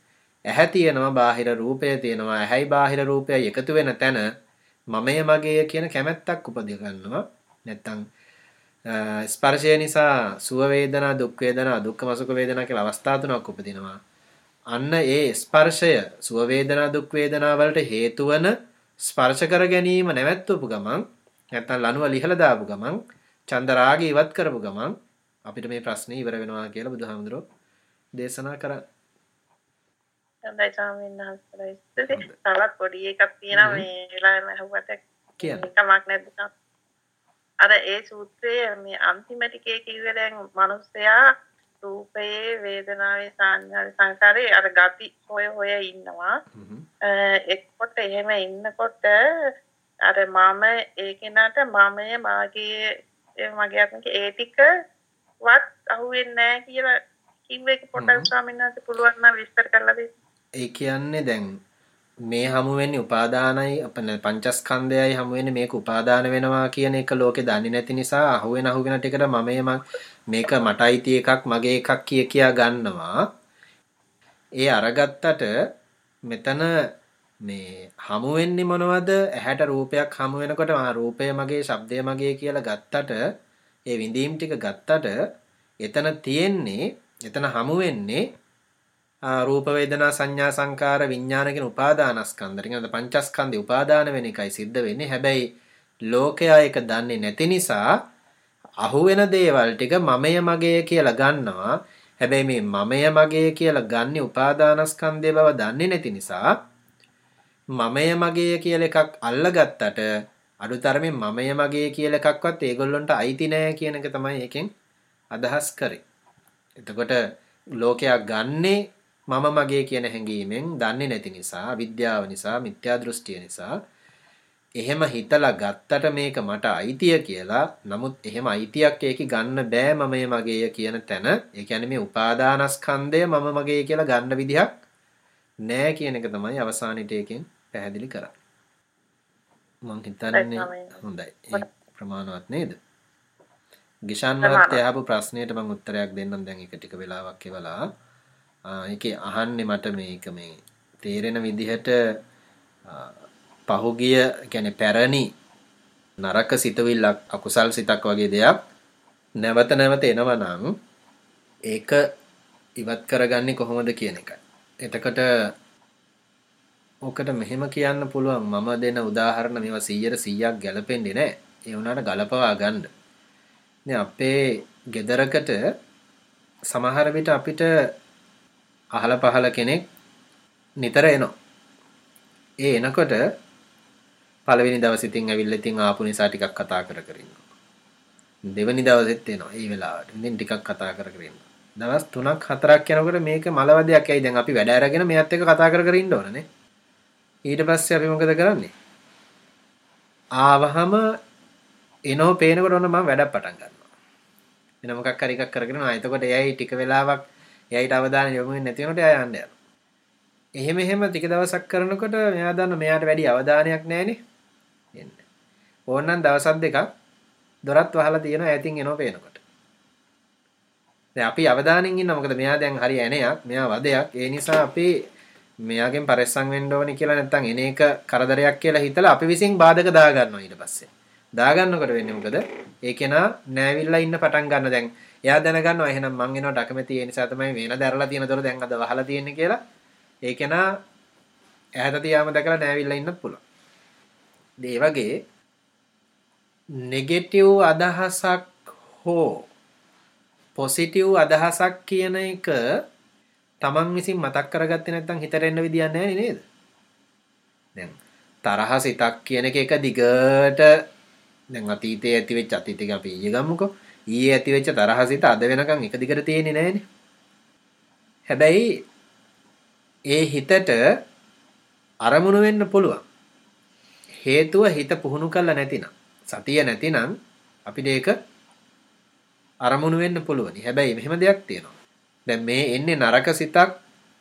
ඇහැ තියෙනවා බාහිර රූපය තියෙනවා. ඇහැයි බාහිර රූපයයි එකතු වෙන තැන මමය මගේය කියන කැමැත්තක් උපදින ගන්නවා. නැත්තම් ස්පර්ශය නිසා සුව වේදනා දුක් වේදනා දුක්ඛ සුඛ වේදනා කියලා අවස්ථා තුනක් උපදිනවා. අන්න ඒ ස්පර්ශය සුව වේදනා දුක් වේදනා වලට හේතු වන ස්පර්ශ කර ගැනීම නැවැත්වපු ගමන් නැත්තම් ලනුව ලිහලා දාපු ගමන් චන්ද රාගය ඉවත් කරපු ගමන් අපිට මේ ප්‍රශ්නේ ඉවර වෙනවා කියලා බුදුහාමුදුරුවෝ දේශනා කරා. හොඳයි ස්වාමීන් වහන්සේ. තවත් පොඩි එකක් තියෙනවා මේ වෙලාවෙම අහුවට කියන්න. කමක් නැද්ද? අර ඒ සූත්‍රයේ මේ අන්තිම ටිකේ කිව්වේ දැන් මිනිස්සයා රූපයේ වේදනාවේ සංඥාවේ සංකාරයේ අර ගති හොය හොය ඉන්නවා. එක්කොට එහෙම ඉන්නකොට අර මම ඒ කෙනාට මමය මාගේ මගේ අත්මක ඒ ටිකවත් අහුවෙන්නේ නැහැ කියලා කිව්ව එක පොඩ්ඩක් ස්වාමීන් වහන්සේ පුළුවන් නම් විස්තර කරලා දෙන්න. ඒ කියන්නේ දැන් මේ හමු වෙන්නේ උපාදානයි පංචස්කන්ධයයි හමු වෙන්නේ මේක උපාදාන වෙනවා කියන එක ලෝකේ දන්නේ නැති නිසා අහුවෙන අහුවෙන ටිකට මම මේක මට අයිති එකක් මගේ එකක් කිය කියා ගන්නවා ඒ අරගත්තට මෙතන මේ හමු වෙන්නේ මොනවද ඇහැට රූපයක් හමු වෙනකොට ආ රූපය මගේ ශබ්දය මගේ කියලා ගත්තට ඒ විඳීම් ටික ගත්තට එතන තියෙන්නේ එතන හමු වෙන්නේ රූප වේදනා සංඥා සංකාර විඥාන කියන උපාදානස්කන්ධ. ටිකනද පංචස්කන්ධේ උපාදාන වෙන එකයි සිද්ධ වෙන්නේ. හැබැයි ලෝකයා ඒක දන්නේ නැති නිසා අහුවෙන දේවල් ටික මමය මගේ කියලා ගන්නවා. හැබැයි මේ මමය මගේ කියලා ගන්නේ උපාදානස්කන්ධය බව දන්නේ නැති නිසා මමය මගේ කියලා එකක් අල්ලගත්තට අඩුතරමින් මමය මගේ කියලා එකක්වත් ඒගොල්ලොන්ට අයිති නෑ කියන එක තමයි ඒකෙන් අදහස් කරේ. එතකොට ලෝකයා ගන්නේ මම මගේ කියන හැඟීමෙන් දන්නේ නැති නිසා විද්‍යාව නිසා මිත්‍යා දෘෂ්ටිය නිසා එහෙම හිතලා ගත්තට මේක මට අයිතිය කියලා. නමුත් එහෙම අයිතියක් ඒක ගන්න බෑ මමය මගේය කියන තැන. ඒ කියන්නේ මේ උපාදානස්කන්ධය මම මගේ කියලා ගන්න විදිහක් නෑ කියන එක තමයි අවසානෙට ඒකෙන් පැහැදිලි කරන්නේ. මං හිතන්නේ හොඳයි. ඒ ප්‍රමාණවත් නේද? ගිෂාන් මහත්තයා අහපු ප්‍රශ්නයට මම උත්තරයක් දෙන්නම්. දැන් එක ටික වෙලාවක් එවලා. ඒකේ අහන්නේ මට මේක මේ තේරෙන විදිහට පහුගිය කියන්නේ පැරණි නරක සිතවිල්ලක් අකුසල් සිතක් වගේ දෙයක් නැවත නැවත එනවා නම් ඒක ඉවත් කරගන්නේ කොහොමද කියන එකයි. එතකොට ඔකට මෙහෙම කියන්න පුළුවන් මම දෙන උදාහරණ මේවා 100ට 100ක් ගැලපෙන්නේ නැහැ. ඒ වුණාට ගලපවා ගන්න. දැන් අපේ ගෙදරකට සමහර විට අපිට අහල පහල කෙනෙක් නිතර එනවා. ඒ එනකොට පළවෙනි දවසේ ඉතින් ඇවිල්ලා ඉතින් ආපු නිසා ටිකක් කතා කර කර ඉන්නවා. දෙවෙනි දවසෙත් එනවා ඒ වෙලාවට. ඉතින් ටිකක් කතා කර කර ඉන්නවා. දවස් 3ක් 4ක් යනකොට මේක මලවදයක් ඇයි දැන් අපි වැඩ අරගෙන මෙයත් එක්ක කතා කර කර ඉන්න ඕනනේ. ඊට පස්සේ අපි මොකද කරන්නේ? ආවහම එනෝ පේනකොට ඔන්න මම වැඩක් පටන් ගන්නවා. එන මොකක් හරි එකක් කරගෙන ආ එතකොට එයයි ටික වෙලාවක් එයාට අවධානය යොමු වෙන්නේ නැති වෙනකොට එයා යන්න යනවා. එහෙම එහෙම ටික දවසක් කරනකොට මෙයා දන්න මෙයාට වැඩි අවධානයක් නැහැනේ. එන්න. ඕනනම් දවසක් දෙකක් දොරත් වහලා තියෙනවා ඈතින් එනවා පේනකොට. දැන් අපි අවධානයෙන් ඉන්න මොකද මෙයා දැන් හරි ඇණයක් මෙයා වදයක් ඒ නිසා අපි මෙයාගෙන් පරිස්සම් වෙන්න ඕනේ කියලා නැත්තම් එන එක කරදරයක් කියලා හිතලා අපි විසින් බාධක දාගන්නවා ඊට පස්සේ. දාගන්නකොට වෙන්නේ මොකද? ඒ කෙනා නෑවිල්ලා ඉන්න පටන් ගන්න දැන් එයා දැනගන්නවා එහෙනම් මං එනවට අකමැති ඒ නිසා තමයි වේන දැරලා තියෙන දොර දැන් අද වහලා තියෙන්නේ කියලා. ඒ කෙනා ඈත තියාම දැකලා නෑවිල්ලා ඉන්නත් පුළුවන්. ඒ වගේ නෙගෙටිව් අදහසක් හෝ පොසිටිව් අදහසක් කියන එක තමන් විසින් මතක් කරගත්තේ නැත්නම් හිතට එන්න විදියක් නැහැ නේද? දැන් තරහ සිතක් කියන එක එක දිගට දැන් අතීතයේ ඇති වෙච්ච අතීතේ අපි ඊයේ ගමුකෝ. ඊයේ ඇති වෙච්ච තරහ සිත අද වෙනකන් එක දිගට තියෙන්නේ නැහනේ. හැබැයි ඒ හිතට අරමුණු වෙන්න පුළුවන්. හේතුව හිත පුහුණු කරලා නැතිනම් සතිය නැතිනම් අපිට ඒක අරමුණු වෙන්න පුළුවනි. හැබැයි මෙහෙම දෙයක් තියෙනවා. දැන් මේ එන්නේ නරක සිතක්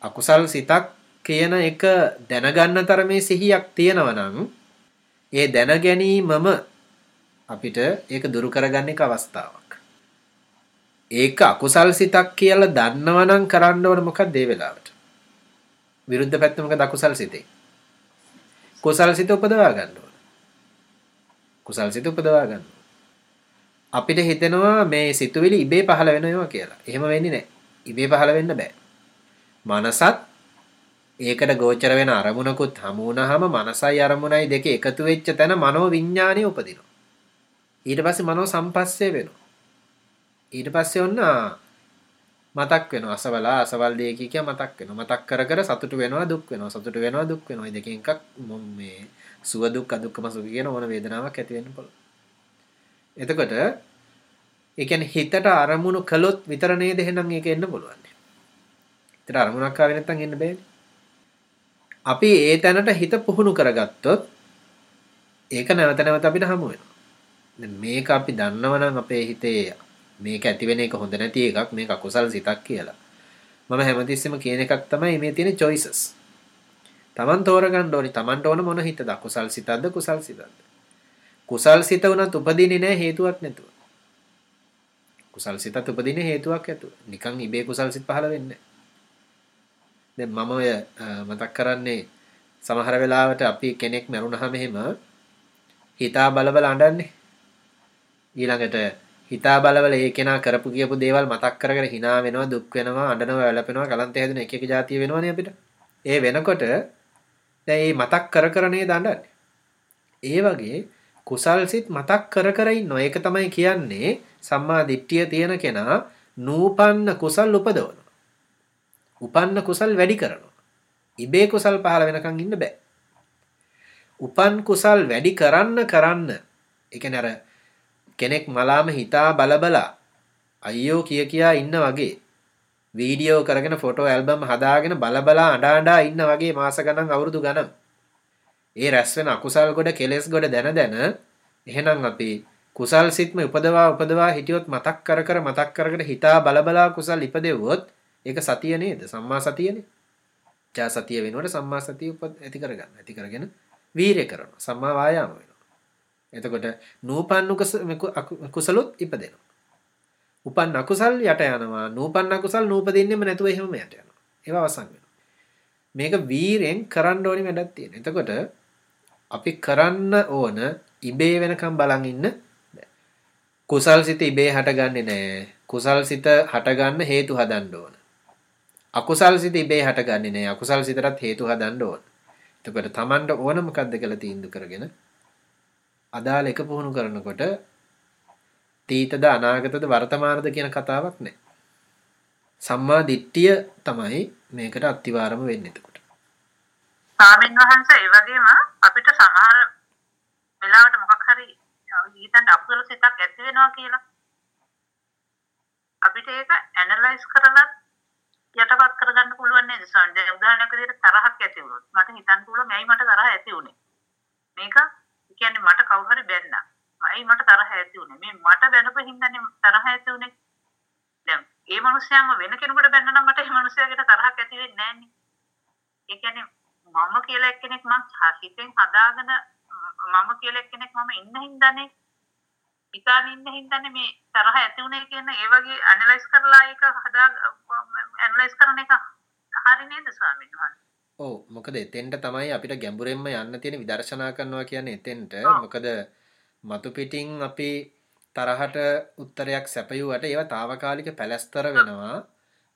අකුසල් සිතක් කියන එක දැනගන්න තරමේ සිහියක් තියෙනවා නම් ඒ දැන ගැනීමම අපිට ඒක දුරු කරගන්න එක අවස්ථාවක්. ඒක අකුසල් සිතක් කියලා දන්නවනම් කරන්න ඕන මොකක්ද ඒ වෙලාවට? විරුද්ධ පැත්ත මොකද අකුසල් සිතේ? කුසල් සිත උපදවා ගන්න ඕන. කුසල් සිත උපදවා ගන්න. අපිට හිතෙනවා මේ සිතුවිලි ඉබේ පහළ වෙනවා කියලා. එහෙම වෙන්නේ නැහැ. ඉබේ පහළ වෙන්න බෑ. මනසත් ඒකට ගෝචර වෙන අරමුණකුත් හමු වුණාම මනසයි අරමුණයි දෙක එකතු වෙච්ච තැන මනෝ විඥානය උපදිනවා. ඊට පස්සේ මනෝ සම්පස්සේ වෙනවා. ඊට පස්සේ ඔන්න මතක් වෙනවා අසවලා අසවල් දෙය කිය කිය මතක් වෙනවා. මතක් කර කර සතුටු වෙනවා දුක් වෙනවා. සතුටු වෙනවා දුක් වෙනවා. මේ දෙකෙන් එකක් මේ සුව දුක් අදුක්කම සුඛ කියන ඕන වේදනාවක් ඇති වෙන්න පුළුවන්. එතකොට ඒ කියන්නේ හිතට අරමුණු කළොත් විතර නේද එහෙනම් ඒක එන්න පුළුවන්. හිතට අරමුණක් ආවේ නැත්නම් එන්න බෑනේ. අපි ඒ තැනට හිත පුහුණු කරගත්තොත් ඒක නැවත නැවත අපිට හමු වෙනවා. දැන් මේක අපි දන්නවනම් අපේ හිතේ මේක ඇති වෙන එක හොඳ නැති එකක් මේක අකුසල් සිතක් කියලා. මම හැමතිස්සෙම කියන එකක් තමයි මේ තියෙන choices. Taman තෝරගන්න ඕනි. Tamanට ඕන මොන හිතද? අකුසල් සිතක්ද කුසල් සිතක්ද? කුසල් සිත උනත් උපදින්නේ නැහැ හේතුවක් නැතුව. කුසල් සිතත් උපදින හේතුවක් ඇතුව. නිකන් ඉබේ කුසල් සිත් පහළ වෙන්නේ දැන් මම ඔය මතක් කරන්නේ සමහර වෙලාවට අපි කෙනෙක් මරුණාම එහෙම හිතා බලබල අඬන්නේ. ඊළඟට හිතා බලබල ඒ කෙනා කරපු කියපු දේවල් මතක් කර කර hina වෙනවා දුක් වෙනවා අඬනවා වැළපෙනවා කලන්තය හැදෙන එක එක જાතිය වෙනවනේ අපිට. ඒ වෙනකොට දැන් මේ මතක් කර කර නේද අඬන්නේ. ඒ වගේ කුසල් සිත් මතක් කර කර ඉන්නවා. ඒක තමයි කියන්නේ සම්මා දිට්ඨිය තියෙන කෙනා නූපන්න කුසල් උපදවනවා. උපන්න කුසල් වැඩි කරනවා. ඉබේ කුසල් පහළ වෙනකන් ඉන්න බෑ. උපන් කුසල් වැඩි කරන්න කරන්න ඒ කියන්නේ අර කෙනෙක් මලාම හිතා බලබලා අයියෝ කිය කියා ඉන්න වගේ. වීඩියෝ කරගෙන ෆොටෝ ඇල්බම් හදාගෙන බලබලා අඬා අඬා ඉන්න වගේ මාස ගණන් අවුරුදු ගණන්. ඒ රැස් වෙන අකුසල් ගොඩ කෙලෙස් ගොඩ දැන දැන එහෙනම් අපි කුසල් සිත්ම උපදවා උපදවා හිටියොත් මතක් කර කර මතක් කරකට හිතා බලබලා කුසල් ඉපදෙව්වොත් ඒක සතිය නේද? සම්මා සතියනේ ජා සතිය වෙනකොට සම්මා සතිය උප ඇති කරගන්න ඇති කරගෙන වීරය කරනවා. සම්මා වායාම වෙනවා. එතකොට නූපන්න කුසලොත් ඉපදෙනවා උපන් අකුසල් යට යනවා නූපන්න අකුසල් නූපදින්නෙම නැතුව එහෙම යට යනවා ඒවා අවසන් වෙනවා මේක වීරෙන් කරන්න ඕනි වැඩක් තියෙන. එතකොට අපි කරන්න ඕන ඉබේ වෙනකම් බලන් ඉන්න කුසල් සිත ඉබේ හටගන්නේ නැහැ. කුසල් සිත හටගන්න හේතු හදන්න ඕන. අකුසල් සිත ඉබේ හටගන්නේ නැහැ. අකුසල් සිතටත් හේතු හදන්න ඕන. එතකොට Tamanට ඕන මොකද්ද කියලා තීන්දුව කරගෙන අදාළ එක පුහුණු කරනකොට තීතද අනාගතද වර්තමානද කියන කතාවක් නැහැ. සම්මා දිට්ඨිය තමයි මේකට අත්තිවාරම වෙන්නේ එතකොට. ස්වාමීන් වහන්සේ ඒ වගේම අපිට සමහර වෙලාවට මොකක් හරි හිතන්න අකුසල සිතක් ඇති වෙනවා කියලා අපිට ඒක ඇනලයිස් කරලා යටපත් කරගන්න පුළුවන් නේද සන් දැන් උදාහරණයක් විදිහට තරහක් ඇති වුණොත් මට හිතන්න පුළුවන් ඇයි මට තරහ ඇති වුනේ මේක කියන්නේ මට කවුරු හරි බැන්නා. ඇයි මට තරහ ඇති වුනේ. මේ මට බැනපු හින්දානේ තරහ ඇති වුනේ. දැන් ඒ මනුස්සයාම වෙන කෙනෙකුට බැන්න නම් මට ඒ මනුස්සයාට තරහක් ඇති වෙන්නේ නැන්නේ ඒ කියන්නේ මම කියලා එක්කෙනෙක් මං හිතෙන් හදාගෙන මම කියලා එක්කෙනෙක් මම ඉන්න හින්දානේ හිතාන ඉන්න හින්දානේ මේ තරහ ඇති වුණේ කියන ඒ වගේ ඇනලයිස් කරලා ඒක හදා ඇනලයිස් කරන එක හරි නේද ස්වාමීන් වහන්සේ? ඔව් මොකද එතෙන්ට තමයි අපිට ගැඹුරෙන්ම යන්න තියෙන විදර්ශනා කරනවා කියන්නේ එතෙන්ට. මොකද මතු පිටින් අපි තරහට උත්තරයක් සැපයුවට ඒවා తాවකාලික පැලස්තර වෙනවා.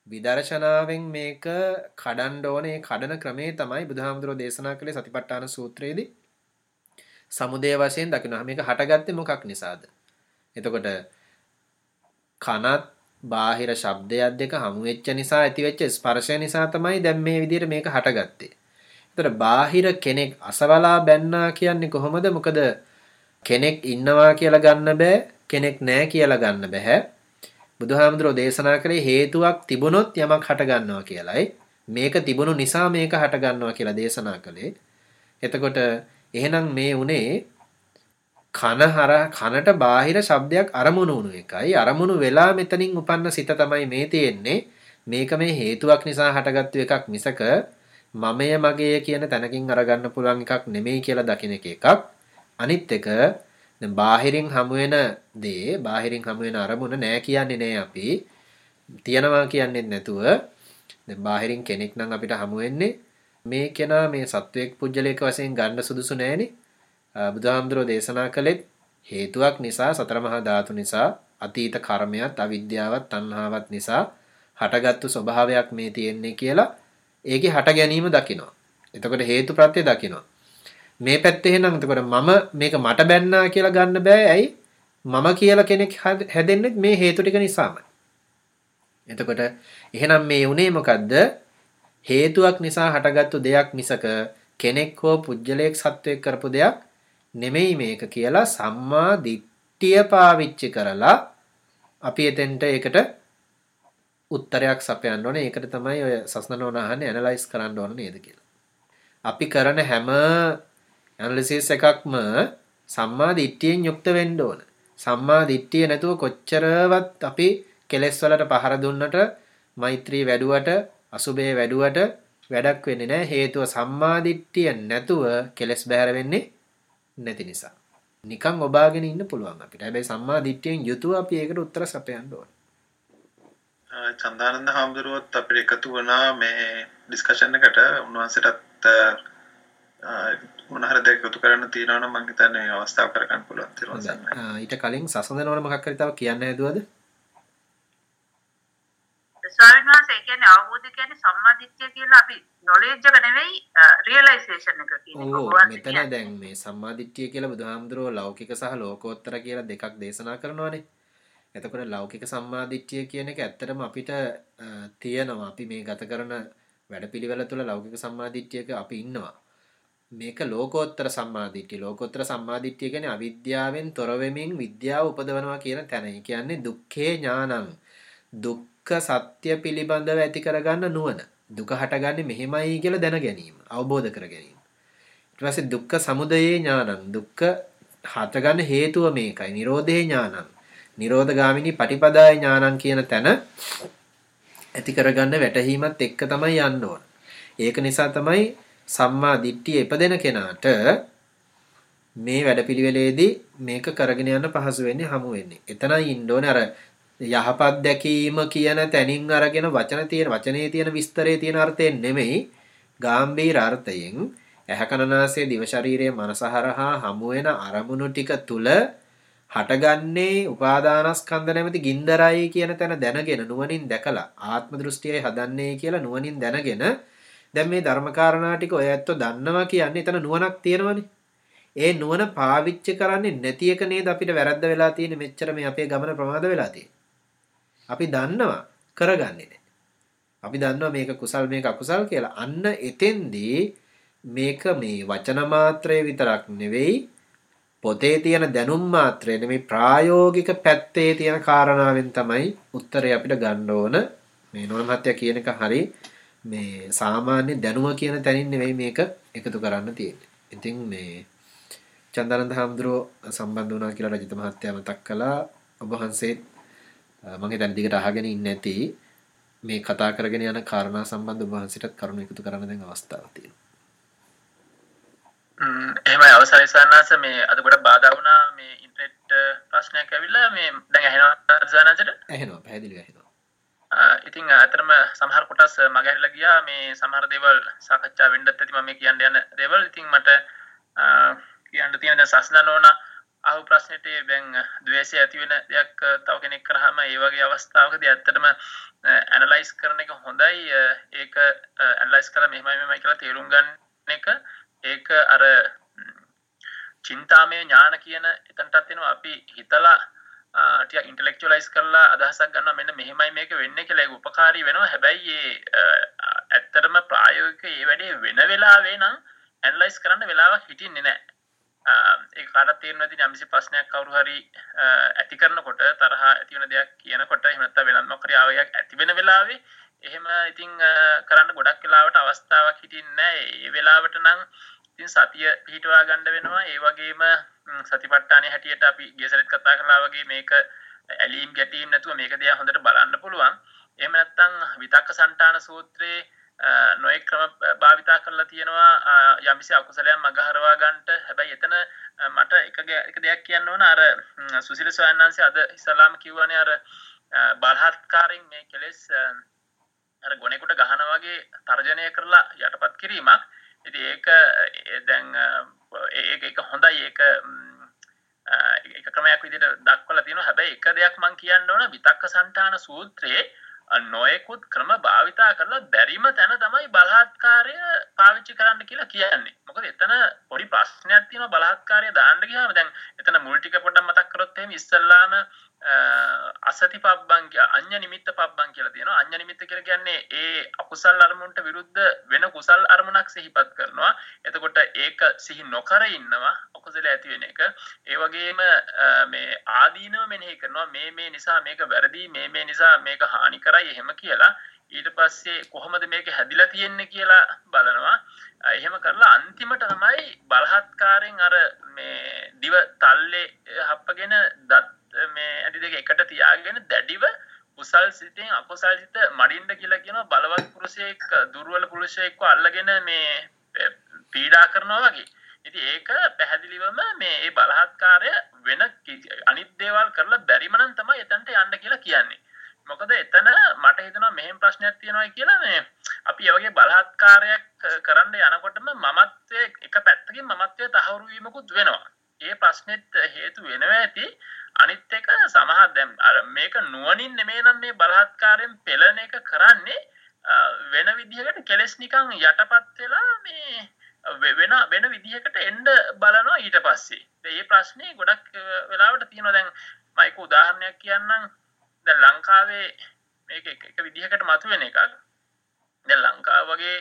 විදර්ශනාවෙන් මේක කඩන්න ඕනේ. කඩන ක්‍රමේ තමයි බුදුහාමුදුරෝ දේශනා කළේ සතිපට්ඨාන සූත්‍රයේදී. සමුදය වශයෙන් දකිනවා. මේක හටගත්තේ මොකක් නිසාද? එතකොට කනත් බාහිර ශබ්දයක් දෙක හමු වෙච්ච නිසා ඇතිවෙච්ච ස්පර්ශය නිසා තමයි දැන් මේ විදිහට මේක හටගත්තේ. එතකොට බාහිර කෙනෙක් අසවලා බැන්නා කියන්නේ කොහොමද? මොකද කෙනෙක් ඉන්නවා කියලා ගන්න බෑ, කෙනෙක් නැහැ කියලා ගන්න බෑ. බුදුහාමුදුරෝ දේශනා කරේ හේතුවක් තිබුණොත් යමක් හට ගන්නවා කියලයි. මේක තිබුණු නිසා මේක හට ගන්නවා කියලා දේශනා කළේ. එතකොට එහෙනම් මේ උනේ කන හර කනට බාහිර ශබ්දයක් අරමුණු වුණු එකයි. අරමුණු වෙලා මෙතනින් උපන්න සිත තමයි මේ තියෙන්නේ. මේක මේ හේතුවක් නිසා හටගත්තු එකක් මිසක මමය මගේ කියන තැනකින් අරගන්න පුළුවන් එකක් නෙමෙයි කියලා දකින එක එකක්. අනිත් එක දැන් බාහිරින් හමු වෙන දේ බාහිරින් හමු වෙන අරමුණ නෑ කියන්නේ නෑ අපි. තියනවා කියන්නේ නැතුව දැන් බාහිරින් කෙනෙක් නම් අපිට හමු වෙන්නේ මේ කෙනා මේ සත්වයක් පුජ්‍යලයක වශයෙන් ගන්න සුදුසු නෑනේ. බුදුහාමුදුරෝ දේශනා කළෙත් හේතුවක් නිසා සතර මහා ධාතු නිසා අතීත කර්මයක් අවිද්‍යාවත් තණ්හාවත් නිසා හටගත්තු ස්වභාවයක් මේ තියෙන්නේ කියලා ඒකේ හට ගැනීම දකිනවා. එතකොට හේතු ප්‍රත්‍ය දකිනවා. මේ පැත්තේ එහෙනම් එතකොට මම මේක මට බැන්නා කියලා ගන්න බෑ. ඇයි? මම කියලා කෙනෙක් හැදෙන්නේ මේ හේතු ටික නිසාමයි. එතකොට එහෙනම් මේ උනේ මොකද්ද? හේතුවක් නිසා හටගත්තු දෙයක් මිසක කෙනෙක් හෝ පුජ්‍යලයක් සත්වයක් කරපු දෙයක් නෙමෙයි මේක කියලා සම්මා දිට්ඨිය පාවිච්චි කරලා අපි එතෙන්ට ඒකට උත්තරයක් සපයන්න ඕනේ. ඒකට තමයි ඔය සස්නනෝන අහන්නේ ඇනලයිස් කරන්න ඕන නේද කියලා. අපි කරන හැම ඇනලිසිස් එකක්ම සම්මා දිට්ඨියෙන් යුක්ත වෙන්න ඕන. සම්මා දිට්ඨිය නැතුව කොච්චරවත් අපි කෙලෙස් වලට පහර දුන්නට මෛත්‍රී වැඩුවට අසුබේ වැඩුවට වැඩක් වෙන්නේ නැහැ. හේතුව සම්මා දිට්ඨිය නැතුව කෙලෙස් බැහැර වෙන්නේ නැති නිසා. නිකන් ඔබාගෙන ඉන්න පුළුවන් අපිට. හැබැයි සම්මා දිට්ඨියෙන් යුතුව අපි ඒකට උත්තර සපයන්න ඕන. චන්දානන්ද හාමුදුරුවොත් අපිට එකතු වුණා මේ ඩිස්කෂන් එකට උන්වහන්සේටත් මොන හරි දෙයක් එකතු කරන්න තියෙනවා නම් මම හිතන්නේ අවස්ථාව කරගන්න පුළුවන් තිරුවන් ඊට කලින් සසඳනවල මොකක් හරි තව කියන්න හැදුවද? ස්වාමීන් වහන්සේ කියන්නේ අවබෝධ කියන්නේ සම්මාදිට්ඨිය කියලා අපි නොලෙජ් එක නෙවෙයි රියලයිසේෂන් එක කියන්නේ. ඔව් මෙතන දැන් මේ සම්මාදිට්ඨිය කියලා බුදුහාමුදුරුවෝ ලෞකික සහ ලෝකෝත්තර කියලා දෙකක් දේශනා කරනවානේ. එතකොට ලෞකික සම්මාදිට්ඨිය කියන එක ඇත්තටම අපිට තියෙනවා. අපි මේ ගත කරන වැඩපිළිවෙල තුළ ලෞකික සම්මාදිට්ඨියක අපි ඉන්නවා. මේක ලෝකෝත්තර සම්මාදිට්ඨිය. ලෝකෝත්තර සම්මාදිට්ඨිය කියන්නේ අවිද්‍යාවෙන් තොර වෙමින් විද්‍යාව උපදවනවා කියන තැන. ඒ කියන්නේ දුක්ඛේ ඥානං. දුක් දුක්ඛ සත්‍ය පිළිබඳව ඇති කරගන්න නුවණ. දුක හටගන්නේ මෙහෙමයි කියලා දැන ගැනීම, අවබෝධ කර ගැනීම. ඊට පස්සේ දුක්ඛ සමුදයේ ඥානං. දුක්ඛ හටගන්න හේතුව මේකයි. නිරෝධේ ඥානං. නිරෝධගාමිනී පටිපදාය ඥානං කියන තැන ඇති කරගන්න වැටහීමත් එක්ක තමයි යන්න ඕන. ඒක නිසා තමයි සම්මා දිට්ඨිය ඉපදෙන කෙනාට මේ වැඩපිළිවෙලේදී මේක කරගෙන යන්න පහසු වෙන්නේ හමු වෙන්නේ. එතනයි ඉන්න ඕනේ අර යහපත් දැකීම කියන තැනින් අරගෙන වචන තියෙන වචනේ තියෙන විස්තරේ තියෙන අර්ථයෙන් නෙමෙයි ගාම්භීර අර්ථයෙන් ඇහැකනාසයේ දිව ශරීරයේ මනස හරහා හමු වෙන අරමුණු ටික තුල හටගන්නේ උපාදානස්කන්ධ නැමැති ගින්දරයි කියන තැන දැනගෙන නුවණින් දැකලා ආත්ම දෘෂ්ටියයි හදන්නේ කියලා නුවණින් දැනගෙන දැන් මේ ධර්මකාරණා ටික ඔය ඇත්තෝ දන්නවා කියන්නේ එතන නුවණක් තියෙනවනේ. ඒ නුවණ පාවිච්චි කරන්නේ නැති එක නේද අපිට වැරද්ද වෙලා තියෙන්නේ මෙච්චර මේ අපේ ගමන ප්‍රමාද වෙලා තියෙන්නේ. අපි දන්නවා කරගන්නේ නැහැ. අපි දන්නවා මේක කුසල් මේක අකුසල් කියලා. අන්න එතෙන්දී මේක මේ වචන මාත්‍රය විතරක් නෙවෙයි පොතේ තියෙන දැනුම් මාත්‍රය නෙමෙයි ප්‍රායෝගික පැත්තේ තියෙන කාරණාවෙන් තමයි උත්තරේ අපිට ගන්න ඕන. මේ නෝන මහත්තයා කියන එක හරි මේ සාමාන්‍ය දැනුම කියන තැනින් නෙවෙයි මේක එකතු කරන්න තියෙන්නේ. ඉතින් මේ චන්දනන්ද හාමුදුරුවෝ සම්බන්ධ වුණා කියලා රජිත මහත්තයා මතක් කළා. ඔබ වහන්සේත් මම හිතන්නේ දිගට අහගෙන ඉන්නේ නැති මේ කතා කරගෙන යන කාරණා සම්බන්ධ වහන්සිටත් කරුණු එකතු කරන්න දැන් අවස්ථාවක් තියෙනවා. එහෙමයි. අවසරයි සන්නාස මේ අද ගොඩක් බාධා වුණා. මේ ඉන්ටර්නෙට් ප්‍රශ්නයක් ඇවිල්ලා මේ දැන් ඇහෙනවා සනසට ඇහෙනවා. පැහැදිලි ඇහෙනවා. ඉතින් ඇතරම සමහර කොටස් මගැරිලා ගියා. මේ සමහර දේවල් සාකච්ඡා වෙන්නත් ඇති මම කියන්න යන දේවල්. ඉතින් මට කියන්න තියෙන දැන් සස්නන ඕන අහු ප්‍රශ්නෙට දැන් ද්වේෂය ඇති වෙන දෙයක් තව කෙනෙක් කරාම ඒ වගේ අවස්ථාවකදී ඇත්තටම ඇනලයිස් කරන එක හොඳයි. ඒක ඇනලයිස් කරලා මෙහෙමයි මෙහෙමයි කියලා තේරුම් ගන්න එක. ඒක අර චින්තාමය ඥාන කියන එතනටත් එනවා. අපි හිතලා ටික ඉන්ටලෙක්චුවලයිස් කරලා අදහසක් ගන්න මෙන්න මෙහෙමයි මේක වෙන්නේ කියලා. ඒක උපකාරී වෙනවා. හැබැයි ඒ ඇත්තටම ප්‍රායෝගික ඒ වැඩේ වෙන වෙලාවේ නම් ඇනලයිස් කරන්න වෙලාවක් හිටින්නේ නැහැ. ඒ කාටත් තේරෙනවා ඉතින් යම්කිසි ප්‍රශ්නයක් කවුරු හරි ඇති කරනකොට තරහ ඇති වෙන දෙයක් කියනකොට එහෙම නැත්නම් වෙනත් මොකක් හරි ආවයක් ඇති වෙන වෙලාවේ එහෙම ඉතින් කරන්න ගොඩක් වෙලාවට අවස්ථාවක් හිටින්නේ නැහැ. ඒ වෙලාවට නම් ඉතින් සතිය පිහිටවා ගන්න වෙනවා. ඒ වගේම සතිපට්ඨානයේ හැටියට අපි ගියසරෙත් කතා කළා වගේ මේක ඇලීම් ගැටීම් නැතුව මේක දිහා හොඳට බලන්න පුළුවන්. එහෙම නැත්නම් විතක්ක සන්තාන සූත්‍රයේ නොයෙක් ක්‍රම භාවිතා කරලා තියෙනවා. යම්කිසි අකුසලයක් මගහරවා ගන්නට. හැබැයි එතන මට එක එක දෙයක් කියන්න ඕන. අර සුසිල සොයන්නාන්සේ අද ඉස්ලාම කිව්වනේ අර බලහත්කාරයෙන් මේ කෙලෙස් අර ගොනෙකුට ගහන වගේ තර්ජනය කරලා යටපත් කිරීමක්. ඉති ඒක දැන් ඒක හොඳයි. ඒක එක ක්‍රමයක් විදිට දක්වල තියෙන හැබැයි එක දෙයක් මං කියන්න ඕන. විතක්ක සන්ටාන සූත්‍රයේ නොයෙකුත් ක්‍රම භාවිතා කරලා බැරිම තැන තමයි බලහත්කාරය පාවිච්චි කරන්න කියලා කියන්නේ. මොකද එතන පොඩි ප්‍රශ්නයක් තියෙනවා බලහත්කාරය දාන්න ගියාම. දැන් එතන මුල් ටික පොඩ්ඩක් මතක් කරොත් එහෙම ඉස්සල්ලාම අසති පබ්බං අඤ්ඤ නිමිත්ත පබ්බං කියලා තියෙනවා. අඤ්ඤ නිමිත්ත කියලා කියන්නේ ඒ අකුසල් අරමුණට විරුද්ධ වෙන කුසල් අරමුණක් සිහිපත් කරනවා. එතකොට ඒක සිහි නොකර ඉන්නවා අකුසල ඇති වෙන එක. ඒ වගේම මේ ආදීනව මෙනෙහි කරනවා. මේ මේ නිසා මේක වැරදි මේ මේ නිසා මේක හානි කරයි එහෙම කියලා. ඊට පස්සේ කොහොමද මේක හැදිලා තියෙන්නේ කියලා බලනවා. එහෙම කරලා අන්තිමට තමයි බලහත්කාරයෙන් අර මේ දිව තල්ලේ හප්පගෙන දත් මේ ඇඩි දෙක එකට තියාගෙන දැඩිව කුසල් සිතෙන් අකුසල් සිත මඩින්ඩ කියලා කියන බලවත් පුරුෂයෙක් දුර්වල පුරුෂයෙක්ව අල්ලගෙන මේ පීඩා කරනවා වගේ. ඉති ඒක පැහැදිලිවම මේ ඒ බලහත්කාරය වෙන අනිත් දේවල් කරලා බැරිමනන් තමයි එතන්ට යන්න කියලා කියන්නේ. මොකද එතන මට හිතනවා මෙහෙම ප්‍රශ්නයක් තියෙනවා කියලා මේ අපි ඒ වගේ බලහත්කාරයක් කරන්න යනකොටම මමත්වයේ එක පැත්තකින් මමත්වයේ තහවුරු වීමකුත් වෙනවා. ඒ ප්‍රශ්නෙත් හේතු වෙනවා ඇති. අනිත් එක සමහර දැන් අර මේක නුවණින් නෙමෙයි නම් මේ බලහත්කාරයෙන් පෙළන එක කරන්නේ වෙන විදිහකට කෙලස් නිකන් යටපත් වෙලා මේ වෙන වෙන විදිහකට එන්න බලනවා ඊට පස්සේ. මේ ප්‍රශ්නේ ගොඩක් වෙලාවට තියෙනවා දැන් මම එක උදාහරණයක් කියන්නම්. දැන් ලංකාවේ මේක එක විදිහකට මතුවෙන එකක්. දැන් ලංකාව වගේ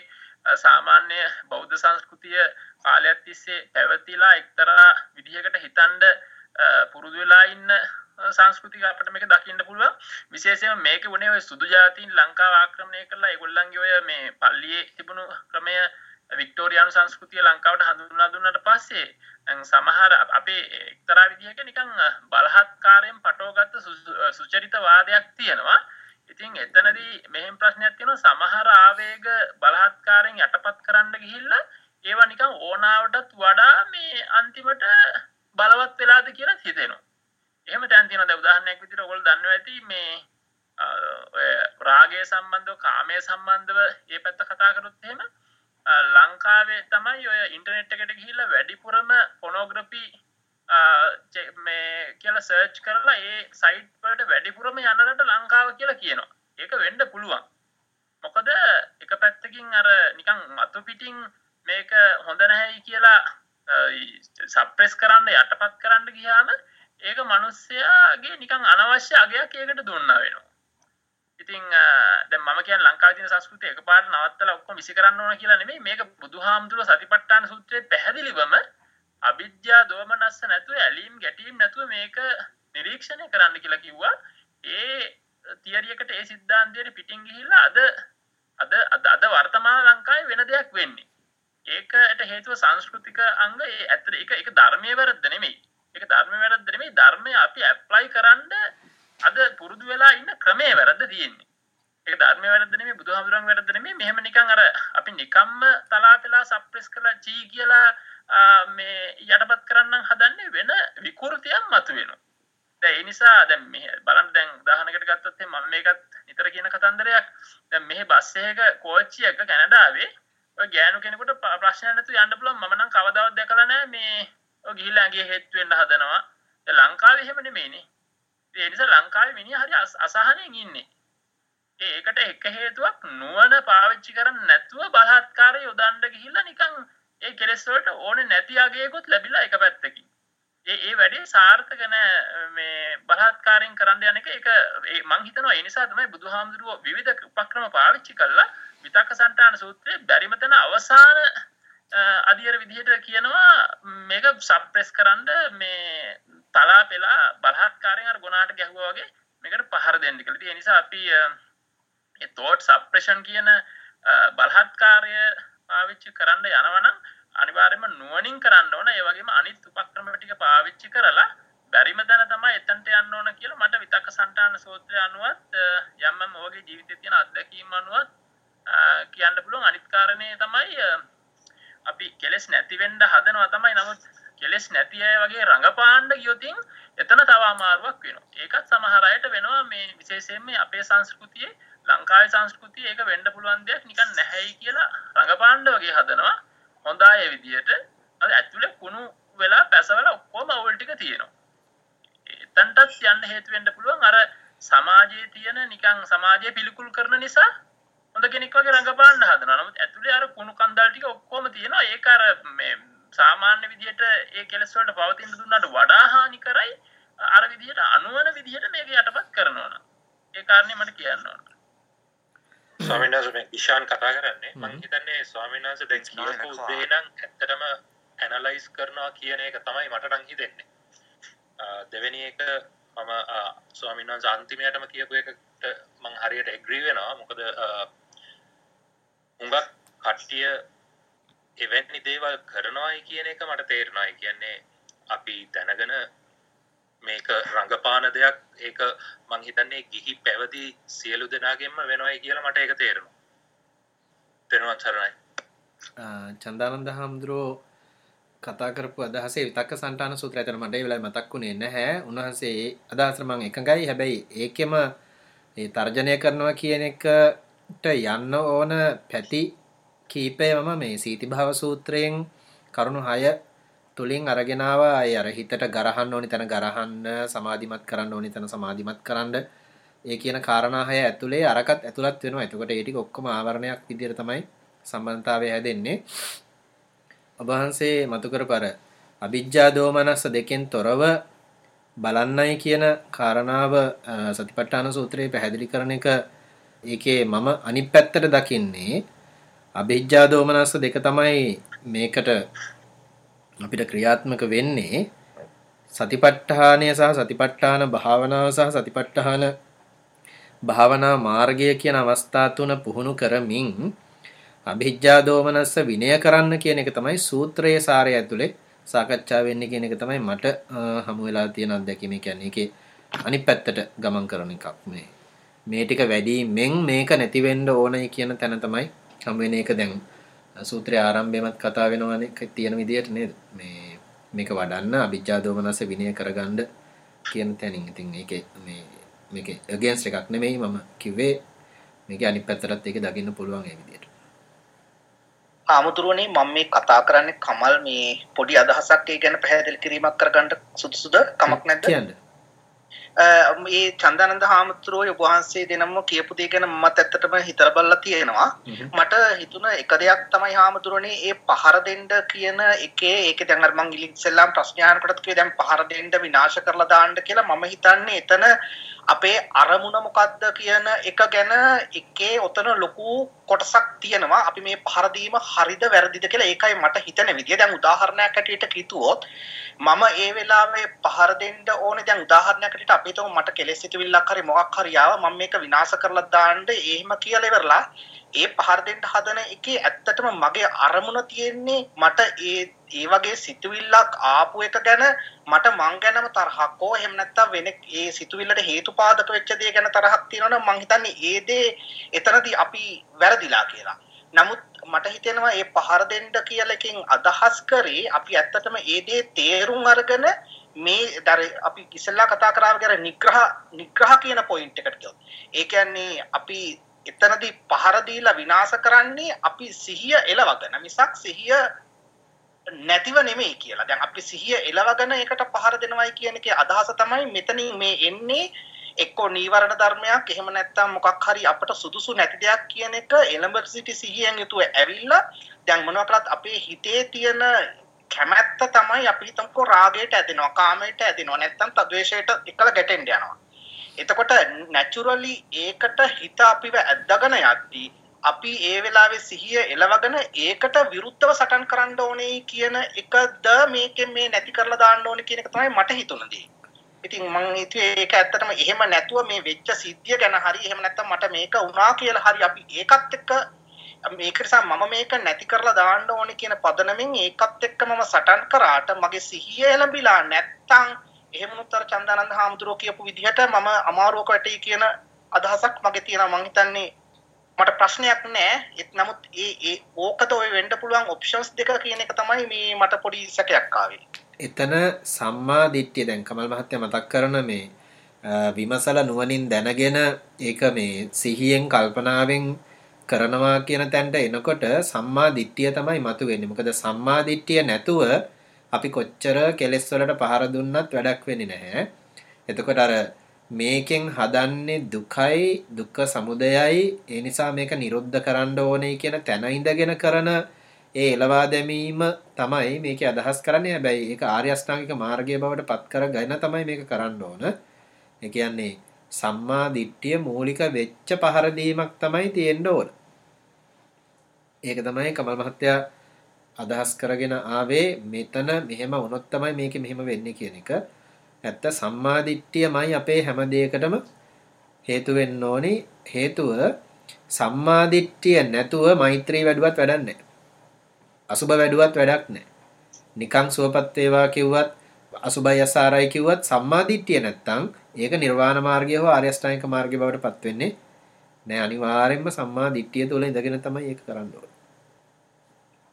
සාමාන්‍ය බෞද්ධ සංස්කෘතිය කාලයක් තිස්සේ පැවතිලා එක්තරා විදිහකට හිතන්ඩ පුරුදු වෙලා ඉන්න සංස්කෘතික අපට මේක දකින්න පුළුවන්. විශේෂයෙන්ම මේක වුණේ ඔය සුදු ජාතීන් ලංකාව ආක්‍රමණය කරලා ඒගොල්ලන්ගේ ඔය මේ පල්ලියේ තිබුණු ක්‍රමය වික්ටෝරියානු සංස්කෘතිය ලංකාවට හඳුන්වලා දුන්නාට පස්සේ සමහර අපේ එක්තරා විදිහක නිකන් බලහත්කාරයෙන් පටවගත්ත සුචරිත වාදයක් තියෙනවා. ඉතින් එතනදී මෙහෙම ප්‍රශ්නයක් තියෙනවා. සමහර ආවේග බලහත්කාරයෙන් යටපත් කරන්න ගිහිල්ලා ඒවා නිකන් ඕනාවටත් වඩා මේ අන්තිමට බලවත් වෙලාද කියලා හිතෙනවා. එහෙම තැන් තියෙනවා දැන් උදාහරණයක් විදිහට ඔයගොල්ලෝ දන්නවා ඇති මේ ඔය රාගය සම්බන්ධව කාමය සම්බන්ධව මේ පැත්ත කතා කරොත් එහෙම ලංකාවේ තමයි ඔය ඉන්ටර්නෙට් එකට ගිහිල්ලා වැඩිපුරම පොනෝග්‍රෆි මේ කියලා සර්ච් කරලා ඒ සයිට් වලට වැඩිපුරම යන රට ලංකාව කියලා කියනවා. ඒක වෙන්න පුළුවන්. මොකද එක පැත්තකින් අර නිකන් මතු පිටින් මේක හොඳ නැහැයි කියලා සප්‍රෙස් කරන්න යටපත් කරන්න ගියාම ඒක මනුස්සයාගේ නිකං අනවශ්‍ය අගයක් ඒකට දුන්න වෙනවා. ඉතිං දැ ම කිය ලංකාතින සංස්කෘතිය එක පාට නවත්තල ඔක්කොම විසි කරන්න ඕන කියලා නෙමේ මේක බුදුහාමුදුරුව සතිපට්ටාන සූත්‍රය පැහැදිලිවම අවිද්‍යා දෝමනස්ස නැතුව ඇලීම් ගැටීම් නැතුව මේක නිරීක්ෂණය කරන්න කියලා කිව්වා. ඒ තියරියකට ඒ සිද්ධාන්තයට පිටිං ගිහිල්ලා අද අද අද වර්තමාන ලංකායි වෙන දෙයක් වෙන්නේ. ඒකට හේතුව සංස්කෘතික අංග ඒ ඇතර එක එක ධර්මය වැරද්ද නෙමෙයි. එක ධර්ම වැරද්ද නෙමෙයි. ධර්මය අපි ඇප්ලයි කරන්න අද පුරුදු වෙලා ඉන්න ක්‍රමේ වැරද්ද තියෙන්නේ. ඒක ධර්මය වැරද්ද නෙමෙයි බුදුහාමුදුරන් වැරද්ද නෙමෙයි. මෙහෙම නිකන් අර අපි නිකම්ම තලාපෙලා සප්‍රෙස් කරලා චී කියලා මේ යටපත් කරන්න හදන්නේ වෙන විකෘතියක් මතුවෙනවා. දැන් ඒ නිසා දැන් මේ බලන්න දැන් උදාහරණයකට ගත්තොත් මම මේකත් නිතර කියන කතන්දරයක්. දැන් මෙහි බස් එකක කෝච්චි එක කැනඩාවේ ඔය ගෑනු කෙනෙකුට ප්‍රශ්නයක් නැතුව යන්න පුළුවන්. මම නම් කවදාවත් දැකලා නැහැ මේ ඔය ගිහිල්ලා ඇඟේ හෙත් වෙන්න හදනවා. දැන් ලංකාවේ එහෙම නෙමෙයිනේ. ඒ නිසා ලංකාවේ මිනිහා හරි අසහනෙන් ඉන්නේ. ඒකට එක හේතුවක් නුවණ පාවිච්චි කරන්නේ නැතුව බලහත්කාරය යොදන්න ගිහිල්ලා නිකන් ඒ කෙලෙස් වලට ඕනේ නැති අගයකුත් ලැබිලා එක පැත්තකින්. ඒ ඒ වැඩේ සාර්ථක නෑ. මේ බලහත්කාරයෙන් කරන්න යන එක ඒක මං හිතනවා ඒ නිසා තමයි බුදුහාමුදුරුවෝ විවිධ උපක්‍රම පාවිච්චි කළා. විතක්ක සන්තාන සූත්‍රයේ බැරිම තැන අවසාන අධියර විදිහට කියනවා මේක සප්‍රෙස් කරන්න මේ තලා පෙලා බලහත්කාරයෙන් අර ගුණාට ගැහුවා වගේ මේකට පහර දෙන්න කියලා. ඒ නිසා අපි තෝට් සප්‍රේෂන් කියන බලහත්කාරය පාවිච්චි කරන්න යනවනම් අනිවාර්යයෙන්ම නුවණින් කරන්න ඕන ඒ වගේම අනිත් උපක්‍රම ටික පාවිච්චි කරලා බැරිම තැන තමයි එතනට යන්න ඕන කියලා මට විතක්ක සන්තාන සූත්‍රය අනුවත් යම් යම් ඔයගේ ජීවිතයේ තියෙන අත්දැකීම් අනුවත් කියන්න පුළුවන් අනිත් කාරණේ තමයි අපි කෙලස් නැති වෙන්න හදනවා තමයි නමුත් කෙලස් නැති අය වගේ රඟපාන්න ගියොතින් එතන තව අමාරුවක් වෙනවා. ඒකත් සමහර අයට වෙනවා මේ විශේෂයෙන්ම අපේ සංස්කෘතියේ ලංකාවේ සංස්කෘතිය ඒක වෙන්න පුළුවන් දෙයක් නිකන් නැහැයි කියලා රඟපාන්න වගේ හදනවා. හොඳ අය විදියට අර ඇතුලේ කුණු වෙලා පැසවලා ඔක්කොම අවුල් ටික තියෙනවා. එතනටත් යන්න හේතු වෙන්න පුළුවන් අර සමාජයේ තියෙන නිකන් සමාජය පිළිකුල් කරන නිසා හොඳ කෙනෙක් වගේ රඟපාන්න හදනවා. නමුත් ඇතුලේ අර කුණු කන්දල් ටික ඔක්කොම තියෙනවා. ඒක අර මේ සාමාන්‍ය විදිහට ඒ කෙලස් වලට පවතින දුන්නාට වඩා හානි කරයි අර විදිහට අනුවන විදිහට මේක යටපත් කරනවා නම් ඒ කාරණේ මට කියන්න ඕන. ස්වාමීන් වහන්සේ මේ ඉෂාන් කතා කරන්නේ මම හිතන්නේ ස්වාමීන් වහන්සේ දැන් කියපු දේ නම් ඇත්තටම ඇනලයිස් කරනවා කියන එක තමයි මට නම් හිතෙන්නේ. දෙවෙනි එක මම ස්වාමීන් වහන්සේ අන්තිමයටම කියපු එකට මම හරියට එග්‍රී වෙනවා. මොකද හුඟක් කට්ටිය එවැනි දේවල් කරනවායි කියන එක මට තේරෙනවා. කියන්නේ අපි දැනගෙන මේක රඟපාන දෙයක් ඒක මං හිතන්නේ ගිහි පැවති සියලු දෙනාගෙන්ම වෙනවයි කියලා මට ඒක තේරෙනවා. තෙරුවන් සරණයි. චන්දානන්ද හාමුදුරුවෝ කතා කරපු අදහසේ විතක්ක සන්ටාන සූත්‍රය ඇතන මට ඒ වෙලාවේ මතක් වුණේ නැහැ. උන්වහන්සේ අදහස මම එකඟයි. හැබැයි ඒකෙම ඒ තර්ජනය කරනවා කියන එකට යන්න ඕන පැති කීපය මම මේ සීතිභාව සූත්‍රයෙන් කරුණු 6 තුලින් අරගෙනාව අය අර හිතට ගරහන්න ඕනි තැන ගරහන්න සමාධිමත් කරන්න ඕනි තැන සමාධිමත් කරන්න ඒ කියන කාරණා හය ඇතුලේ අරකට ඇතුළත් වෙනවා. එතකොට ඒ ටික ඔක්කොම ආවරණයක් විදිහට තමයි සම්බන්ධතාවය හැදෙන්නේ. ඔබ වහන්සේ මතු කරපර අවිජ්ජා දෝමනස්ස දෙකෙන් තොරව බලන්නයි කියන කාරණාව සතිපට්ඨාන සූත්‍රයේ පැහැදිලි කරන එක ඒකේ මම අනිත් පැත්තට දකින්නේ අවිජ්ජා දෝමනස්ස දෙක තමයි මේකට අපිට ක්‍රියාත්මක වෙන්නේ. සතිපට්ඨානය සහ සතිපට්ඨාන භාවනාව සහ සතිපට්ඨාන භාවනා මාර්ගය කියන අවස්ථා තුන පුහුණු කරමින් අභිජ්ජා දෝමනස්ස විනය කරන්න කියන එක තමයි සූත්‍රයේ සාරය ඇතුලේ සාකච්ඡා වෙන්නේ කියන එක තමයි මට හමු වෙලා තියෙන අත්දැකීම. කියන්නේ ඒකේ අනිත් පැත්තට ගමන් කරන එකක් මේ. මේ ටික වැඩි මෙන් මේක නැති වෙන්න ඕනයි කියන තැන තමයි හම් වෙන එක. දැන් සූත්‍රය ආරම්භයමත් කතා වෙනවනේ තියෙන විදිහට නේද? මේ මේක වඩන්න අභිජ්ජා දෝමනස විනය කරගන්න කියන තැනින්. ඉතින් ඒකේ මේ මේකේ අගේන්ස්ට් එකක් නෙමෙයි මම කිව්වේ. මේක අනිත් පැත්තටත් ඒක දකින්න පුළුවන් ඒ විදිහට. ආමුදුරුවනේ මම මේ කතා කරන්නේ කමල් මේ පොඩි අදහසක් ඒ ගැන පැහැදිලි කිරීමක් කරගන්න සුදුසුද? කමක් නැද්ද? කියන්න මේ චන්දානන්ද හාමුදුරුවෝ ඔබ වහන්සේ දෙනම කියපු දේ ගැන මමත් ඇත්තටම හිතලා බලලා තියෙනවා. මට හිතුණ එක දෙයක් තමයි හාමුදුරනේ ඒ පහර දෙන්න කියන එකේ ඒකේ දැන් අර මං ඉස්සෙල්ලාම ප්‍රශ්න අහනකොටත් කිව්වේ දැන් පහර දෙන්න විනාශ කරලා දාන්න කියලා මම හිතන්නේ එතන අපේ අරමුණ මොකද්ද කියන එක ගැන එකේ ඔතන ලොකු කොටසක් තියෙනවා. අපි මේ පහර දීම හරිද වැරදිද කියලා ඒකයි මට හිතෙන විදිය. දැන් උදාහරණයක් ඇටියට කිව්වොත් මම ඒ වෙලාවේ පහර දෙන්න ඕනේ දැන් උදාහරණයක් ඇටියට අපි හිතමු මට කෙලෙස් සිතුවිල්ලක් හරි මොකක් හරි ආවා මම මේක විනාශ කරලා දාන්න එහෙම කියලා ඉවරලා ඒ පහර දෙන්න හදන එකේ ඇත්තටම මගේ අරමුණ තියෙන්නේ මට ඒ ඒ වගේ සිතුවිල්ලක් ආපු එක ගැන මට මං ගැනම තරහක් හෝ එහෙම නැත්නම් වෙන ඒ සිතුවිල්ලට හේතුපාදක වෙච්ච දේ ගැන තරහක් තියෙනවනම් මං හිතන්නේ ඒ දේ එතනදී අපි වැරදිලා කියලා. නමුත් මට හිතෙනවා මේ පහර දෙන්න කියලා එකෙන් අදහස් කරේ අපි ඇත්තටම ඒ දේ තේරුම් අරගෙන මේ දර අපි ඉස්සෙල්ලා කතා කරාව කර නිග්‍රහ නිග්‍රහ කියන පොයින්ට් එකට ගියොත් ඒ කියන්නේ අපි එතනදී පහර දීලා විනාශ කරන්නේ අපි සිහිය එලවගෙන මිසක් සිහිය නැතිව නෙමෙයි කියලා. දැන් අපි සිහිය එලවගෙන ඒකට පහර දෙනවයි කියන එකේ අදහස තමයි මෙතනින් මේ එන්නේ එක්කෝ නීවරණ ධර්මයක් එහෙම නැත්නම් මොකක් හරි අපට සුදුසු නැති දෙයක් කියන එක එළඹ සිටි සිහියෙන් යුතුව ඇවිල්ලා දැන් මොනවා කළත් අපේ හිතේ තියෙන කැමැත්ත තමයි අපි හිතමුකෝ රාගයට ඇදෙනවා කාමයට ඇදෙනවා නැත්නම් තද්වේෂයට එකල ගැටෙන්න යනවා එතකොට නැචුරලි ඒකට හිත අපිව ඇද්දගෙන යද්දී අපි ඒ වෙලාවේ සිහිය එලවගෙන ඒකට විරුද්ධව සටන් කරන්න ඕනේ කියන එකද මේකෙන් මේ නැති කරලා දාන්න ඕනේ කියන එක තමයි මට හිතුණදී. ඉතින් මම හිතුවේ ඒක ඇත්තටම එහෙම නැතුව මේ වෙච්ච සිද්ධිය ගැන හරි එහෙම නැත්නම් මට මේක වුණා කියලා හරි අපි ඒකත් එක්ක මේක නිසා මම මේක නැති කරලා දාන්න ඕනේ කියන පදනමෙන් ඒකත් එක්ක මම සටන් කරාට මගේ සිහිය එළඹිලා නැත්තම් එහෙම උත්තර චන්දානන්ද හාමුදුරුවෝ කියපු විදිහට මම අමාරුවක වැටි කියන අදහසක් මගේ තියෙනවා මං හිතන්නේ මට ප්‍රශ්නයක් නෑ ඒත් නමුත් ඒ ඒ ඕකද ඔය වෙන්න පුළුවන් ඔප්ෂන්ස් දෙක කියන එක තමයි මේ මට පොඩි සැකයක් ආවේ එතන සම්මා දිට්ඨිය දැන් කමල් මහත්තයා මතක් කරන මේ විමසලා නුවණින් දැනගෙන ඒක මේ සිහියෙන් කල්පනාවෙන් කරනවා කියන තැනට එනකොට සම්මා දිට්ඨිය තමයි මතුවෙන්නේ. මොකද සම්මා දිට්ඨිය නැතුව අපි කොච්චර කෙලෙස් වලට පහර දුන්නත් වැඩක් වෙන්නේ නැහැ. එතකොට අර මේකෙන් හදන්නේ දුකයි දුක්ඛ සමුදයයි ඒ නිසා මේක නිරුද්ධ කරන්න ඕනේ කියන තැන ඉඳගෙන කරන ඒ එලවා දැමීම තමයි මේකේ අදහස් කරන්නේ. හැබැයි ඒක ආර්ය අෂ්ටාංගික මාර්ගය බවට පත් කරගෙන තමයි මේක කරන්න ඕන. ඒ කියන්නේ සම්මා දිට්ඨිය මූලික වෙච්ච පහර දීමක් තමයි තියෙන්න ඕන. ඒක තමයි කමල් මහත්තයා අදහස් කරගෙන ආවේ මෙතන මෙහෙම වුණොත් තමයි මේක මෙහෙම වෙන්නේ කියන එක. ඇත්ත සම්මාදිට්ඨියමයි අපේ හැම දෙයකටම හේතු වෙන්න ඕනි. හේතුව සම්මාදිට්ඨිය නැතුව මෛත්‍රී වැඩුවත් වැඩක් නැහැ. අසුබ වැඩුවත් වැඩක් නැහැ. නිකං සුවපත් වේවා කිව්වත් අසුබයි අසාරයි කිව්වත් සම්මාදිට්ඨිය නැත්තම් ඒක නිර්වාණ මාර්ගය හෝ ආර්ය අෂ්ටාංගික මාර්ගය බවට පත් වෙන්නේ නෑ අනිවාර්යෙන්ම සම්මා දිට්ඨිය තුළ ඉඳගෙන තමයි ඒක කරන්න ඕනේ.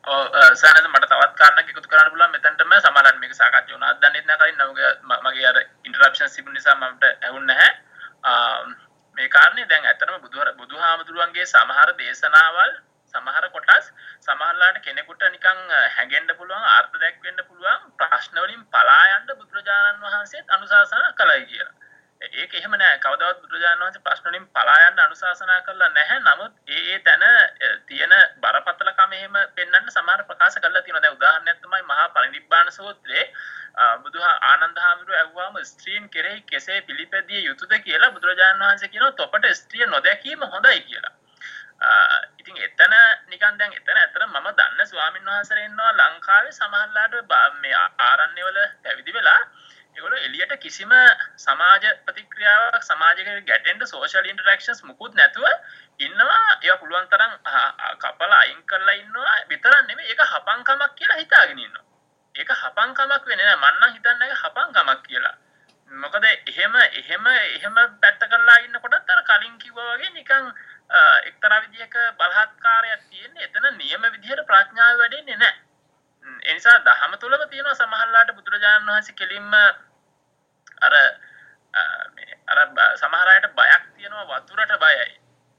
සානස මට තවත් කාරණයක් එකතු කරන්න පුළුවන් මෙතනටම සමහරවිට මේක සාකච්ඡා වුණා. දන්නෙත් නැහැ කලින් නමුගේ මගේ අර ඉන්ටරප්ෂන් තිබුණ නිසා මට ඇහුන්නේ නැහැ. මේ කාරණේ දැන් ඇත්තටම බුදුහර බුදුහාමුදුරුවන්ගේ සමහර දේශනාවල් සමහර කොටස් සමහරලාට කෙනෙකුට නිකන් හැඟෙන්න පුළුවන් අර්ථ දැක්වෙන්න පුළුවන් ප්‍රශ්න වලින් පලා යන්න බුදුරජාණන් වහන්සේත් අනුශාසනා කළයි කියලා. ඒක එහෙම නෑ කවදාවත් බුදුරජාණන් වහන්සේ ප්‍රශ්න වලින් පලා යන්න අනුශාසනා කරලා නැහැ. නමුත් ඒ ඒ තැන තියෙන බරපතලකම එහෙම පෙන්වන්න සමහර ප්‍රකාශ කරලා තියෙනවා. දැන් උදාහරණයක් තමයි මහා පරිනිබ්බාන සූත්‍රයේ බුදුහා ආනන්ද හාමුදුරුවෝ ඇහුවාම ස්ත්‍රීන් කෙරෙහි කෙසේ පිළිපැදිය යුතුද කියලා බුදුරජාණන් වහන්සේ කියනවා තොපට ස්ත්‍රිය නොදැකීම හොඳයි කියලා. ඉතින් එතන නිකන් දැන් එතන ඇතර මම දන්න ස්වාමීන් වහන්සේලා ඉන්නවා ලංකාවේ සමහරලාට මේ ආරණ්‍යවල පැවිදි වෙලා ඒගොල්ලෝ එළියට කිසිම සමාජ ප්‍රතික්‍රියාවක් සමාජයක ගැටෙන්න සෝෂල් ඉන්ටරැක්ෂන්ස් මුකුත් නැතුව ඉන්නවා ඒවා පුළුවන් තරම් කපලා අයින් කරලා ඉන්නවා විතරක් නෙමෙයි ඒක හපංකමක් කියලා හිතාගෙන ඉන්නවා. ඒක හපංකමක් වෙන්නේ නැහැ. මන්නම් හිතන්නේ ඒක හපංකමක් කියලා. මොකද එහෙම එහෙම එහෙම පැත්ත කරලා ඉන්නකොටත් අර කලින් කිව්වා වගේ නිකන් එක්තරා විදිහක බලහත්කාරයක් තියෙන්නේ එතන නියම විදිහට ප්‍රඥාව වැඩෙන්නේ නැහැ. ඒ නිසා දහම තුලම තියෙනවා සමහරලාට බුදුරජාණන් වහන්සේ කෙලින්ම අර මේ අර සමහර අයට බයක් තියෙනවා වතුරට බයයි.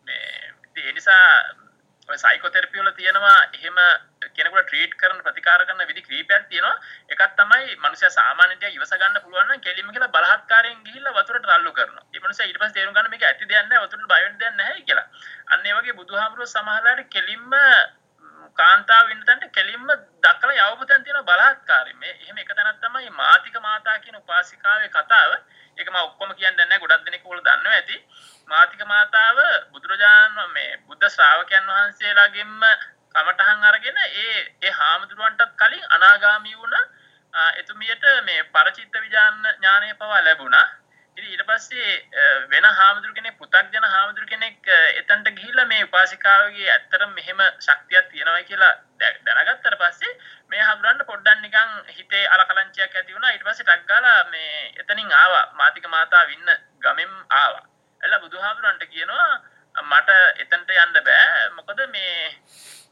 මේ ඒ නිසා ඔය සයිකෝതെරපි වල තියෙනවා එහෙම කෙනෙකුට ට්‍රීට් කරන ප්‍රතිකාර කරන විදි කීපයක් තියෙනවා. එකක් තමයි මනුස්සයා සාමාන්‍යයෙන් ඉවස ගන්න පුළුවන් නම් කෙලින්ම කියලා බලහත්කාරයෙන් ගිහිල්ලා වතුරට රල්ලු කරනවා. ඒ මනුස්සයා ඊට පස්සේ තේරුම් ගන්න මේක ඇති දෙයක් නෑ වතුරට බය වෙන්න දෙයක් නැහැ කියලා. අන්න ඒ වගේ බුදුහාමුදුරුවෝ සමහරලාට කෙලින්ම කාන්තාව ඉන්න තැනට කෙලින්ම දක්කලා යවපු තැන තියෙන බලහත්කාරය. මේ එහෙම එක තැනක් තමයි මාතික මාතා කියන උපාසිකාවේ කතාව. ඒක මම ඔක්කොම කියන්නේ නැහැ ගොඩක් දෙනෙක් ඕගොල්ලෝ දන්නවා ඇති. මාතික මාතාව බුදුරජාණන් මේ බුද්ධ ශ්‍රාවකයන් වහන්සේලාගෙන්ම කමටහන් අරගෙන ඒ ඒ හාමුදුරුවන්ටත් කලින් අනාගාමී වුණ එතුමියට මේ පරචිත්ත විජාන ඥානය පවා ලැබුණා. ඉතින් ඊට පස්සේ වෙන හාමුදුරු කෙනෙක් පු탁ජන හාමුදුරු කෙනෙක් එතනට ගිහිල්ලා මේ උපාසිකාවගේ ඇත්තටම මෙහෙම ශක්තියක් තියෙනවා කියලා දැනගත්තට පස්සේ මේ හාමුදුරන්ට පොඩ්ඩක් නිකන් හිතේ අලකලංචියක් ඇති වුණා. ඊට පස්සේ ටක් ගාලා මේ එතනින් ආවා. මාතික මාතාව ඉන්න ගමෙන් ආවා. එලා බුදුහාමුදුරන්ට කියනවා මට එතනට යන්න බෑ. මොකද මේ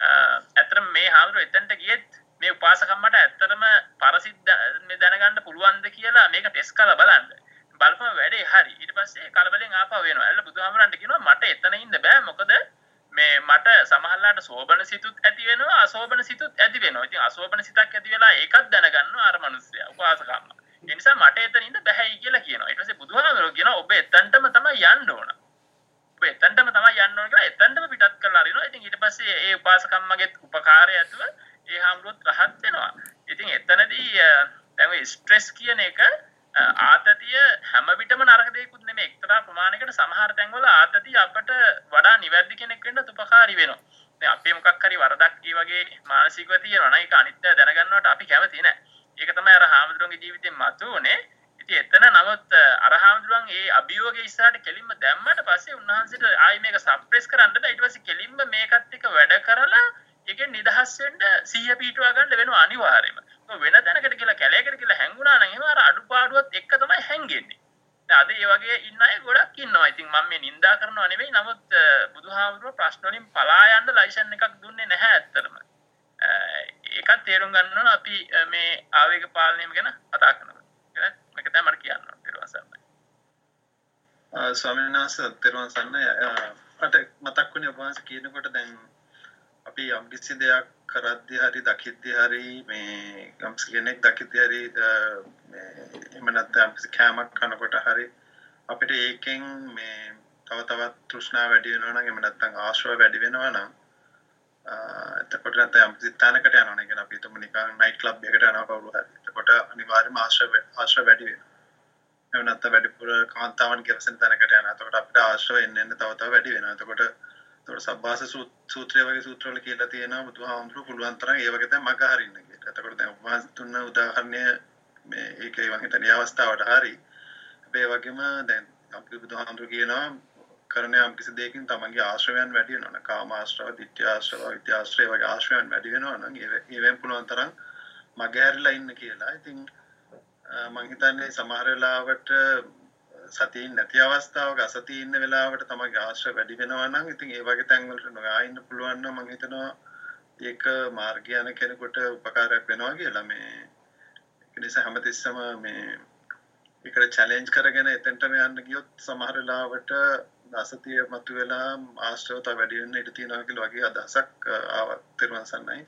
ඇත්තටම මේ හාමුදුරුවෝ එතනට ගියෙත් මේ උපාසකම්මට ඇත්තටම පරසිද්ධ දැනගන්න පුළුවන් පුළුවන්ද කියලා මේක ටෙස් කරලා බලන්න බලපම වැඩේ හරි. ඊට පස්සේ කලබලෙන් ආපහු වෙනවා ඇල්ල බුදුහාමරන්ට කියනවා මට එතන ඉන්න බෑ. මොකද මේ මට සමහරලාට සෝබන සිතුත් ඇති වෙනවා අසෝබන සිතුත් ඇති වෙනවා. ඉතින් අසෝබන සිතක් ඇති වෙලා ඒකත් දැනගන්නවා අර මිනිස්සයා උපාසකම්ම ඒ නිසා මට එතන ඉන්න බෑයි කියලා කියනවා. ඊට පස්සේ බුදුහාමරෝ කියනවා ඔබ එතනටම තමයි යන්න ඕන. ඔබ එතනටම තමයි යන්න ඕන කියලා එතනටම පිටත් කරලා අරිනවා. ඉතින් ඊට පස්සේ ඒ උපාසකම්මගේ උපකාරය ඇතුව ඒ හාමුදුරුවොත් රහත් වෙනවා. ඉතින් එතනදී දැන් ඔය ස්ට්‍රෙස් කියන එක ආතතිය හැම විටම නරක දෙයක්ුත් නෙමෙයි එක්තරා ප්‍රමාණයකට සමහර තැන්වල ආතතිය අපට වඩා නිවැරදි කෙනෙක් වෙන්න උපකාරී වෙනවා. දැන් අපේ මොකක් හරි වරදක් ඒ වගේ මානසිකව තියෙනවා නම් ඒක අනිත්‍ය දැනගන්නවට අපි කැමති නෑ. ඒක තමයි අර හාමුදුරුවන්ගේ ජීවිතේ මතුවනේ. ඉතින් එතන නමුත් අර හාමුදුරුවන් ඒ අභියෝගය ඉස්සරහට කෙලින්ම දැම්මට පස්සේ උන්වහන්සේට ආයි මේක සප්‍රෙස් කරන්න බෑ. ඊට පස්සේ කෙලින්ම මේකත් එක්ක වැඩ කරලා ඒකෙන් නිදහස් වෙන්න සිහිය පිටුවා ගන්න වෙනවා අනිවාර්යයෙන්ම. වෙන තැනකට කියලා කැලයකට කියලා හැංගුණා නම් එහෙම අර අඩුපාඩුවත් එක්ක තමයි හැංගෙන්නේ. දැන් අද ඒ වගේ ඉන්න අය ගොඩක් ඉන්නවා. ඉතින් මම මේ නිඳා කරනවා නෙවෙයි. නමුත් බුදුහාමුදුරුවෝ ප්‍රශ්න වලින් පලා යන්න ලයිසන් එකක් දුන්නේ නැහැ ඇත්තටම. ඒකත් තේරුම් ගන්න ඕන අපි මේ ආවේග පාලනයම ගැන කතා කරනවා. මේක තමයි මට කියන්න ඕන. ඊට පස්සේ ස්වාමීන් වහන්සේ තෙරුවන් සරණයි මට මතක් වුණේ ඔබ වහන්සේ කියනකොට දැන් අපි යම්කිසි දෙයක් කරද්දි හරි දකිද්දි හරි මේ යම්කිසි කෙනෙක් දකිද්දි හරි එහෙම නැත්නම් යම්කිසි කෑමක් කනකොට හරි අපිට ඒකෙන් මේ තව තවත් තෘෂ්ණාව වැඩි වෙනවා නම් එහෙම නැත්නම් ආශ්‍රව වැඩි වෙනවා නම් එතකොට නැත්නම් යම්කිසි තැනකට යනවා නම් කියන්නේ අපි හිතමු නිකන් නයිට් ක්ලබ් එකකට යනවා කවුරු හරි. එතකොට අනිවාර්යයෙන්ම ආශ්‍රව ආශ්‍රව වැඩි වෙනවා. එහෙම නැත්නම් වැඩිපුර කාන්තාවන් ගෙවසෙන තැනකට යනවා. එතකොට අපිට ආශ්‍රව එන්න එන්න තව තව වැඩි වෙනවා. එතකොට එතකොට සබ්බාස සූත්‍රය වගේ සූත්‍රවල කියලා තියෙනවා බුදුහාමුදුරුවෝ පුළුවන් තරම් ඒ වගේ දැන් මග හරින්න කියලා. එතකොට දැන් උපවාස තුන උදාහරණය මේ ඒකේ මම හිතන්නේ අවස්ථාවට හරි. හැබැයි ඒ වගේම දැන් අපි බුදුහාමුදුරුවෝ කියනවා කරන යම් කිසි දෙයකින් තමන්ගේ ආශ්‍රවයන් වැඩි වෙනවා නම් කාම ආශ්‍රව, ditthya ආශ්‍රව, විද්‍යා ආශ්‍රව වගේ ආශ්‍රවයන් වැඩි වෙනවා නම් ඒවෙන් පුළුවන් තරම් මගහැරලා ඉන්න කියලා. ඉතින් මම හිතන්නේ සමහර වෙලාවට සතියින් නැති අවස්ථාවක අසතිය ඉන්න වෙලාවට තමගේ ආශ්‍රය වැඩි වෙනවා නම් ඉතින් ඒ වගේ තැන්වලට නොයා ඉන්න පුළුවන් නම් මම හිතනවා ඒක මාර්ගය යන කෙනෙකුට උපකාරයක් වෙනවා කියලා මේ ඒක නිසා හැමතිස්සම මේ ඒකට චැලෙන්ජ් කරගෙන එතෙන්ටම යන්න ගියොත් සමහර වෙලාවට අසතිය මතුවෙලා ආශ්‍රව තව වැඩි වෙන්න ඉඩ තියෙනවා කියලා වගේ අදහසක් ආවත් තෙරුවන් සරණයි.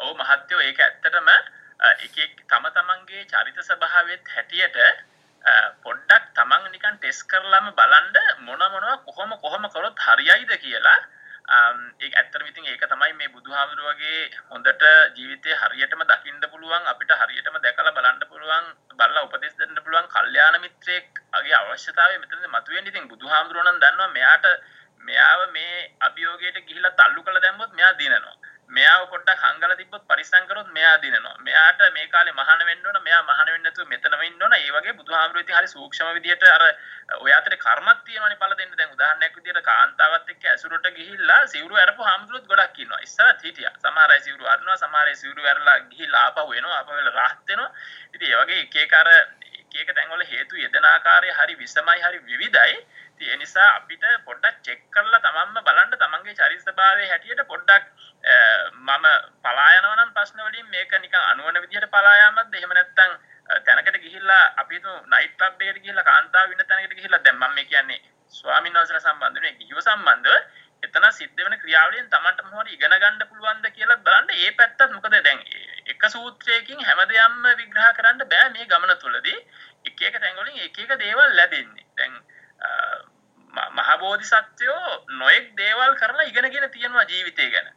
ඔව් මහත්තයෝ ඒක ඇත්තටම එක තම තමන්ගේ චරිත ස්වභාවයත් හැටියට පොඩ්ඩක් තමන් නිකන් ටෙස් කරලම බලන්ඩ මොන මොනවා කොහොම කොහොම කරොත් හරියයිද කියලා. ඒ ඇත්තර විතින් ඒක තමයි මේ බුදුහාමුදුරුවගේ හොඳට ජීවිතය හරියටම දකිින්ට පුළුවන් අපිට හරියටම දැකල බලන්න පුළුවන් බල්ල උපදෙස් දෙන්න පුළුවන් කල්්‍යාන මිත්‍රයෙක් අගේ අවශ්‍යතාව මෙතන මතුවෙන් ඉතින් බුදුහාමුදුරුවනන් දන්නවා මෙයාට මෙයාව මේ අභියෝගයට ගිහිලා තල්ලු කළ දැම්බොත් මෙයා දිනනවා. මෙයාව පොඩ්ඩක් හංගල තිබ්බොත් පරිස්සම් කරොත් මෙයා දිනනවා. මෙයාට මේ කාලේ මහාන වෙන්න ඕන, මෙයා මහාන වෙන්නේ නැතුව මෙතනම ඉන්න ඕන. ඒ වගේ බුදුහාමුදුරුවෝ ඉතින් හරි සූක්ෂම විදියට අර ඔය අතරේ කර්මයක් තියෙනවනේ පළ දෙන්න. දැන් උදාහරණයක් විදියට කාන්තාවත් එක්ක ඇසුරට ගිහිල්ලා සිවුරු අරපු හාමුදුරුවෝත් ගොඩක් ඉන්නවා. ඉස්සරත් හිටියා. සමහර අය සිවුරු අරනවා, සමහර අය සිවුරු අරලා ගිහිල්ලා ආපහු එනවා, ආපහු වෙලා රහත් වෙනවා. ඉතින් ඒ වගේ එක එක අර එක එක තැන්වල හේතු යෙදෙන ආකාරය හරි විසමයි හරි විවිධයි. ඉතින් ඒ නිසා අපිට පොඩ්ඩක් චෙක් කරලා තමන්ම බලන්න තමන්ගේ චරිත ස්වභාවය හැටියට පොඩ්ඩක් මම පලා යනවා නම් ප්‍රශ්න වලින් මේක නිකන් අනුවන විදිහට පලා යාමක්ද? එහෙම නැත්නම් තැනකට ගිහිල්ලා අපි හිතමු නයිට් ක්ලබ් එකකට ගිහිල්ලා කාන්තාව ඉන්න තැනකට ගිහිල්ලා දැන් මම මේ කියන්නේ ස්වාමීන් වහන්සේලා සම්බන්ධ වෙන ගිහිව සම්බන්ධව එතන සිද්ධ වෙන ක්‍රියාවලියෙන් Tamanට මොනවද ඉගෙන ගන්න පුළුවන්ද කියලා බලන්න. ඒ පැත්තත් මොකද? දැන් එක සූත්‍රයකින් හැම දෙයක්ම විග්‍රහ කරන්න බෑ මේ ගමන තුළදී. එක එක තැන්වලින් එක එක දේවල් ලැබෙන්නේ. දැන් මහබෝධිසත්වයෝ නොයෙක් දේවල් කරලා ඉගෙනගෙන තියෙනවා ජීවිතය ගැන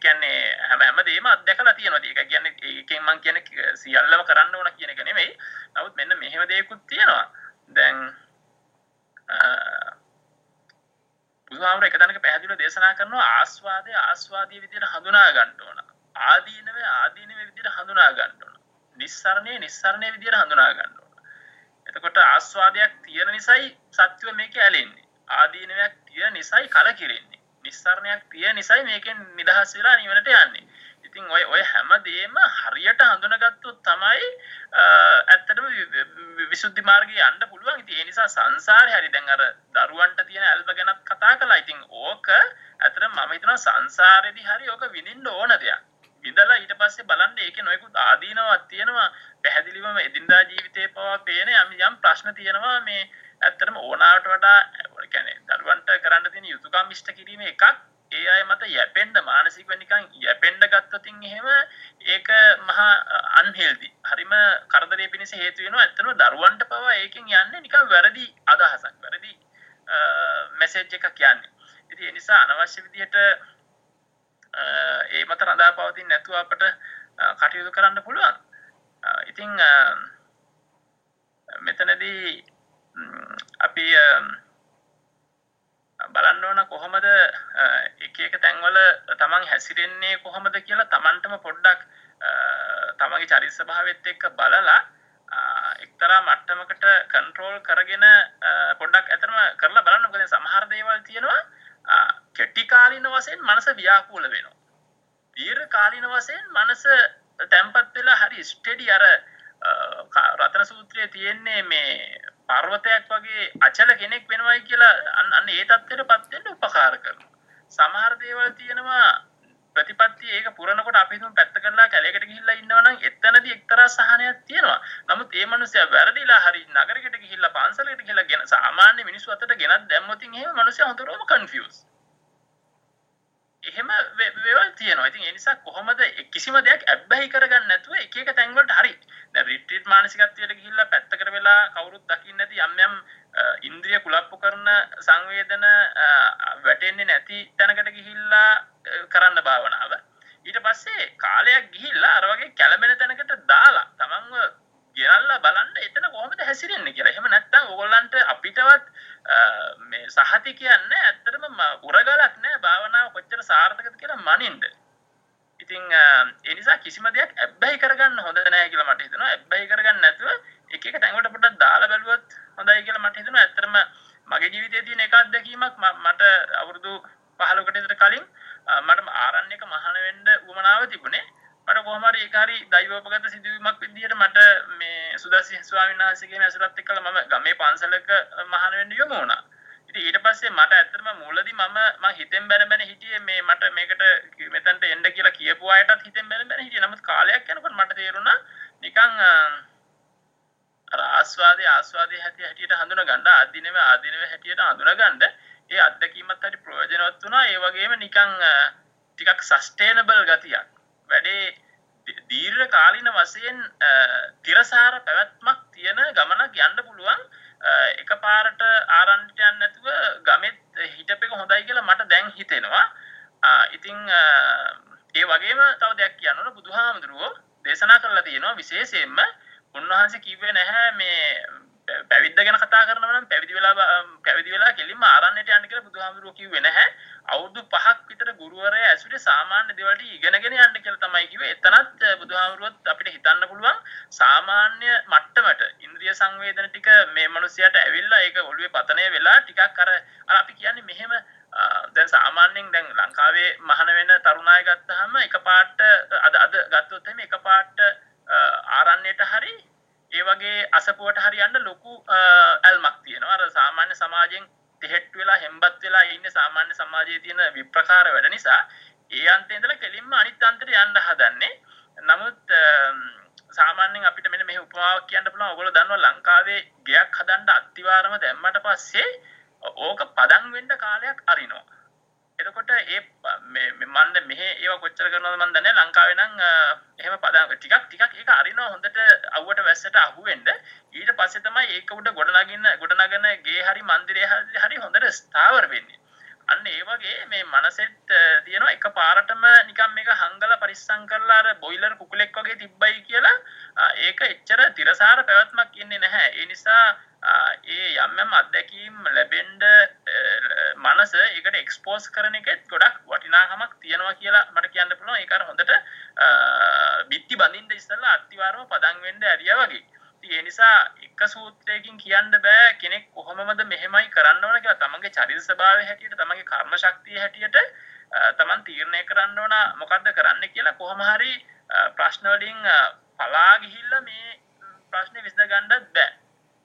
කියන්නේ හැම හැම දේම අත්දැකලා තියෙනවා. ඒක කියන්නේ ඒකෙන් මම කියන්නේ සියල්ලම කරන්න ඕන කියන එක නෙමෙයි. නමුත් මෙන්න මෙහෙම දේකුත් තියෙනවා. දැන් බුදුහාමර එක තැනක පැහැදිලිව දේශනා කරනවා ආස්වාදය ආස්වාදී විදිහට හඳුනා ගන්න ඕන. ආදීනවේ ආදීනවේ විදිහට හඳුනා ගන්න ඕන. නිස්සරණේ නිස්සරණේ විදිහට හඳුනා ගන්න ඕන. එතකොට ආස්වාදයක් තියෙන නිසායි සත්‍යව මේක ඇලෙන්නේ. ආදීනවයක් තියෙන නිසායි කලකිරෙන්නේ. නිස්සරණයක් තිය නිසයි මේකෙන් නිදහස් වෙලා නිවනට යන්නේ ඉතින් ඔය ඔය හැමදේම හරියට හඳුනගත්තොත් තමයි ඇත්තටම විසුද්ධි මාර්ගයේ යන්න පුළුවන් ඉතින් ඒ නිසා සංසාරේ හරි දැන් අර දරුවන්ට තියෙන ඇල්ම ගැනත් කතා කළා ඉතින් ඕක ඇත්තටම මම හිතනවා සංසාරේදී හරි ඕක විඳින්න ඕන දෙයක් විඳලා ඊට පස්සේ බලන්න ඒකේ නොයෙකුත් ආදීනවක් තියෙනවා. පැහැදිලිවම එදිනදා ජීවිතේ පවා පේන යම් යම් ප්‍රශ්න තියෙනවා මේ ඇත්තටම ඕනාවට වඩා ඒ කියන්නේ දරුවන්ට කරන්න තියෙන යුතුයකම් ඉෂ්ට කිරීම එකක්. ඒ අය මත යැපෙන්න මානසිකව නිකන් යැපෙන්න ගත්තොතින් එහෙම ඒක මහා අන්හෙල්දි හරිම කරදරේ පිණිස හේතු වෙනවා. ඇත්තටම දරුවන්ට පවා ඒකෙන් යන්නේ නිකන් වැරදි අදහසක් වැරදි මැසේජ් එකක් කියන්නේ. ඉතින් ඒ නිසා අනවශ්‍ය විදිහට ඒ මත රඳා පවතින් නැතුව අපට කටයුතු කරන්න පුළුවන්. ඉතිං මෙතනදී අපි බලන්න ඕන කොහොමද එක එක තැන්වල තමන් හැසිරෙන්නේ කොහොමද කියලා තමන්ටම පොඩ්ඩක් තමගේ චරිත ස්වභාවයත් එක්ක බලලා එක්තරා මට්ටමකට කන්ට්‍රෝල් කරගෙන පොඩ්ඩක් ඇතරම කරලා බලන්න. මොකද සමහර දේවල් තියෙනවා කෙටි කාලින වශයෙන් මනස ව්‍යාකූල වෙනවා දීර්ඝ කාලින වශයෙන් මනස තැම්පත් වෙලා හරි ස්ටෙඩි අර රතන සූත්‍රයේ තියෙන්නේ මේ පර්වතයක් වගේ අචල කෙනෙක් වෙනවයි කියලා අන්න අන්න ඒ තත්ත්වයට පත් වෙන්න උපකාර කරනවා. සමහර දේවල් තියෙනවා ප්‍රතිපත්තිය ඒක පුරනකොට අපි හිතමු පැත්ත කරලා කැලේකට ගිහිල්ලා ඉන්නවා නම් එතනදී එක්තරා සහනයක් තියෙනවා. නමුත් ඒ මනුස්සයා වැරදිලා හරි නගරයකට ගිහිල්ලා පන්සලකට ගිහිල්ලා ගෙන සාමාන්‍ය මිනිස්සු අතට ගෙනත් දැම්මොත් එහෙම මනුස්සයා හොඳටම කන්ෆියුස්. එහෙම වේවල් තියෙනවා. ඉතින් ඒ නිසා කොහොමද කිසිම දෙයක් ඇබ්බැහි කරගන්න නැතුව එක එක තැන් වලට හරි. දැන් රිට්‍රීට් මානසිකත්වයට ගිහිල්ලා පැත්තකට වෙලා කවුරුත් දකින්නේ නැති යම් යම් ඉන්ද්‍රිය කුලප්පු කරන සංවේදන වැටෙන්නේ නැති තැනකට ගිහිල්ලා කරන්න භාවනාව. ඊට පස්සේ කාලයක් ගිහිල්ලා අර වගේ කැළඹෙන තැනකට දාලා තමන්ව ගෙනල්ලා බලන්න එතන කොහොමද හැසිරෙන්නේ කියලා. එහෙම නැත්නම් ඕගොල්ලන්ට අපිටවත් මේ සහති කියන්නේ ඇත්තටම උරගලක් නෑ භාවනාව කොච්චර සාර්ථකද කියලා මනින්ද. ඉතින් ඒ නිසා කිසිම දෙයක් ඇබ්බැහි කරගන්න හොඳ නැහැ කියලා මට හිතෙනවා. ඇබ්බැහි කරගන්න නැතුව එක එක තැන්වලට පොඩ්ඩක් දාලා බැලුවොත් හොඳයි කියලා මට හිතෙනවා. ඇත්තටම මගේ ජීවිතයේ තියෙන එක අත්දැකීමක් මට අවුරුදු 15කට විතර කලින් මට ආරණ්‍යක මහාන වෙන්න උවමනාව තිබුණේ. මට කොහමරි ඒක හරි දෛවෝපගත සිදුවීමක් විදිහට මට මේ සුදස්සි ස්වාමීන් වහන්සේගේ ඇසුරත් එක්කලා මම ගමේ පන්සලක මහාන වෙන්න යොමු වුණා. ඉතින් ඊට පස්සේ මට ඇත්තටම මුලදී මම මම හිතෙන් බැන බැන හිටියේ මේ මට මේකට මෙතනට එන්න කියලා කියපු අයටත් හිතෙන් බැන බැන හිටියේ. නමුත් කාලයක් යනකොට මට තේරුණා නිකන් අර ආස්වාදයේ ආස්වාදයේ හැටි හැටියට හඳුන ගන්න ආදීනව ආදීනව හැටියට හඳුන ගන්න ඒ අත්දැකීමත් හරි ප්‍රයෝජනවත් වුණා. ඒ වගේම නිකන් ටිකක් සස්ටේනබල් ගතියක්. වැඩේ දීර්ඝ කාලින වශයෙන් තිරසාර පැවැත්මක් තියෙන ගමනක් යන්න පුළුවන්. එක පාරට ආරන්ට යන්න නැතුව ගමෙත් හිටපෙක හොඳයි කියලා මට දැන් හිතෙනවා. ඉතිං ඒ වගේම තව දෙයක් කියන්නන බුදුහාමුදුරුවෝ දේශනා කරලා තියෙනවා විශේෂයෙන්ම උන්වහන්සේ කිව්වේ නැහැ මේ පැවිද්ද ගැන කතා කරනවනම් පැවිදි වෙලා පැවිදි වෙලා කෙලින්ම ආරණ්‍යයට යන්න කියලා බුදුහාමුදුරුවෝ කිව්වේ නැහැ. අවුරුදු 5ක් විතර ගුරුවරයා ඇසුරේ සාමාන්‍ය දේවල් ටික ඉගෙනගෙන යන්න කියලා තමයි කිව්වේ. එතනත් බුදුහාමුදුරුවොත් අපිට හිතන්න පුළුවන් සාමාන්‍ය මට්ටමට ඉන්ද්‍රිය සංවේදන ටික මේ මිනිස්යාට ඇවිල්ලා ඒක ඔළුවේ පතනය වෙලා ටිකක් අර අර අපි කියන්නේ මෙහෙම දැන් සාමාන්‍යයෙන් දැන් ලංකාවේ මහාන වෙන තරුණ අය ගත්තාම එකපාරට අද අද ගත්තොත් එහෙම එකපාරට ආරණ්‍යයට හරි ඒ වගේ අසපුවට හරියන්න ලොකු ඇල්මක් තියෙනවා අර සාමාන්‍ය සමාජයෙන් තෙහෙට් වෙලා හෙම්බත් වෙලා ඉන්න සාමාන්‍ය සමාජයේ තියෙන විප්‍රකාර වැඩ නිසා. ඒ අන්තේ ඉඳලා කෙලින්ම අනිත් අන්තයට යන්න හදන්නේ. නමුත් සාමාන්‍යයෙන් අපිට මෙන්න මෙහි උපමාවක් කියන්න පුළුවන්. ඔයගොල්ලෝ දන්නවා ලංකාවේ ගෙයක් හදන්න අත්තිවාරම දැම්මට පස්සේ ඕක පදන් වෙන්න කාලයක් අරිනවා. එතකොට ඒ මන්ද මෙහ ඒව කොච්චර කරනවද මන් දන්නේ ලංකාවේ නම් එහෙම පදන් ටිකක් ටිකක් ඒක අරිනවා හොඳට අවුවට වැස්සට අහුවෙන්න. ඊට පස්සේ තමයි ඒක උඩ ගොඩනගින්න ගොඩනගන ගේ හරි මන්දිරය හරි හොඳට ස්ථාවර වෙන්නේ. අන්න ඒ වගේ මේ මනසෙත් තියෙනවා. එක පාරටම නිකන් මේක හංගල පරිස්සම් කරලා අර බොයිලර් කුකුලෙක් වගේ තිබ්බයි කියලා ඒක එච්චර තිරසාර පැවැත්මක් ඉන්නේ නැහැ. ඒ නිසා ඒ යම් යම් අත්දැකීම් ලැබෙන්න මනස ඒකට එක්ස්පෝස් කරන එකෙත් ගොඩක් වටිනාකමක් තියෙනවා කියලා මට කියන්න පුළුවන් ඒක අර හොඳට බිත්ති බඳින්න ඉස්සෙල්ලා අත්තිවාරම පදන් වෙන්න ඇරියා වගේ. ඉතින් ඒ නිසා එක සූත්‍රයකින් කියන්න බෑ කෙනෙක් කොහොමද මෙහෙමයි කරන්න ඕන කියලා තමන්ගේ චරිත ස්වභාවය හැටියට තමන්ගේ කර්ම ශක්තිය හැටියට තමන් තීරණය කරන්න ඕන මොකද්ද කරන්න කියලා කොහොම හරි ප්‍රශ්න වලින් පලා ගිහිල්ලා මේ ප්‍රශ්නේ විසඳ ගන්නත් බෑ.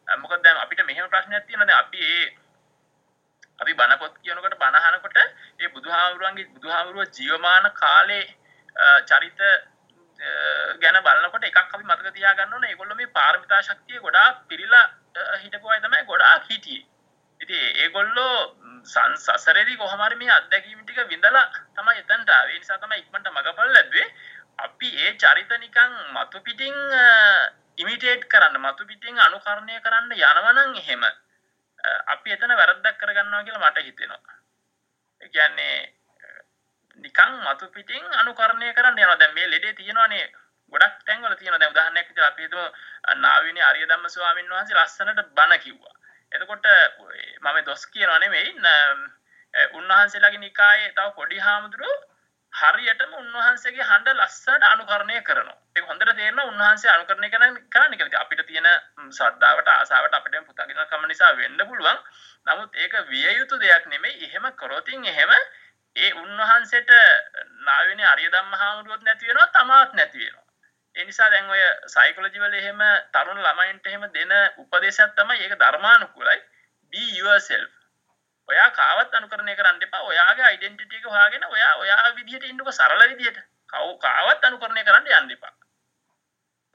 මොකද දැන් අපිට මෙහෙම ප්‍රශ්නයක් තියෙනවා දැන් අපි ඒ අපි බණ පොත් කියනකොට බණ අහනකොට ඒ බුදුහාමුදුරන්ගේ බුදුහාමුදුරුව ජීවමාන කාලේ චරිත ගැන බලකොට එකක් අපි මතක තියාගන්න ඕනේ ඒගොල්ලෝ මේ පාරමිතා ශක්තිය ගොඩාක් පිරීලා හිටපු අය තමයි ගොඩාක් හිටියේ. ඉතින් ඒගොල්ලෝ සංසසරේදී කොහොම හරි මේ අත්දැකීම් ටික විඳලා තමයි එතනට ආවේ. ඒ නිසා තමයි ඉක්මනට මගපල් ලැබුවේ. අපි ඒ චරිත නිකන් මතු පිටින් ඉමිටේට් කරන්න මතු පිටින් අනුකරණය කරන්න යනවනම් එහෙම අපි එතන වැරද්දක් කරගන්නවා කියලා මට හිතෙනවා. ඒ කියන්නේ නිකන් මතු පිටින් අනුකරණය කරන්න යනවා. දැන් මේ ලෙඩේ තියෙනවානේ ගොඩක් තැන්වල තියෙනවා. දැන් උදාහරණයක් විදිහට අපි හිතමු නාවිනේ ආර්ය ධම්ම ස්වාමීන් වහන්සේ ලස්සනට බණ කිව්වා. එතකොට මම දොස් කියනවා නෙමෙයි උන්වහන්සේලාගේ නිකායේ තව පොඩි හාමුදුරුවෝ හරියටම උන්වහන්සේගේ හඬ ලස්සනට අනුකරණය කරනවා. ඒක හොඳට තේරෙනවා උන්වහන්සේ අනුකරණය කරන කරන්නේ කියලා. අපිට තියෙන ශ්‍රද්ධාවට ආසාවට අපිට පුතාගෙන කම නිසා වෙන්න පුළුවන්. නමුත් ඒක විය යුතු දෙයක් නෙමෙයි. එහෙම කරොතින් එහෙම ඒ උන්වහන්සේට නාවෙනේ අරිය ධම්ම හාමුදුරුවොත් නැති වෙනවා තමාත් නැති වෙනවා. ඒ නිසා දැන් ඔය සයිකොලොජි වල එහෙම තරුණ ළමයින්ට එහෙම දෙන උපදේශයක් තමයි ඒක ධර්මානුකූලයි. be yourself. ඔයා කාවත් අනුකරණය කරන්න එපා. ඔයාගේ ඩෙන්ටිටි එක හොයාගෙන ඔයා ඔයා විදිහට ඉන්නකො සරල විදිහට. කව කාවත් අනුකරණය කරන්න යන්න එපා.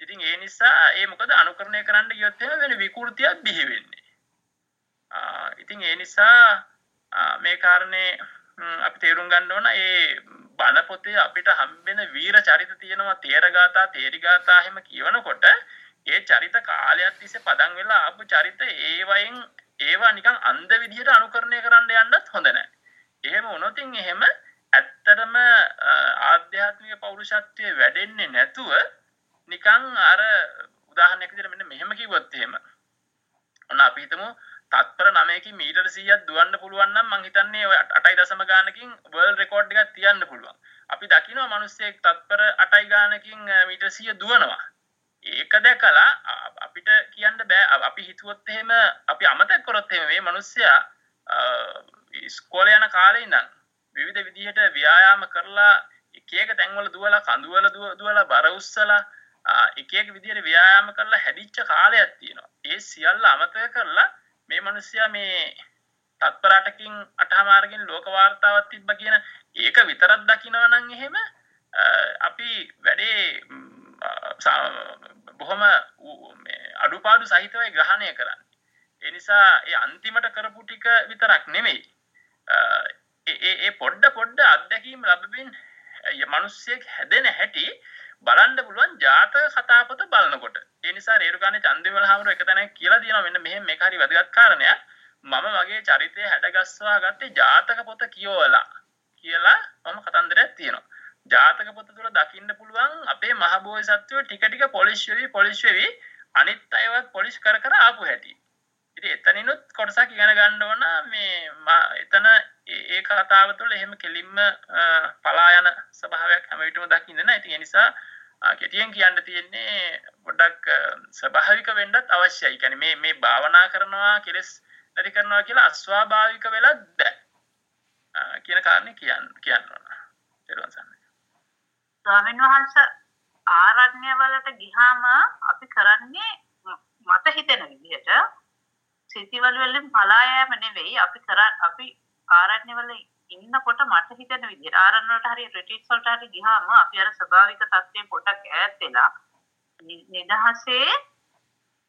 ඉතින් ඒ නිසා ඒ මොකද අනුකරණය කරන්න ගියොත් එහෙම වෙන විකෘතියක් බිහි වෙන්නේ. ඉතින් ඒ නිසා මේ කාරණේ අපි තේරුම් ගන්න ඕන ඒ බණ පොතේ අපිට හම්බෙන වීර චරිත තියෙනවා තේරගාතා තේරිගාතා එහෙම කියවනකොට ඒ චරිත කාලයක් තිස්සේ පදන් වෙලා ආපු චරිත ඒවයින් ඒවා නිකන් අන්ධ විදිහට අනුකරණය කරන්න යන්නත් හොඳ නැහැ. එහෙම වුණොත් එහෙම ඇත්තටම ආධ්‍යාත්මික පෞරුෂත්වයේ වැඩෙන්නේ නැතුව නිකන් අර උදාහරණයක් විදිහට මෙන්න මෙහෙම කිව්වොත් එහෙම. ඔන්න අපි හිතමු තත්පර 9කින් මීටර 100ක් දුවන්න පුළුවන් නම් මං හිතන්නේ ඔය 8.0 ගානකින් වර්ල්ඩ් රෙකෝඩ් එකක් තියන්න පුළුවන්. අපි දකිනවා මිනිස්සෙක් තත්පර 8 ගානකින් මීටර 100 දුවනවා. ඒක දැකලා අපිට කියන්න බෑ අපි හිතුවොත් එහෙම අපි අමතක කරොත් එහෙම මේ මිනිස්සයා ඉස්කෝලේ යන කාලේ ඉඳන් විවිධ විදිහට ව්‍යායාම කරලා එක එක තැන්වල දුවලා කඳුවල දුවලා බර උස්සලා එක එක විදිහට ව්‍යායාම කරලා හැදිච්ච කාලයක් තියෙනවා. ඒ සියල්ල අමතක කරලා මේ මිනිස්සයා මේ තත්පරටකින් අටහමාරකින් ලෝක වාර්තාවක් තිබ්බ කියන ඒක විතරක් දකිනවා නම් එහෙම අපි වැඩේ බොහොම අඩුපාඩු සහිතවයි ග්‍රහණය කරන්න. ඒ නිසා ඒ අන්තිමට කරපු ටික විතරක් නෙමෙයි. ඒ පොඩ්ඩ පොඩ්ඩ අත්දැකීම් ලැබෙමින් මිනිස්සෙක් හැදෙන හැටි බලන්න පුළුවන් ජාතක කතාපොත බලනකොට. ඒ නිසා රේරුකානේ චන්දිමල හාමුදුරුවෝ එක තැනක කියලා තියෙනවා මෙන්න මෙහෙම මේක හරි වැදගත් කාරණයක්. මම මගේ චරිතය හැඩගස්වා ගත්තේ ජාතක පොත කියවලා කියලා මම කතන්දරයක් තියෙනවා. ජාතක පොත තුළ දකින්න පුළුවන් අපේ මහබෝසත්වෝ ටික ටික පොලිෂ් වෙවි පොලිෂ් වෙවි අනිත් අයවත් පොලිෂ් කර කර ආපු හැටි. ඉතින් එතනිනුත් කොටසක් ඉගෙන ගන්න ඕන මේ එතන ඒ කතාව තුළ එහෙම කෙලින්ම පලා යන ස්වභාවයක් හැම විටම දකින්න නෑ. ඉතින් ඒ නිසා කෙටියෙන් කියන්න තියෙන්නේ පොඩ්ඩක් ස්වභාවික වෙන්නත් අවශ්‍යයි. කියන්නේ මේ මේ භාවනා කරනවා කෙලස් නැති කරනවා කියලා අස්වාභාවික වෙලත් බෑ. කියන කාරණේ කියන්න කියන්න ඕන. ඊට ස්වාමීන් වහන්සේ ආරණ්‍ය වලට ගිහාම අපි කරන්නේ මට හිතෙන විදිහට සිතිවල වලින් පලා යෑම නෙවෙයි අපි කර අපි ආරණ්‍ය වල ඉන්නකොට මට හිතෙන විදිහට ආරණ්‍ය වලට හරි රිට්‍රීට්ස් වලට හරි ගිහාම අපි අර ස්වභාවික තත්ත්වයෙන් පොඩක් ඈත් වෙලා නිදහසේ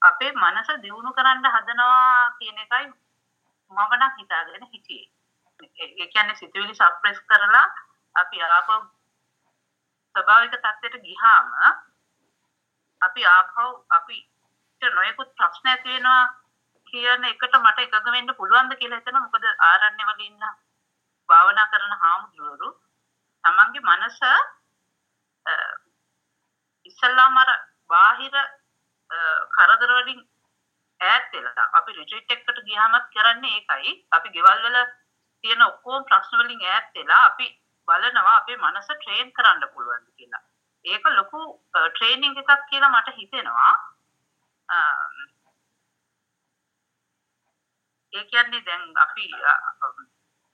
අපේ මනස දියුණු කරන්න හදනවා කියන එකයි මම නම් හිතාගෙන හිටියේ. ඒ කියන්නේ සිතුවිලි සප්‍රෙස් කරලා අපි ආපහු ස්වභාවික තත්ත්වයට ගිහාම අපි ආපහු අපිට නොයෙකුත් ප්‍රශ්න ඇති වෙනවා කියන එකට මට එකඟ වෙන්න පුළුවන්ද කියලා හිතනවා මොකද ආරණ්‍ය වල ඉන්න භාවනා කරන හාමුදුරුවරු තමන්ගේ මනස ඉස්සල්ලාම අර බාහිර කරදර වලින් ඈත් වෙලා අපි රිට්‍රීට් එකකට ගියාමත් කරන්නේ ඒකයි. අපි ගෙවල් වල තියෙන ඔක්කොම ප්‍රශ්න වලින් ඈත් වෙලා අපි බලනවා අපේ මනස ට්‍රේන් කරන්න පුළුවන්ද කියලා. ඒක ලොකු ට්‍රේනින්ග් එකක් කියලා මට හිතෙනවා. ඒ කියන්නේ දැන් අපි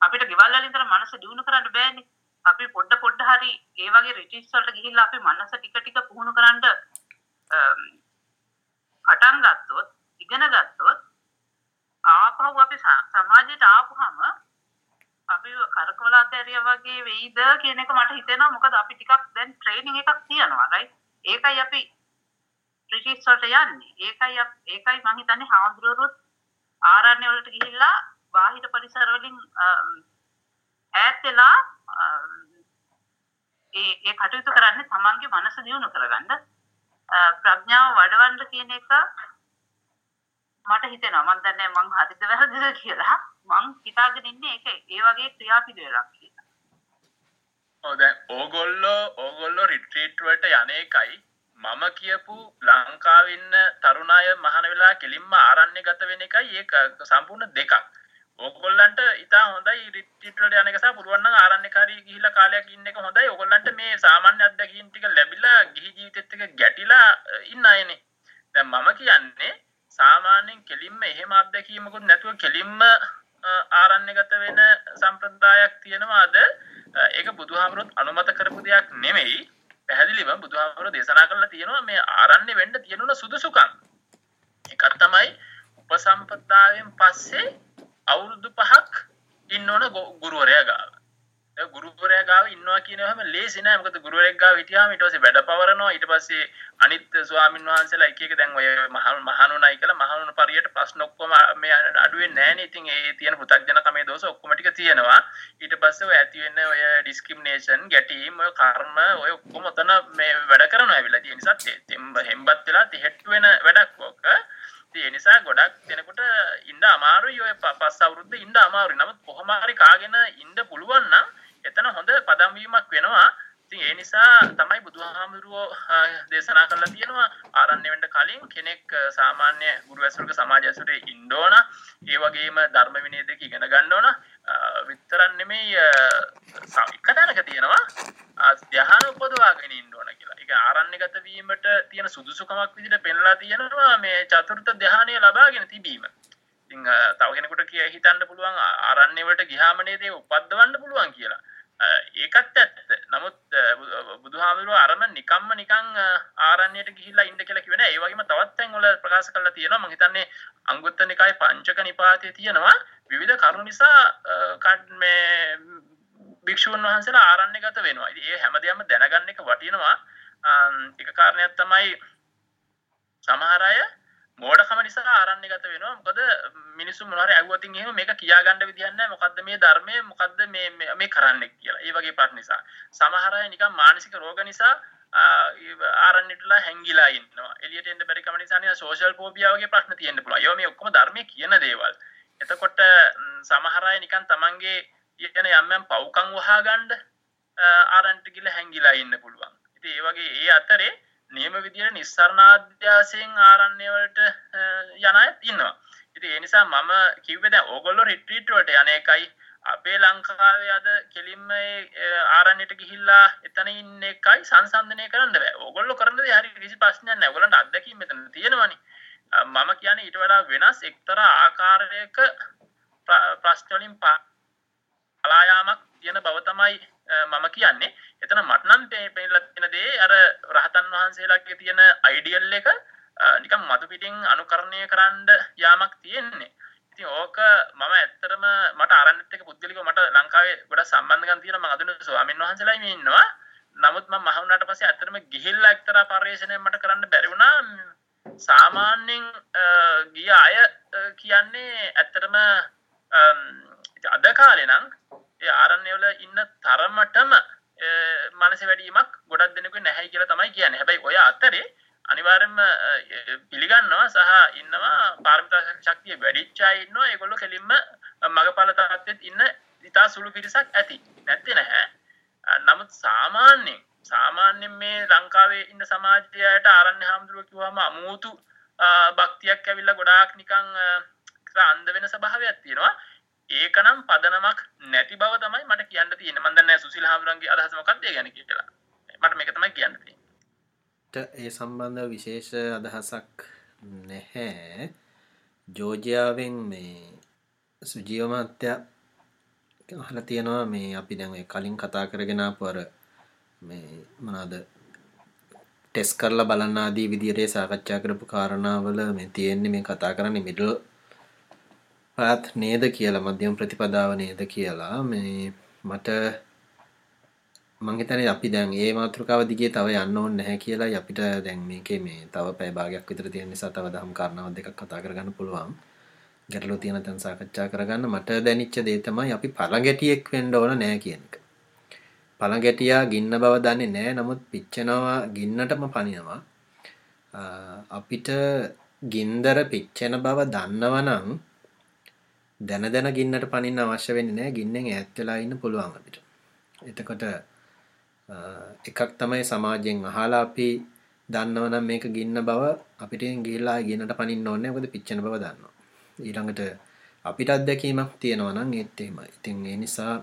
අපිට ගෙවල් වලින් තර මනස දියුණු කරන්න බෑනේ. අපි පොඩ පොඩ හරි ඒ වගේ රිට්‍රීට්ස් වලට ගිහිල්ලා අපි මනස ටික ටික පුහුණු කරන්න පටන් ගත්තොත් ඉගෙන ගත්තොත් ආපහු අපි සමාජයට ආපුහම අපි කරකවලා ඇතරිය වගේ වෙයිද කියන එක මට හිතෙනවා. මොකද අපි ටිකක් දැන් ට්‍රේනින් එකක් තියනවා රයිට් ඒකයි අපි රිට්‍රීට්ස් වලට යන්නේ. ඒකයි ඒකයි මම හිතන්නේ හාමුදුරුවෝත් ආරණ්‍ය වලට ගිහිල්ලා බාහිර පරිසර වලින් um, ඈත් වෙලා um, ඒ ඒ කටයුතු කරන්නේ තමන්ගේ මනස දියුණු කරගන්න. Uh, ප්‍රඥාව වඩවන්න කියන එක මට හිතෙනවා. මම දන්නේ මං හරිද වැරදිද කියලා. මං හිතාගෙන ඉන්නේ ඒක ඒ වගේ ක්‍රියාපිළිවෙලක් කියලා. ඔව් දැන් ඕගොල්ලෝ ඕගොල්ලෝ රිට්‍රීට් වලට යන්නේකයි මම කියපු ලංකාවේ ඉන්න තරුණ අය මහාන වෙලා කෙලින්ම ආරණ්‍ය ගත වෙන එකයි ඒක සම්පූර්ණ දෙකක්. ඕගොල්ලන්ට ඉතා හොඳයි රිට්‍රීට් වලට යන එක සහ පුළුවන් නම් ආරණ්‍යකාරී ගිහිල්ලා කාලයක් ඉන්න එක හොඳයි. ඕගොල්ලන්ට මේ සාමාන්‍ය අත්දැකීම් ටික ලැබිලා ගිහි ජීවිතෙත් එක්ක ගැටිලා ඉන්න අයනේ. දැන් මම කියන්නේ සාමාන්‍යයෙන් කෙලින්ම එහෙම අත්දැකීමකුත් නැතුව කෙලින්ම ආරණ්‍යගත වෙන සම්ප්‍රදායක් තියෙනවාද? ඒක බුදුහාමරොත් අනුමත කරපු දෙයක් නෙමෙයි. පැහැදිලිව බුදුහාමරෝ දේශනා කරලා තියෙනවා මේ ආරණ්‍ය වෙන්න තියෙනුන සුදුසුකම්. එකක් තමයි උපසම්පදායෙන් පස්සේ අවුරුදු පහක් ඉන්න ඕන ගුරුවරයා ගාව. ගුරුවරයා ගාව ඉන්නවා කියනවම ලේසි නෑ. මොකද ගුරුවරයෙක් ගාව හිටියාම ඊට පස්සේ වැඩ පවරනවා. ඊට පස්සේ අනිත් ස්වාමින් වහන්සේලා එක එක දැන් ඔය මහණුනයි කියලා මහණුන පරියට ප්‍රශ්න ඔක්කොම මේ අඩුවේ නෑනේ ඉතින් ඒ තියෙන පුතග්ජන කමේ දෝෂ ඔක්කොම ටික තියෙනවා. ඊට පස්සේ ඔය ඇති වෙන ඔය ඩිස්ක්‍රිමිනේෂන් ගැටීම් ඔය කර්ම ඔය ඔක්කොම තන මේ වැඩ කරනවා ඇවිල්ලා. තියෙන නිසා හෙම්බත් වෙලා තිහෙට්ටු වෙන වැඩක් ඔක ඒ නිසා ගොඩක් දෙනකොට ඉන්න අමාරුයි. ඔය පස් අවුරුද්ද ඉන්න අමාරුයි. නමුත් කොහොම හරි කාගෙන ඉන්න පුළුවන් නම් එතන හොඳ පදම් වීමක් වෙනවා. ඉතින් ඒ නිසා තමයි බුදුහාමුදුරුවෝ දේශනා කරලා තියෙනවා ආරණ්‍ය වෙන්න කලින් කෙනෙක් සාමාන්‍ය ගුරු ඇසුරක සමාජ ඇසුරේ ඉන්න ඕන. ඒ වගේම ධර්ම විනය දෙක ඉගෙන ගන්න ඕන. විතරක් නෙමෙයි එක තැනක තියෙනවා ධ්‍යාන උපදවාගෙන ඉන්න ඕන කියලා. ඒක ආරණ්‍යගත වීමට තියෙන සුදුසුකමක් විදිහට පෙන්ලා තියෙනවා මේ චතුර්ථ ධ්‍යානය ලබාගෙන තිබීම. ඉතින් තව කෙනෙකුට කිය හිතන්න පුළුවන් ආරණ්‍ය වලට ගියාම නේද උපද්දවන්න පුළුවන් කියලා. ඒකත් ඇත්ත. නමුත් බුදුහාමුදුරුවෝ අරම නිකම්ම නිකන් ආරණ්‍යයට ගිහිල්ලා ඉන්න කියලා කිව්වේ නෑ. ඒ වගේම තවත් තැන්වල ප්‍රකාශ කරලා තියෙනවා. මම හිතන්නේ අංගුත්තර නිකායේ පංචක නිපාතයේ තියෙනවා විවිධ කරුණු නිසා මේ භික්ෂුන් වහන්සේලා ආරණ්‍යගත වෙනවා. ඉතින් ඒ හැමදේම දැනගන්න එක වටිනවා. එක කාරණයක් තමයි සමහර අය මෝඩකම නිසා ආරණ්‍යගත වෙනවා. මොකද මිනිස්සු මොනවාරි ඇහුවොත් එහෙම මේක කියා ගන්න විදියක් නැහැ. මොකද්ද මේ ධර්මය? මොකද්ද මේ මේ කරන්නේ කියලා. ඒ වගේ පාට නිසා. සමහර අය නිකන් මානසික රෝග නිසා ආරණ්‍යටලා හැංගිලා ඉන්නවා. එළියට එන්න බැරි කම නිසා නේ සෝෂල් ෆෝබියා වගේ ප්‍රශ්න තියෙන්න පුළුවන්. ඒවා මේ ඔක්කොම ධර්මයේ කියන දේවල්. එතකොට සමහර අය නිකන් තමන්ගේ කියන යම් යම් පව්කම් වහා ගන්න ආරණ්‍යට ගිහලා හැංගිලා ඉන්න පුළුවන්. ඉතින් ඒ වගේ ඒ අතරේ නියම විදියට නිස්සරණාධ්‍යාසයෙන් ආරණ්‍ය වලට යන අයත් ඉන්නවා. ඉතින් ඒ නිසා මම කිව්වේ දැන් ඕගොල්ලෝ රිට්‍රීට් වලට යන එකයි අපේ ලංකාවේ අද කෙලින්ම ආරණ්‍යට ගිහිල්ලා එතන ඉන්න එකයි සංසන්දනය කරන්න බෑ. ඕගොල්ලෝ කරන දේ හරි කිසි ප්‍රශ්නයක් නැහැ. ඕගොල්ලන්ට අත්දැකීම් මෙතන තියෙනවනේ. මම කියන්නේ ඊට වඩා වෙනස් එක්තරා ආකාරයක ප්‍රශ්න වලින් පලායාමක් තියෙන බව තමයි මම කියන්නේ. එතන මට නම් පෙන්නලා තියෙන දේ අර රහතන් වහන්සේලාගේ තියෙන අයිඩියල් එක නිකන් මතු පිටින් අනුකරණය කරන්න යාමක් තියෙන්නේ. ඉතින් ඕක මම ඇත්තටම මට ආරණ්‍යත් එක්ක පුද්ගලිකව මට ලංකාවේ ගොඩක් සම්බන්ධකම් තියෙනවා මම අඳුන ස්වාමීන් වහන්සේලායි මේ ඉන්නවා. නමුත් මම මහ වුණාට පස්සේ ඇත්තටම ගිහිල්ලා එක්තරා පරිශ්‍රණයක් මට කරන්න බැරි වුණා. සාමාන්‍යයෙන් ගිය අය කියන්නේ ඇත්තටම අද කාලේ නම් ඒ ආරණ්‍ය වල ඉන්න තරමටම මනස වැඩීමක් ගොඩක් දෙනෙකුට නැහැයි කියලා තමයි කියන්නේ. හැබැයි ඔය අතරේ අනිවාර්යෙන්ම පිළිගන්නවා සහ ඉන්නවා පාරමිතා ශක්තිය වැඩිච්ච අය ඉන්නවා. ඒගොල්ලෝ කෙලින්ම මගපල තාත්තෙත් ඉන්න ඉතා සුළු පිරිසක් ඇති. නැත්තේ නැහැ. නමුත් සාමාන්‍යයෙන් සාමාන්‍යයෙන් මේ ලංකාවේ ඉන්න සමාජයට ආරණ්‍ය හාමුදුරුවෝ කිව්වම අමුතු භක්තියක් ඇවිල්ලා ගොඩාක් නිකන් අන්ධ වෙන ස්වභාවයක් තියෙනවා. ඒකනම් පදනමක් නැති බව තමයි මට කියන්න තියෙන්නේ. මම දන්නේ නැහැ සුසිල් හාමුදුරන්ගේ අදහස මොකක්ද ඒ ගැන කියලා. මට මේක තමයි කියන්න තියෙන්නේ. ඒ සම්බන්ධව විශේෂ අදහසක් නැහැ. ජෝර්ජියාවෙන් මේ සුජීව මහත්තයා අහලා තියෙනවා මේ අපි දැන් ඔය කලින් කතා කරගෙන ආපු අර මේ මොනවාද ටෙස් කරලා බලන්න ආදී විදිහට සාකච්ඡා කරපු කාරණාවල මේ තියෙන්නේ මේ කතා කරන්නේ මිඩල් පත් නේද කියලා මධ්‍යම ප්‍රතිපදාව නේද කියලා මේ මට මං හිතන්නේ අපි දැන් ඒ මාතෘකාව දිගේ තව යන්න ඕනේ නැහැ කියලායි අපිට දැන් මේකේ මේ තව පැය භාගයක් විතර තියෙන නිසා තව දහම් කාරණාවක් දෙකක් කතා කරගන්න පුළුවන්. ගැටලු තියෙන තැන් සාකච්ඡා කරගන්න මට දැනිච්ච දේ තමයි අපි පළඟැටියෙක් වෙන්න ඕන නෑ කියන එක. පළඟැටියා ගින්න බව දන්නේ නෑ නමුත් පිච්චෙනවා ගින්නටම පනිනවා. අපිට ගින්දර පිච්චෙන බව දන්නවනම් දැන දැන ගින්නට පනින්න අවශ්‍ය වෙන්නේ නැහැ ගින්නෙන් ඈත් වෙලා ඉන්න පුළුවන් අපිට. එතකොට එකක් තමයි සමාජයෙන් අහලා අපි දන්නවනම් මේක ගින්න බව අපිට ගිහිල්ලා ගින්නට පනින්න ඕනේ මොකද පිච්චෙන බව දන්නවා. ඊළඟට අපිට අත්දැකීමක් තියෙනවා නම් ඒත් එහෙමයි. ඉතින් ඒ නිසා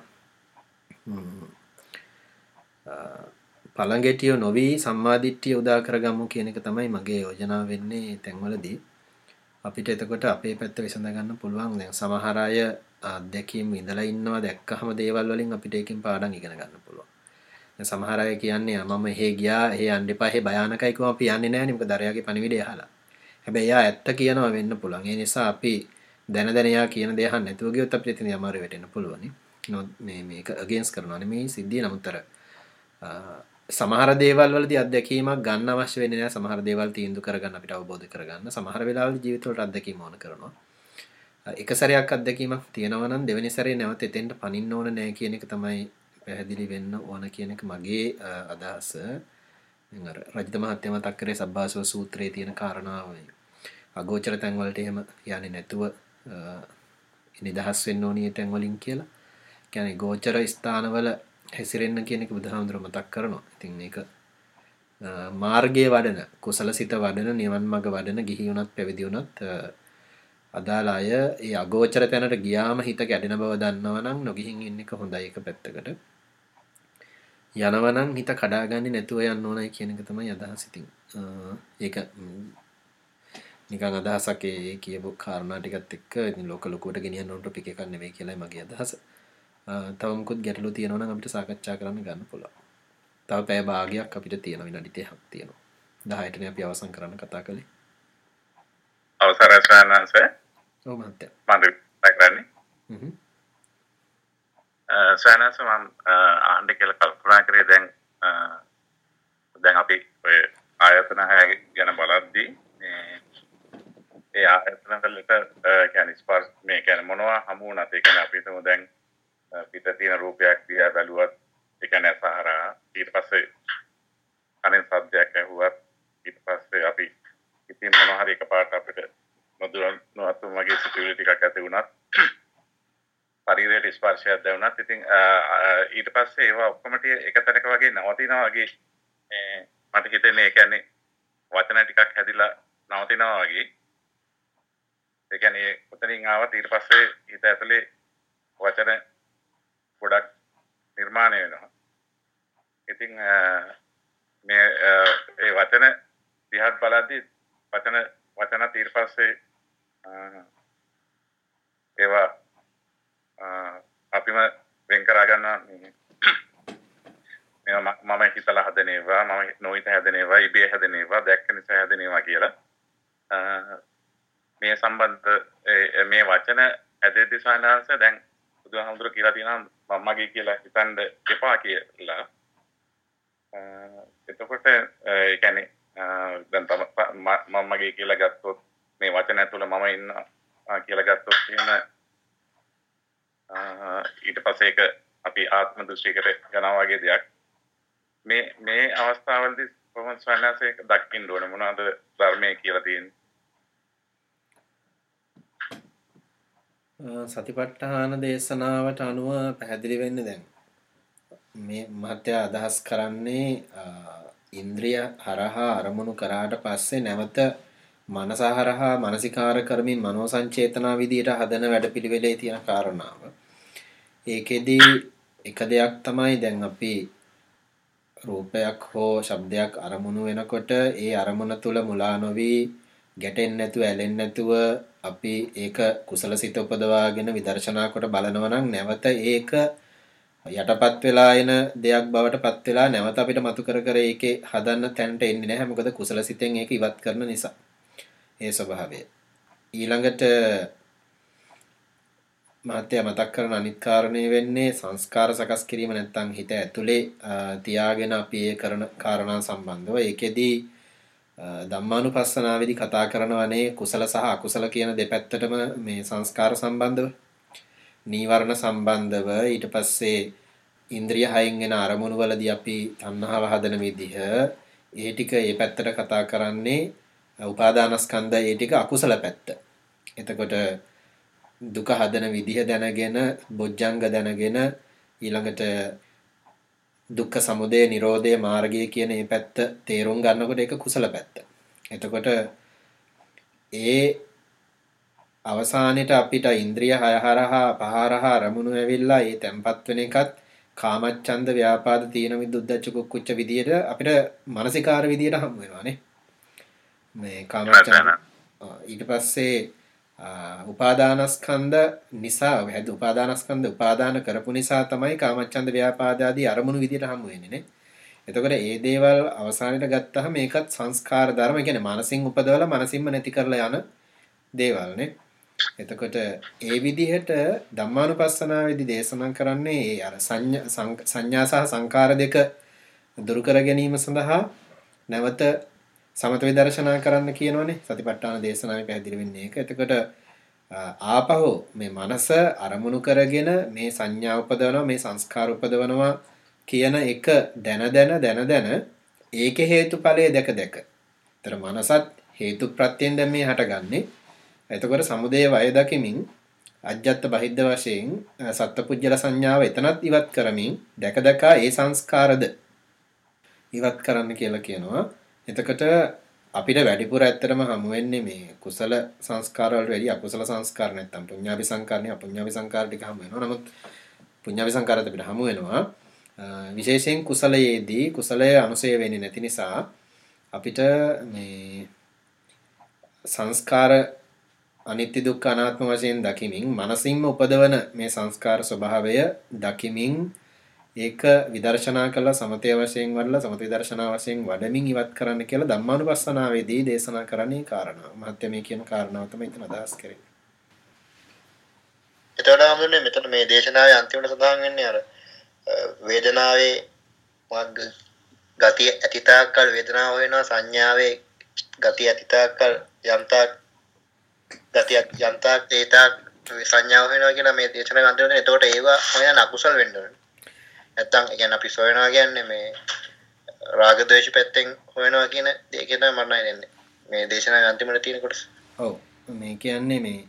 පළඟැටියෝ නොවී සම්මාදිට්ඨිය උදා කරගමු කියන එක තමයි මගේ යෝජනාව වෙන්නේ තැන්වලදී. අපිට එතකොට අපේ පැත්ත විසඳ ගන්න පුළුවන්. දැන් සමහර අය අත්දැකීම් ඉඳලා ඉන්නවා දැක්කහම දේවල් වලින් අපිට ඒකෙන් පාඩම් ඉගෙන ගන්න පුළුවන්. දැන් සමහර අය කියන්නේ මම එහෙ ගියා, එහෙ යන්න එපා, එහෙ භයානකයි කිව්වම අපි යන්නේ නැහැ නේ. මොකද දරයාගේ පණිවිඩය අහලා. හැබැයි එයා ඇත්ත කියනවා වෙන්න පුළුවන්. ඒ නිසා අපි දැන දැන එයා කියන දේ අහන්න නැතුව ගියොත් අපිට ඉතින් අමාරු වෙටෙන්න පුළුවන්. මේ මේක අගේන්ස් කරනවා නෙමෙයි සිද්ධිය නමුත්තර සමහර දේවල් වලදී අත්දැකීමක් ගන්න අවශ්‍ය වෙන්නේ නැහැ. සමහර දේවල් තීන්දුව කරගන්න අපිට අවබෝධ කරගන්න. සමහර වෙලාවල ජීවිතවලට අත්දැකීම ඕන කරනවා. එක සැරයක් අත්දැකීමක් තියෙනවා නම් දෙවෙනි සැරේ නැවත එතෙන්ට පනින්න ඕන නැහැ කියන එක තමයි පැහැදිලි වෙන්න ඕන කියන එක මගේ අදහස. රජිත මහත්තයා මතක් කරේ සබ්බාසව සූත්‍රයේ තියෙන කාරණාවයි. අගෝචර තැන් වලට එහෙම යන්නේ නැතුව නිදහස් වෙන්න ඕනි තැන් වලින් කියලා. කියන්නේ ගෝචර ස්ථානවල හැසිරෙන්න කියන එක බුදුහාමුදුර මතක් කරනවා. ඉතින් මේක මාර්ගයේ වඩන කුසල සිත වඩන නිවන් මඟ වඩන ගිහි වුණත් පැවිදි වුණත් අදාළ අය ඒ අගෝචර තැනට ගියාම හිත කැඩෙන බව දන්නවා නම් නොගිහින් ඉන්න එක හොඳයි එක පැත්තකට. යනවා නම් හිත කඩාගන්නේ නැතුව යන්න ඕනයි කියන එක තමයි අදහස ඉතින්. ඒක නිකන් අදහසක් ඒ කියපු කාරණා ටිකත් එක්ක ඉතින් ලෝක ලොකුවට ගෙනියන්න ඕන ටොපික් එකක් නෙවෙයි කියලායි මගේ අදහස. තව මොකුත් ගැටලු තියෙනවා නම් අපිට සාකච්ඡා කරන්න ගන්න පුළුවන්. තව පැය භාගයක් අපිට තියෙන විනාඩි 30ක් තියෙනවා. 10ටනේ අපි අවසන් කරන්න කතා කළේ. මහත්තයා. මම කරන්නේ. හ්ම්. සයන්ස මම අහන්න කියලා කල්පනා කරේ දැන් දැන් අපි ඔය ආයතන හය ගැන බලද්දී ඒ ආයතන වලට කියන්නේ ස්පර්ශ මේ කියන්නේ මොනවා හමු වුණත් ඒ කියන්නේ අපි හිතමු දැන් පිට තියෙන රූපයක් දිහා බැලුවත් ඒ කියන්නේ සහරා ඊට පස්සේ කනෙන් සද්දයක් ඇහුවත් ඊට පස්සේ අපි ඉතින් මොනවා හරි එකපාරට අපිට නොදුර නොඅතුම් වගේ සිතුවිලි ටිකක් ඇති වුණත් ශරීරයට ස්පර්ශයක් දැනුණත් ඉතින් ඊට පස්සේ ඒවා ඔක්කොම ටික එක තැනක වගේ නවතිනවා වගේ මට හිතෙන්නේ ඒ කියන්නේ වචන ටිකක් හැදිලා නවතිනවා වගේ. ඒ කියන්නේ උතනින් ආවත් ඊට පස්සේ හිත ඇතුලේ වචන ගොඩක් නිර්මාණය වෙනවා. ඉතින් මේ ඒ වචන දිහාත් බලද්දී වචන වචනත් ඊට පස්සේ ඒවා අපිම වෙන් කරා ගන්නවා මේවා මම හිතලා හදන ඒවා මම නොහිත හැදෙන ඒවා ඉබේ හැදෙන ඒවා දැක්ක නිසා හැදෙන ඒවා කියලා මේ සම්බන්ධ මේ වචන ඇදෙද්දි සානාංශ දැන් බුදුහාමුදුර කියලා තියෙනවා මම්මගේ කියලා හිතන්න එපා කියලා. එතකොට ඒ කියන්නේ දැන් තම මම්මගේ කියලා ගත්තොත් මේ වචන ඇතුළ මම ඉන්නවා කියලා ගත්තොත් එහෙම ඊට පස්සේ ඒක අපි ආත්ම දෘෂ්ටියකට යනවා වගේ දෙයක්. මේ මේ අවස්ථාවලදී කොහොමද ස්වර්ණාසයක දකින්න ඕනේ මොනවද ධර්මයේ කියලා තියෙන්නේ? සතිපට්ඨාන දේශනාවට අනුව පැහැදිලි වෙන්නේ දැන් මේ මහත්ය අදහස් කරන්නේ ඉන්ද්‍රිය හරහා අරමුණු කරාට පස්සේ නැවත මනස හරහා මානසිකාර කරමින් මනෝ සංචේතනා විදියට හදන වැඩපිළිවෙලේ තියෙන කාරණාව. ඒකෙදි එක දෙයක් තමයි දැන් අපි රූපයක් හෝ ශබ්දයක් අරමුණු වෙනකොට ඒ අරමුණ තුල මුලා නොවි ගැටෙන්නේ නැතුව ඇලෙන්නේ නැතුව අපි ඒක කුසල සිත උපදවාගෙන විදර්ශනා කොට බලනවා නම් නැවත ඒක යටපත් වෙලා එන දෙයක් බවට පත් වෙලා නැවත අපිට මතු කර කර ඒකේ හදන්න තැනට එන්නේ නැහැ. මොකද කුසල සිතෙන් ඒක ඉවත් කරන නිසා. ඒ ස්වභාවය. ඊළඟට මහත්තයා මතක් කරන අනිත් කාරණේ වෙන්නේ සංස්කාර සකස් කිරීම නැත්තම් හිත ඇතුලේ තියාගෙන අපි ඒ කරන කාරණා සම්බන්ධව ඒකෙදී ධම්මානුපස්සනාවේදී කතා කරනවනේ කුසල සහ අකුසල කියන දෙපැත්තටම මේ සංස්කාර සම්බන්ධව නීවරණ සම්බන්ධව ඊට පස්සේ ඉන්ද්‍රිය හයෙන් එන අරමුණු වලදී අපි තණ්හාව හදන විදිහ ඒ ටික ඒ පැත්තට කතා කරන්නේ උපාදානස්කන්ධ ඒ ටික අකුසල පැත්ත. එතකොට දුක හදන විදිහ දැනගෙන බොජ්ජංග දැනගෙන ඊළඟට දුක්ඛ සමුදය නිරෝධය මාර්ගය කියන මේ පැත්ත තේරුම් ගන්නකොට ඒක කුසල පැත්ත. එතකොට ඒ අවසානෙට අපිට ඉන්ද්‍රිය හය හරහා පහරහා රමුණු ඇවිල්ලා ඒ තැම්පත් වෙන එකත් කාමච්ඡන්ද ව්‍යාපාද තීන විදුද්දච්ච කුක්කුච්ච විදියට අපිට මානසිකාර විදියට හම් වෙනවානේ මේ කාමච්ඡන්ද ඊට පස්සේ උපාදානස්කන්ධ නිසා හැද උපාදානස්කන්ධ උපාදාන කරපු නිසා තමයි කාමච්ඡන්ද ව්‍යාපාද ආදී අරමුණු විදියට හමු වෙන්නේ නේ. එතකොට ඒ දේවල් අවසානයේ ගත්තහම මේකත් සංස්කාර ධර්ම කියන්නේ මානසින් උපදවලා මානසින්ම නැති කරලා යන දේවල් නේ. එතකොට ඒ විදිහට ධම්මානුපස්සනාවේදී දේශනා කරන්නේ ඒ අර සංඥා සහ සංකාර දෙක දුරු කර ගැනීම සඳහා නැවත සමත විදර්ශනා කරන්න කියනවනේ සතිපට්ඨාන දේශනාවේ පැහැදිලි වෙන්නේ ඒක. එතකොට ආපහු මේ මනස අරමුණු කරගෙන මේ සංඥා උපදවනවා මේ සංස්කාර උපදවනවා කියන එක දැන දැන දැන දැන ඒකේ හේතුඵලයේ දැක දැක. ඒතර මනසත් හේතු ප්‍රත්‍යයෙන් දැන් මේ හටගන්නේ. එතකොට සමුදේ වය දකිමින් අජ්ජත් බහිද්ද වශයෙන් සත්පුජ්‍යල සංඥාව එතනත් ඉවත් කරමින් දැක දැකා ඒ සංස්කාරද ඉවත් කරන්න කියලා කියනවා. එතකොට අපිට වැඩිපුර ඇත්තටම හමු වෙන්නේ මේ කුසල සංස්කාර වලට වැඩිය අකුසල සංස්කාර නැත්තම් පුඤ්ඤාභි සංකාරනේ අපුඤ්ඤාභි සංකාර ටික හමු වෙනවා. නමුත් පුඤ්ඤාභි සංකාරත් අපිට හමු වෙනවා. විශේෂයෙන් කුසලයේදී කුසලය අනුසය වෙන්නේ නැති නිසා අපිට මේ සංස්කාර අනිත්‍ය දුක්ඛ අනාත්ම වශයෙන් දකිමින් මනසින්ම උපදවන මේ සංස්කාර ස්වභාවය දකිමින් ඒක විදර්ශනා කළා සමතය වශයෙන් වඩලා සමත විදර්ශනා වශයෙන් වඩමින් ඉවත් කරන්න කියලා ධම්මානුපස්සනාවේදී දේශනා කරන්නේ කාරණා. මහත්ය මේ කියන කාරණාව තමයි එතන අදහස් කරන්නේ. එතකොට ආමුනේ මෙතන මේ දේශනාවේ අන්තිමට සඳහන් වෙන්නේ අර වේදනාවේ වග්ග ගතිය ඇතිතාකල් වේදනාව වෙනවා සංඥාවේ ගතිය ඇතිතාකල් යම්තාක් ගතිය යම්තාක් ඒතාක් සංඥාව වෙනවා කියලා මේ දේශනාවේ අන්තිමට එතකොට ඒවා හොයන අකුසල් වෙන්න ඕනේ. නැත්තම් ඒ කියන්නේ අපි සොයනවා කියන්නේ මේ රාග ද්වේෂ පැත්තෙන් හොයනවා කියන දේ කියන මම නන්නේ මේ දේශනාවේ අන්තිමට තියෙන කොටස. ඔව් මේ කියන්නේ මේ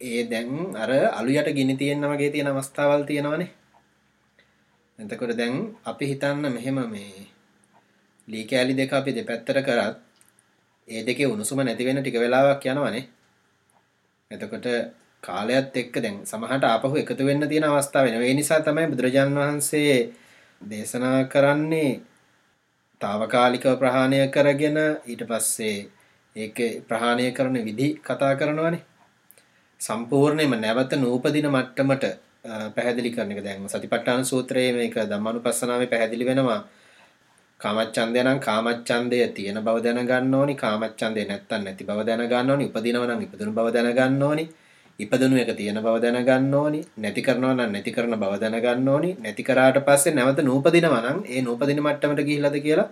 ඒ දැන් අර අලු යට ගිනි තියෙන වගේ තියෙන අවස්ථාවල් තියෙනවනේ. එතකොට දැන් අපි හිතන්න මෙහෙම මේ ලී කෑලි දෙක අපි දෙපැත්තට කරත් ඒ දෙකේ උණුසුම නැති වෙන ටික වෙලාවක් යනවනේ. එතකොට කාලයත් එක්ක දැන් සමහරට ආපහු එකතු වෙන්න තියෙන අවස්ථා වෙනවා. ඒ නිසා තමයි බුදුරජාන් වහන්සේ දේශනා කරන්නේ తాවකාලිකව ප්‍රහාණය කරගෙන ඊට පස්සේ ඒක ප්‍රහාණය කරන විදි කතා කරනවානේ. සම්පූර්ණයෙන්ම නැවත නූපදින මට්ටමට පැහැදිලි කරන එක දැන් සතිපට්ඨාන සූත්‍රයේ මේක ධම්මානුපස්සනාවේ පැහැදිලි වෙනවා. කාමච්ඡන්දය නම් කාමච්ඡන්දය තියෙන බව දැනගන්න ඕනි. කාමච්ඡන්දය නැත්තම් නැති බව දැනගන්න ඕනි. උපදිනව නම් ඉපදුණු බව දැනගන්න ඕනි. ඉපදුණු එක තියෙන බව දැනගන්න ඕනි. නැති කරනවා නම් නැති කරන බව දැනගන්න ඕනි. නැති කරාට පස්සේ නැවත නූපදිනවා නම් ඒ නූපදින මට්ටමට ගිහිල්ලාද කියලා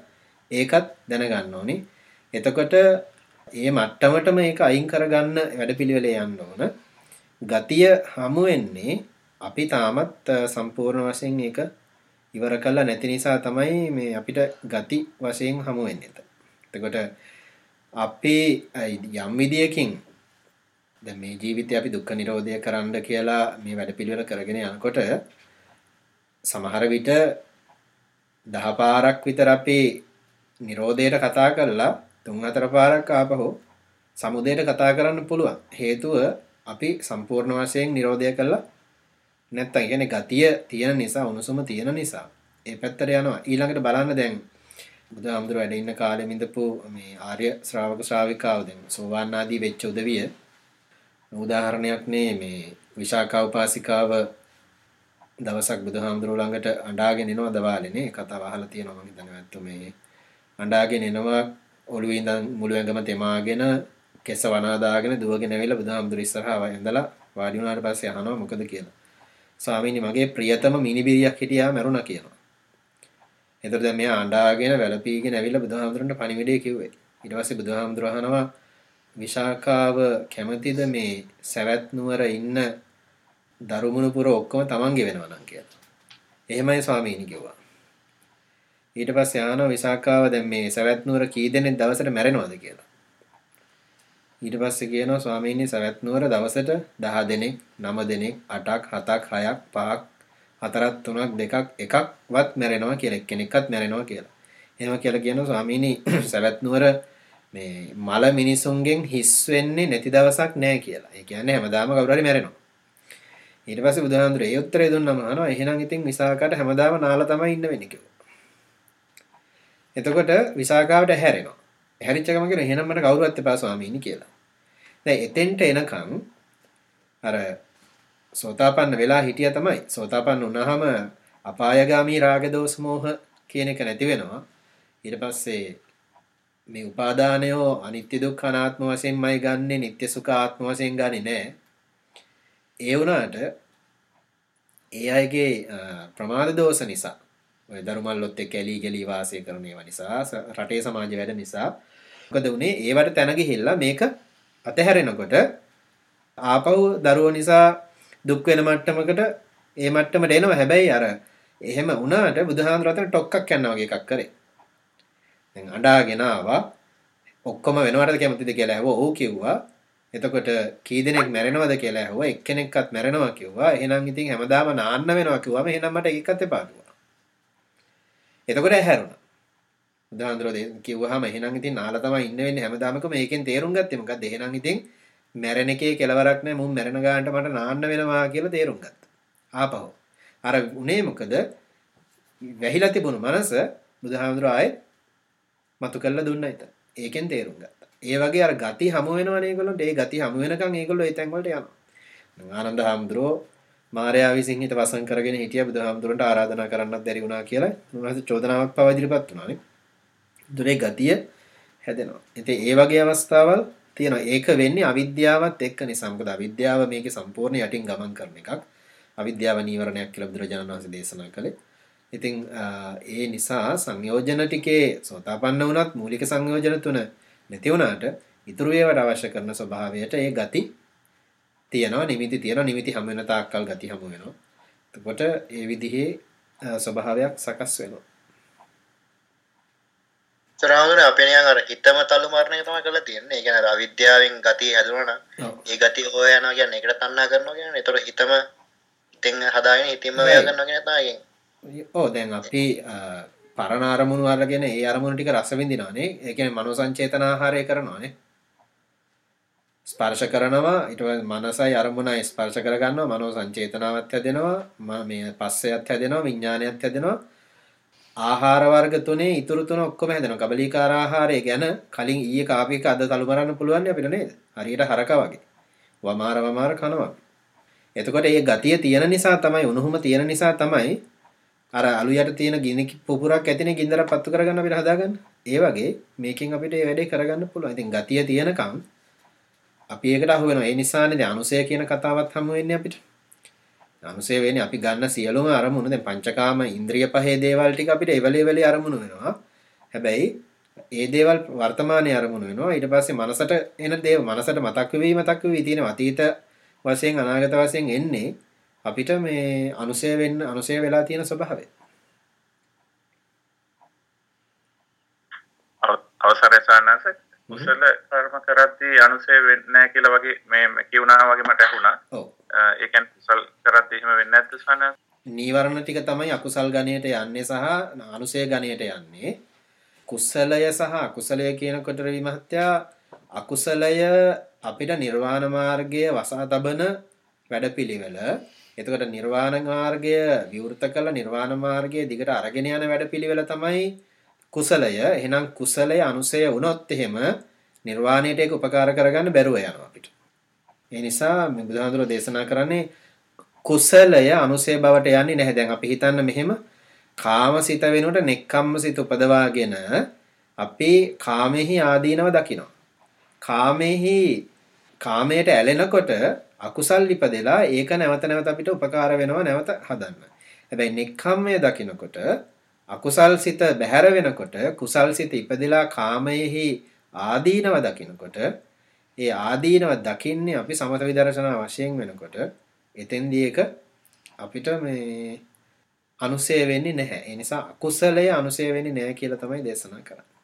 ඒකත් දැනගන්න ඕනි. එතකොට ඒ මට්ටමටම ඒක අයින් කරගන්න වැඩපිළිවෙලේ යන්න ඕන. ගතිය හමු වෙන්නේ අපි තාමත් සම්පූර්ණ වශයෙන් ඒක ඉවර කළා නැති නිසා තමයි මේ අපිට ගති වශයෙන් හමු වෙන්නේ. එතකොට අපි යම් විදියකින් දැන් මේ ජීවිතේ අපි දුක්ඛ නිරෝධය කරන්න කියලා මේ වැඩපිළිවෙල කරගෙන යනකොට සමහර විට දහ පාරක් විතර අපි නිරෝධයට කතා කරලා තුන් හතර පාරක් ආපහු සමුදයට කතා කරන්න පුළුවන්. හේතුව අපි සම්පූර්ණ වශයෙන් නිරෝධය කළා නැත්තම් කියන්නේ ගතිය තියෙන නිසා උණුසුම තියෙන නිසා ඒ පැත්තට යනවා. ඊළඟට බලන්න දැන් බුදුහාමුදුරුවෝ වැඩ ඉන්න කාලෙම ඉඳපු මේ ආර්ය ශ්‍රාවක ශ්‍රාවිකාව දැන් සෝවාන් ආදී වෙච්ච උදවිය උදාහරණයක් නේ මේ විශාකා උපාසිකාව දවසක් බුදුහාමුදුරුවෝ ළඟට අඬාගෙන එනවා දවාලේනේ කතාව අහලා තියෙනවා මම හිතන්නේ ඇත්ත මේ අඬාගෙන එනවා ඔළුවේ ඉඳන් මුළු ඇඟම තෙමාගෙන කෙස වනාදාගෙන දුවගෙන ඇවිල්ලා බුදුහාමුදුරුවෝ ඉස්සරහා වැඳලා වාඩි වුණාට පස්සේ අහනවා මොකද කියලා. ස්වාමීනි මගේ ප්‍රියතම මිනිබිරියක් හිටියා මැරුණා කියනවා. එතකොට දැන් මෙයා අඬාගෙන වැළපීගෙන ඇවිල්ලා බුදුහාමුදුරන්ට පණිවිඩය කිව්වේ. ඊට පස්සේ බුදුහාමුදුර අහනවා විශාකාව කැමතිද මේ සැවැත් නුවර ඉන්න දරුමුණුපුර ඔක්කොම තමන්ගේ වෙනවා නම් කියලා. එහෙමයි ස්වාමීනි කිව්වා. ඊට පස්සේ ආනවා විසාකාව දැන් මේ සවැත් නුවර කී දෙනෙක් දවසට මැරෙනවද කියලා. ඊට පස්සේ කියනවා ස්වාමීනි සවැත් නුවර දවසට 10 දෙනෙක් 9 දෙනෙක් 8ක් 7ක් 6ක් 5ක් 4ක් 3ක් 2ක් එකක්වත් මැරෙනවා කියලා එක්කෙනෙක්වත් මැරෙනවා කියලා. එහෙම කියලා කියනවා ස්වාමීනි සවැත් නුවර මේ මල මිනිසුන්ගෙන් හිස් වෙන්නේ නැති දවසක් නැහැ කියලා. ඒ කියන්නේ හැමදාම කවුරු හරි මැරෙනවා. ඊට පස්සේ බුදුහාමුදුරේ ඒ උත්තරේ දුන්නම අහනවා එහෙනම් ඉතින් විසාකාට හැමදාම නාලා තමයි ඉන්න වෙන්නේ කිව්වා. එතකොට විසාකාවට හැරෙනවා. හැරිච්ච ගම කියන එහෙනම් මට කවුරුවත් එපා ස්වාමීනි කියලා. දැන් එතෙන්ට එනකන් අර සෝතාපන්න වෙලා හිටියා තමයි. සෝතාපන්න වුණාම අපායගාමී රාග දෝෂ මෝහ කියන එක නැති වෙනවා. ඊට පස්සේ මේ උපාදානයෝ අනිත්‍ය දුක්ඛ අනාත්ම වශයෙන්මයි ගන්නෙ, නিত্য සුඛ ආත්ම වශයෙන් ගන්නෙ නෑ. ඒ වුණාට ඒ අයගේ ප්‍රමාද දෝෂ නිසා ඔය දරුමල්ලොත් එක්ක ඇලී ගලී වාසය කරන ඒවා නිසා රටේ සමාජ වැඩ නිසා මොකද උනේ ඒවට තැන ගිහිල්ලා මේක අතහැරෙනකොට ආපහු දරුවෝ නිසා දුක් වෙන මට්ටමකට ඒ මට්ටමට එනවා හැබැයි අර එහෙම වුණාට බුදුහාමුදුරුවෝ අතන ටොක්ක්ක් යනවා වගේ එකක් කරේ. දැන් අඬාගෙන ආවා ඔක්කොම වෙනවටද කැමතිද කියලා ඇහුවා. ඔව් කිව්වා. එතකොට කී දෙනෙක් මැරෙනවද කියලා ඇහුවා. එක්කෙනෙක්වත් මැරෙනවා කිව්වා. එහෙනම් ඉතින් හැමදාම නාන්න වෙනවා කිව්වම එහෙනම් මට ඒකත් එපා කිව්වා. එතකොට ඇහැරුණා. බුදුහාමුදුරුවෝ කිව්වහම එහෙනම් ඉතින් නාලා තමයි ඉන්න වෙන්නේ හැමදාමකම මේකෙන් තේරුම් ගත්තේ මොකද්ද? එහෙනම් ඉතින් මැරෙන එකේ කෙලවරක් නැහැ. මුන් මැරෙන ගානට මට නාන්න වෙනවා කියලා තේරුම් ගත්තා. ආපහු. අර උනේ මොකද? වැහිලා තිබුණු මනස බුදුහාමුදුරුවෝ ආයේ මතු කළා දුන්නා ඉතින්. ඒකෙන් තේරුම් ගත්තා. ඒ වගේ අර ගති හමු වෙනවනේ ඒගොල්ලොන්ට. ඒ ගති හමු වෙනකන් ඒගොල්ලෝ ඒ තැන් වලට යනවා. ආනන්ද හාමුදුරුවෝ මාර්යා විසින් හිත වසන් කරගෙන හිටිය බුදුහාමුදුරන්ට ආරාධනා කරන්නත් බැරි වුණා කියලා උන්වහන්සේ චෝදනාවක් පවා ඉදිරිපත් වුණානේ. දුරේ ගතිය හැදෙනවා. ඉතින් ඒ වගේ අවස්ථාවල් තියෙනවා. ඒක වෙන්නේ අවිද්‍යාවත් එක්ක නිසා. මොකද අවිද්‍යාව මේකේ සම්පූර්ණ යටින් ගමන් කරන එකක්. අවිද්‍යාව නීවරණයක් කියලා බුදුරජාණන් වහන්සේ දේශනා කළේ. ඉතින් ඒ නිසා සංයෝජන ටිකේ සෝතාපන්න වුණත් මූලික සංයෝජන තුන නැති වුණාට ඉතුරු ඒවාට අවශ්‍ය කරන ස්වභාවයට ඒ ගති තියෙනවා නිමිති තියෙනවා නිමිති හැම වෙන තාක්කල් ගති හැම වෙනවා. එතකොට ඒ විදිහේ ස්වභාවයක් සකස් වෙනවා. සරාගන අපේ නිකන් අර හිතම තල්ලු මරණය තමයි කරලා තියෙන්නේ. ඒ කියන්නේ අර අවිද්‍යාවෙන් ගතිය හැදුණා නම් ඒ ගතිය හොය යනවා කියන්නේ ඒකට තණ්හා කරනවා කියන්නේ. ඒතකොට හිතම හිතෙන් හදාගෙන හිතින්ම ව්‍යා කරනවා කියන තමයි කියන්නේ. ඔව් දැන් අපි පරණ අරමුණු අරගෙන ඒ අරමුණු ටික රස විඳිනවානේ. ඒ කියන්නේ මනෝ සංචේතන ආහාරය කරනවානේ. ස්පර්ශ කරනවා ඊට පස්සේ මනසයි අරමුණයි ස්පර්ශ කරගන්නවා මනෝ සංචේතනාවත් හැදෙනවා මේ පස්සයත් හැදෙනවා විඥානයත් හැදෙනවා ආහාර වර්ග තුනේ ඉතුරු තුන ඔක්කොම හැදෙනවා කබලීකාර ආහාරය ගැන කලින් ඊයේ කාපු එක අද තලු කරන්න පුළුවන් අපිට නේද හරියට හරක වගේ වමාර වමාර කනවා එතකොට මේ ගතිය තියෙන නිසා තමයි උණුහුම තියෙන නිසා තමයි අර අලු යට තියෙන ගිනි පුපුරක් ඇතිනේ ගින්දර පත්තු කරගන්න අපිට හදාගන්න ඒ වගේ මේකෙන් අපිට මේ වැඩේ කරගන්න පුළුවන් ඉතින් ගතිය තියෙනකම් අපි ඒකට අහු වෙනවා. ඒ නිසානේ දැන් අනුසය කියන කතාවත් හමු වෙන්නේ අපිට. අනුසය වෙන්නේ අපි ගන්න සියලුම අරමුණු දැන් පංචකාම ඉන්ද්‍රිය පහේ දේවල් ටික අපිට එවලේ වෙලේ අරමුණු වෙනවා. හැබැයි ඒ දේවල් වර්තමානයේ අරමුණු වෙනවා. ඊට පස්සේ මනසට එන දේව මනසට මතක් වෙවි මතක් වෙවි තියෙන අතීත වශයෙන් අනාගත වශයෙන් එන්නේ අපිට මේ අනුසය වෙන්න අනුසය වෙලා තියෙන ස්වභාවය. අවසරයි සානස කුසල කර්ම කරද්දී අනුසය වෙන්නේ නැහැ කියලා වගේ මේ කියුණා වගේ මට ඇහුණා. ඔව්. ඒ කියන්නේ කුසල් කරද්දී එහෙම වෙන්නේ නැද්ද සානස? නීවරණ ටික තමයි අකුසල් ගණයට යන්නේ සහ අනුසය ගණයට යන්නේ. කුසලය සහ අකුසලය කියනකොට විමහත්යා අකුසලය අපිට නිර්වාණ මාර්ගය වසා තබන වැඩපිළිවෙල. එතකොට නිර්වාණ මාර්ගය විවෘත කළ නිර්වාණ මාර්ගයේ දිගට අරගෙන යන වැඩපිළිවෙල තමයි කුසලය එහෙනම් කුසලය අනුසය වුණොත් එහෙම නිර්වාණයට ඒක උපකාර කරගන්න බැරුව යනවා අපිට. ඒ නිසා මේ බුදුහාඳුර දේශනා කරන්නේ කුසලය අනුසය බවට යන්නේ නැහැ. දැන් අපි හිතන්න මෙහෙම කාමසිත වෙනුවට නෙක්ඛම්මසිත උපදවාගෙන අපි කාමෙහි ආදීනව දකිනවා. කාමෙහි කාමයට ඇලෙනකොට අකුසල් ඉපදෙලා ඒක නැවත නැවත අපිට උපකාර වෙනවා නැවත හදන්න. හැබැයි නෙක්ඛම්මය දකිනකොට අකුසල් සිත බැහැර වෙනකොට කුසල් සිත ඉපදිලා කාමයෙහි ආදීනව දකිනකොට ඒ ආදීනව දකින්නේ අපි සමත විදර්ශනා වශයෙන් වෙනකොට එතෙන්දී ඒක අපිට මේ අනුසය වෙන්නේ නැහැ. ඒ නිසා අකුසලය අනුසය වෙන්නේ නැහැ කියලා තමයි දේශනා කරන්නේ.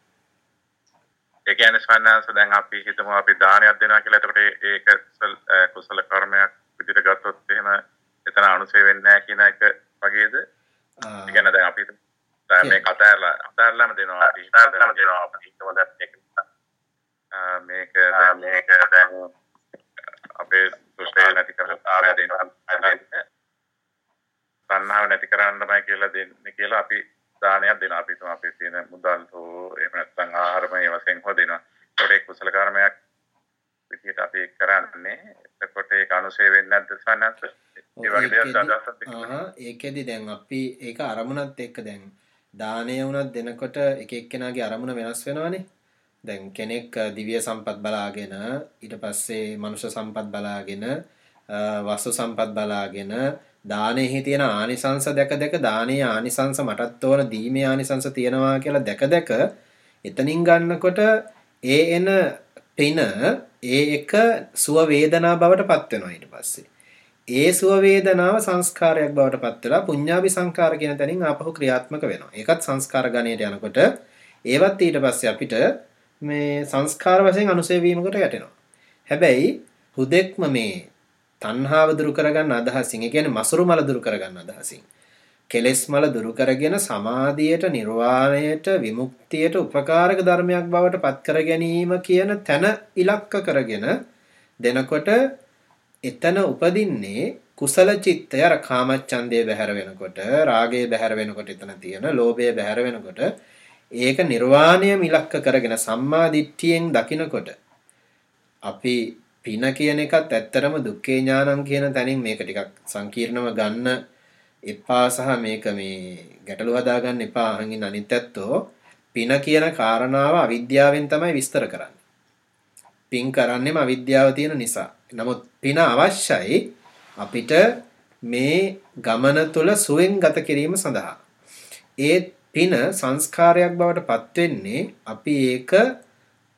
ඒ කියන්නේ ස්වයංස දැන් අපි හිතමු අපි දානයක් දෙනවා කියලා. එතකොට ඒක කුසල කර්මයක් විදිහට ගත්තොත් එහෙම එතන අනුසය වෙන්නේ නැහැ කියන එක වගේද? ඒ කියන්නේ දැන් අපි මේ කතාරලා අතාරලාම දෙනවා අපි. අතාරලාම දෙනවා අපි. හිතමු දැන් මේක මේක දැන් මේක දැන් අපේ දුෂ්ටය නැති කරලා ආරය දෙනවා. තණ්හාව නැති කරන්නමයි කියලා දෙන්නේ කියලා අපි දානයක් දෙනවා. අපි තුම අපේ තියෙන මුදල් හෝ එහෙම නැත්නම් ආහාරමය වශයෙන් හෝ දෙනවා ඒකට කුසල කර්මයක් විදිහට අපි කරන්නේ. එතකොට ඒක අනුසය වෙන්නේ නැද්ද සන්නත් ඒ වගේ දේවල් අදහසක් ඒකෙදි දැන් අපි ඒක අරමුණත් එක්ක දැන් දානය වුණත් දෙනකොට එක එක්කෙනාගේ අරමුණ වෙනස් වෙනවනේ. දැන් කෙනෙක් දිව්‍ය සම්පත් බලාගෙන ඊට පස්සේ මනුෂ්‍ය සම්පත් බලාගෙන වස්තු සම්පත් බලාගෙන දානෙහි තියෙන ආනිසංස දැක දැක දානයේ ආනිසංස මටත් ඕන දීමේ ආනිසංස තියෙනවා කියලා දැක දැක එතනින් ගන්නකොට ඒ එන පින ඒ එක සුව වේදනා බවට පත් වෙනවා ඊට පස්සේ. ඒ සුව වේදනාව සංස්කාරයක් බවට පත් වෙලා පුඤ්ඤාභි සංකාර කියන තැනින් ආපහු ක්‍රියාත්මක වෙනවා. ඒකත් සංස්කාර ගණයට යනකොට ඒවත් ඊට පස්සේ අපිට මේ සංස්කාර වශයෙන් අනුසය වීමකට යටෙනවා. හැබැයි හුදෙක්ම මේ තණ්හාව දුරු කරගන්න අදහසින් ඒ කියන්නේ මසුරු මල දුරු කරගන්න අදහසින්. කෙලෙස් මල දුරු කරගෙන සමාධියට නිර්වාණයට විමුක්තියට උපකාරක ධර්මයක් බවට පත් කර ගැනීම කියන තැන ඉලක්ක කරගෙන දෙනකොට එතන උපදින්නේ කුසල චිත්තය අර කාමච්ඡන්දය බැහැර වෙනකොට රාගය බැහැර වෙනකොට එතන තියෙන ලෝභය බැහැර වෙනකොට ඒක නිර්වාණයම ඉලක්ක කරගෙන සම්මා දිට්ඨියෙන් දකිනකොට අපි පින කියන එකත් ඇත්තරම දුක්ඛේ ඥානං කියන තැනින් මේක ටිකක් සංකීර්ණව ගන්න එපා සහ මේක මේ ගැටලු හදාගන්න එපා අහංගින් අනිත් ඇත්තෝ පින කියන කාරණාව අවිද්‍යාවෙන් තමයි විස්තර කරන්නේ. පින් කරන්නෙම අවිද්‍යාව තියෙන නිසා. නමුත් පින අවශ්‍යයි අපිට මේ ගමන තුළ සුවෙන් ගත කිරීම සඳහා. ඒ පින සංස්කාරයක් බවට පත් වෙන්නේ අපි ඒක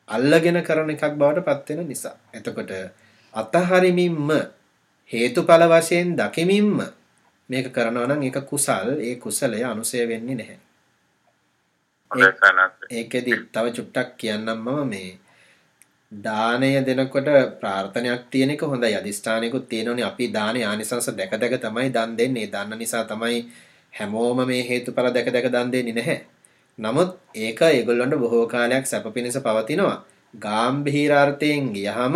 අල්ලගෙන කරන එකක් බවට පත් නිසා. එතකොට අතහරිමින්ම හේතුඵල වශයෙන් දකිමින්ම මේක කරනවා නම් ඒක කුසල් ඒ කුසලය අනුසය වෙන්නේ නැහැ. ඒකෙදි තව චුට්ටක් කියන්නම් මම මේ දානය දෙනකොට ප්‍රාර්ථනයක් තියෙන එක හොඳයි අදිස්ථානයකුත් තියෙනවනේ අපි දානේ ආනිසංස දැක දැක තමයි දන් දෙන්නේ. දන්න නිසා තමයි හැමෝම මේ හේතුඵල දැක දැක දන් දෙන්නේ නැහැ. නමුත් ඒක ඒගොල්ලන්ට බොහෝ කාලයක් සැප පිණිස පවතිනවා. ගාම්භීරාර්ථයෙන් ගියහම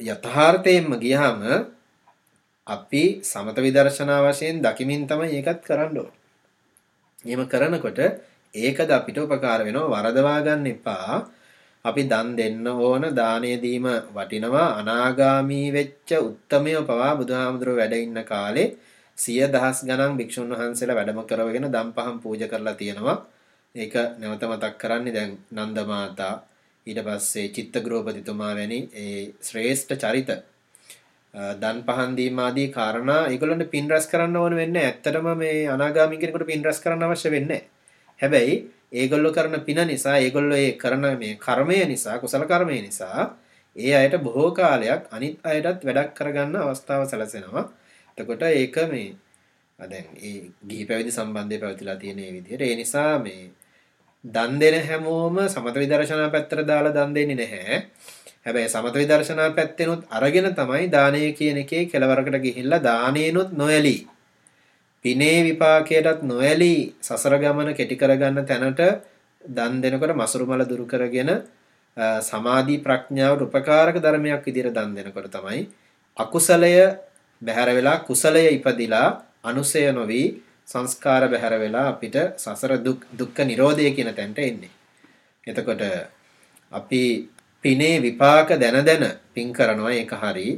යථාර්ථයෙන්ම ගියහම අපි සමත විදර්ශනා වශයෙන් දකිමින් තමයි ඒකත් කරන්න ඕනේ. එහෙම කරනකොට ඒකද අපිට උපකාර වෙනවා වරදවා ගන්න එපා. අපි දන් දෙන්න ඕන දානය දීම වටිනවා අනාගාමී වෙච්ච උත්තමය පවා බුදුහාමුදුරුවෝ වැඩ ඉන්න කාලේ සිය දහස් ගණන් භික්ෂුන් වහන්සේලා වැඩම කරවගෙන දම් පහම් පූජ කරලා තියෙනවා. ඒක නැවත මතක් කරන්නේ දැන් නන්ද මාතා ඊට පස්සේ චිත්තග්‍රෝපතිතුමා වැනි ඒ ශ්‍රේෂ්ඨ චරිත දන් පහන් දීම ආදී කාරණා ඒගොල්ලන්ට පින් රැස් කරන්න ඕන වෙන්නේ ඇත්තටම මේ අනාගාමී කෙනෙකුට පින් රැස් කරන්න අවශ්‍ය වෙන්නේ හැබැයි ඒගොල්ලෝ කරන පින නිසා ඒගොල්ලෝ ඒ කරන මේ කර්මය නිසා කුසල කර්මය නිසා ඒ අයට බොහෝ කාලයක් අනිත් අයටත් වැඩක් කරගන්න අවස්ථාව සැලසෙනවා. එතකොට ඒක මේ දැන් ඒ ගිහි පැවිදි සම්බන්ධය පැවතිලා තියෙන ඒ විදිහට ඒ නිසා මේ දන් දෙන හැමෝම සමත විදර්ශනා පැත්තට දාලා දන් දෙන්නේ නැහැ. හැබැයි සමත විදර්ශනා පැත්තෙනුත් අරගෙන තමයි දානය කියන එකේ කෙලවරකට ගිහිල්ලා දානේනොත් නොඇලී පිනේ විපාකයටත් නොඇලී සසර ගමන කෙටි කරගන්න තැනට දන් දෙනකොට මසුරු මල දුරු කරගෙන සමාධි ප්‍රඥාවට උපකාරක ධර්මයක් විදිහට දන් දෙනකොට තමයි අකුසලය බැහැර වෙලා කුසලය ඉපදිලා අනුසය නොවි සංස්කාර බැහැර වෙලා අපිට සසර දුක් දුක්ඛ නිරෝධය කියන තැනට එන්නේ. එතකොට අපි පිනේ විපාක දැන දැන පින් කරනවා ඒක හරි.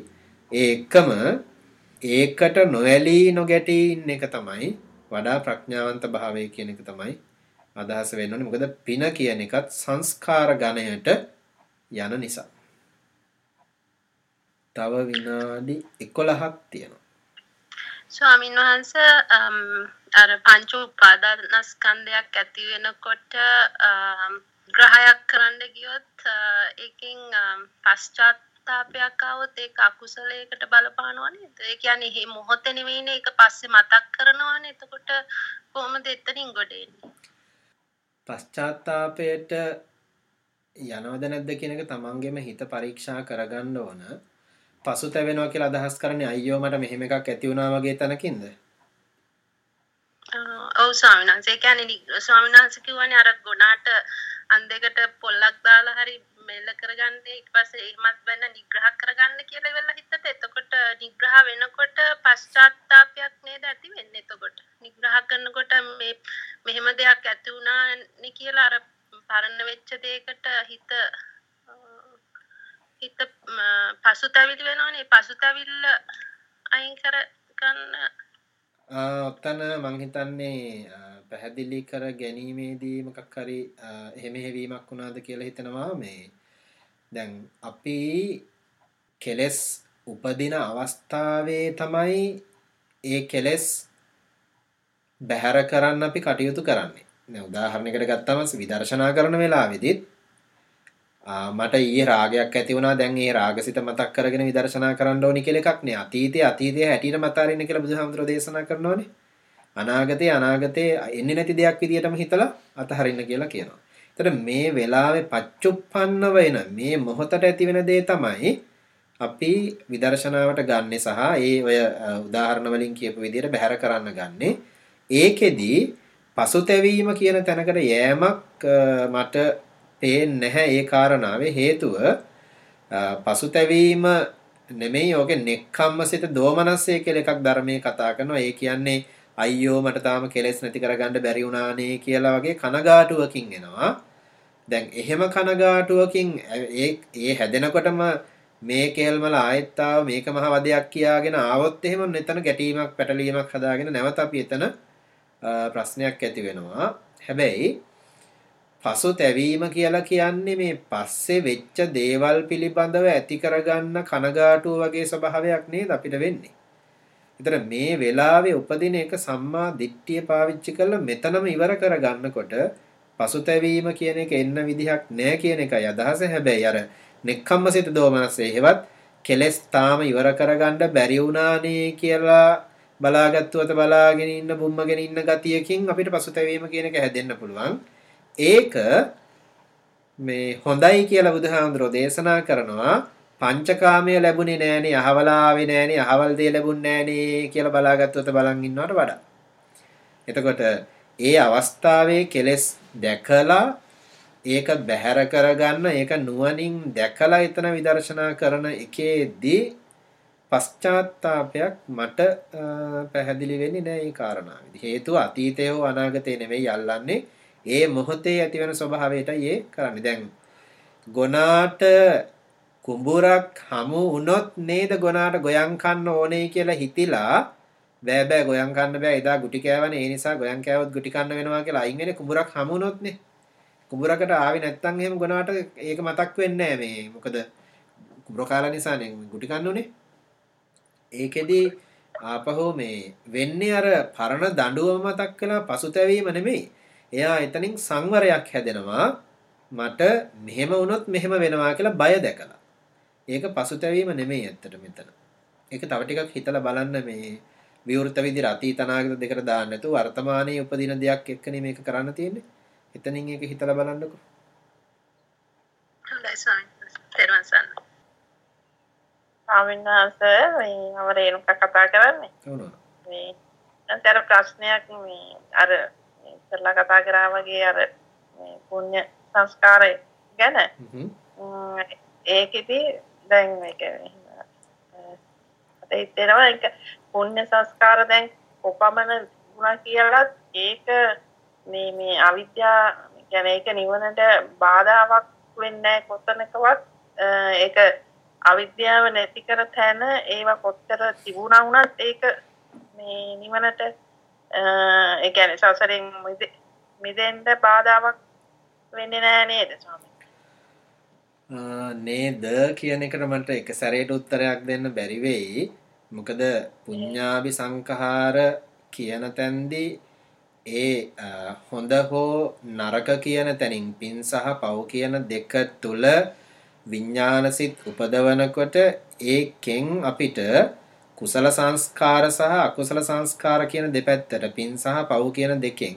ඒ එක්කම ඒකට නොඇලී නොගැටී ඉන්න එක තමයි වඩා ප්‍රඥාවන්ත භාවය කියන එක තමයි අදහස වෙන්න ඕනේ. මොකද පින කියන එකත් සංස්කාර ගණයට යන නිසා. තව විනාඩි 11ක් තියෙනවා. ස්වාමීන් වහන්ස අර පංච උපාදානස්කන්ධයක් ඇති වෙනකොට ග්‍රහයක් කරන්න ගියොත් ඒකෙන් පශ්චාත්තාපයක් આવොත් ඒක අකුසලයකට බලපානවා නේද? ඒ කියන්නේ මේ මොහොතේ නෙවෙයිනේ ඒක පස්සේ මතක් කරනවානේ. එතකොට කොහොමද එතනින් ගොඩ එන්නේ? පශ්චාත්තාපයට යනවද නැද්ද කියන එක තමන්ගේම හිත පරීක්ෂා කරගන්න ඕන. පසුතැවෙනවා කියලා අදහස් කරන්නේ අයියෝ මට මෙහෙම එකක් ඇති වුණා වගේ තැනකින්ද? ඔව් ස්වාමීන් වහන්සේ. කියන්නේ ස්වාමීන් වහන්සේ කිව්වනේ අර ගුණාට අන් දෙකට පොල්ලක් දාලා හරි මෙල්ල කරගන්න ඊට පස්සේ එහෙමත් වෙන්න නිග්‍රහ කරගන්න කියලා ඉවරලා හිතට එතකොට නිග්‍රහ වෙනකොට පශ්චාත්තාවයක් නේද ඇති වෙන්නේ එතකොට? නිග්‍රහ කරනකොට මේ මෙහෙම දෙයක් ඇති වුණානේ කියලා අර පරණ වෙච්ච දෙයකට හිත හිත පසුතැවිලි වෙනවනේ. පසුතැවිල්ල අයින් කර ගන්න ඔත්තන මං හිතන්නේ පැහැදිලි කර ගැනීමේදී මොකක් හරි එහෙම හැවීමක් වුණාද කියලා හිතනවා මේ. දැන් අපි කෙලෙස් උපදින අවස්ථාවේ තමයි ඒ කෙලෙස් බැහැර කරන්න අපි කටයුතු කරන්නේ. දැන් උදාහරණයකට ගත්තම විදර්ශනා කරන වෙලාවෙදිත් මට ඊයේ රාගයක් ඇති වුණා දැන් ඒ රාගසිත මතක් කරගෙන විදර්ශනා කරන්න ඕනි කියලා එකක් නේ අතීතයේ අතීතයේ හැටියට මත අරින්න කියලා බුදුහාමුදුරෝ දේශනා කරනවානේ අනාගතේ අනාගතේ එන්නේ නැති දෙයක් විදියටම හිතලා අතහරින්න කියලා කියනවා. එතකොට මේ වෙලාවේ පච්චුප්පන්න වෙන මේ මොහොතට ඇති වෙන දේ තමයි අපි විදර්ශනාවට ගන්නෙ සහ ඒ ඔය උදාහරණ වලින් කියපු විදිහට බැහැර කරන්න ගන්නෙ. ඒකෙදි පසුතැවීම කියන තැනකට යෑමක් මට පේන්නේ නැහැ ඒ කාරණාවේ හේතුව පසුතැවීම නෙමෙයි ඕකේ නෙක්ඛම්මසිත දෝමනස්සේ කියලා එකක් ධර්මයේ කතා කරනවා. ඒ කියන්නේ අයියෝ මට තාම කෙලෙස් නැති කරගන්න බැරි වුණානේ කියලා වගේ කනගාටුවකින් එනවා. දැන් එහෙම කනගාටුවකින් ඒ ඒ හැදෙනකොටම මේ කේල්මල ආයෙත් ආව මේක මහ වදයක් කියාගෙන ආවොත් එහෙම මෙතන ගැටීමක් පැටලීමක් හදාගෙන නැවත අපි එතන ප්‍රශ්නයක් ඇති වෙනවා. හැබැයි පසුතැවීම කියලා කියන්නේ මේ පස්සේ වෙච්ච දේවල් පිළිබඳව ඇති කරගන්න කනගාටුව වගේ ස්වභාවයක් නේද අපිට වෙන්නේ. ඒතර මේ වෙලාවේ උපදින එක සම්මා දිට්ඨිය පාවිච්චි කරලා මෙතනම ඉවර කරගන්නකොට පසුතැවීම කියන එක එන්න විදිහක් නෑ කියන එකයි අදහස. හැබැයි අර නෙක්ඛම්මසිත දෝමනසේ හේවත් කෙලස් තාම ඉවර කරගන්න බැරි වුණානේ කියලා බලාගත්තුවත බලාගෙන ඉන්න බුම්මගෙන ඉන්න ගතියකින් අපිට පසුතැවීම කියන එක හැදෙන්න පුළුවන්. ඒක මේ හොඳයි කියලා බුදුහාමුදුරෝ දේශනා කරනවා පංචකාමය ලැබුණේ නෑනේ අහවල් ආවේ නෑනේ අහවල් දේ ලැබුණේ නෑනේ කියලා බලාගත්තොත් බලන් ඉන්නවට වඩා. එතකොට ඒ අවස්ථාවේ කෙලෙස් දැකලා ඒක බැහැර කරගන්න ඒක නුවණින් දැකලා එතන විදර්ශනා කරන එකේදී පශ්චාත්තාවපයක් මට පැහැදිලි වෙන්නේ නෑ ඒ කාරණාවේදී. හේතුව අතීතය හෝ අනාගතය නෙමෙයි අල්ලන්නේ ඒ මොහොතේ ඇතිවන ස්වභාවයටයි ඒ කරන්නේ. දැන් ගොනාට කුඹුරක් හමු වුණොත් නේද ගොනාට ගොයන් කන්න ඕනේ කියලා හිතිලා බෑ බෑ ගොයන් කන්න බෑ එදා ගුටි කෑවනේ ඒ නිසා ගොයන් කෑවොත් ගුටි කන්න වෙනවා කියලා අයින් වෙන්නේ කුඹුරක් හමු වුණොත්නේ. කුඹුරකට ආවේ නැත්තම් එහෙම ගොනාට ඒක මතක් වෙන්නේ නැහැ මේ මොකද කුඹුර කාලා නිසානේ ගුටි කන්න උනේ. ඒකෙදි ආපහු මේ වෙන්නේ අර පරණ දඬුවම මතක් කළා පසුතැවීම නෙමෙයි. එයා එතනින් සංවරයක් හැදෙනවා මට මෙහෙම වුණොත් මෙහෙම වෙනවා කියලා බය දැකලා. ඒක පසුතැවීම නෙමෙයි ඇත්තට මෙතන. ඒක තව ටිකක් හිතලා බලන්න මේ විවෘත විදිහට අතීත අනාගත දෙකට දාන්න නැතුව වර්තමානයේ උපදින දෙයක් එක්කනේ මේක කරන්න තියෙන්නේ. එතනින් ඒක හිතලා බලන්නකෝ. හොඳයි ස්වාමීන් ස්වාමීන් වහන්සේ මේ අවරේනුක කතා කරන්නේ. වුණා. මේ අතර ප්‍රශ්නයක් මේ අර ඉස්සරලා කතා කරා වගේ අර පුණ්‍ය සංස්කාරය ගැන. ඒකෙදි දැන් මේක මට හිතෙනවා ඒක පුණ්‍ය සංස්කාර දැන් කොපමණ වුණා කියලාත් ඒක මේ මේ අවිද්‍යා කියන්නේ ඒක නිවනට බාධාවක් වෙන්නේ කොතනකවත්. ඒක අවිද්‍යාව නැති කර තැන ඒවා කොච්චර තිබුණා වුණත් ඒක මේ නිවනට ඒ කියන්නේ සසරෙන් මිදෙන්න බාධාවක් වෙන්නේ නැහැ නේද ස්වාමී? නේද කියන එකට මට එක සැරේට උත්තරයක් දෙන්න බැරි වෙයි. මොකද පුඤ්ඤාභි සංඛාර කියන තැන්දී ඒ හොඳ හෝ නරක කියන තැනින් පින් සහ පව් කියන දෙක තුල විඥානසිත උපදවනකොට ඒකෙන් අපිට කුසල සංස්කාර සහ අකුසල සංස්කාර කියන දෙපැත්තට පින් සහ පව් කියන දෙකෙන්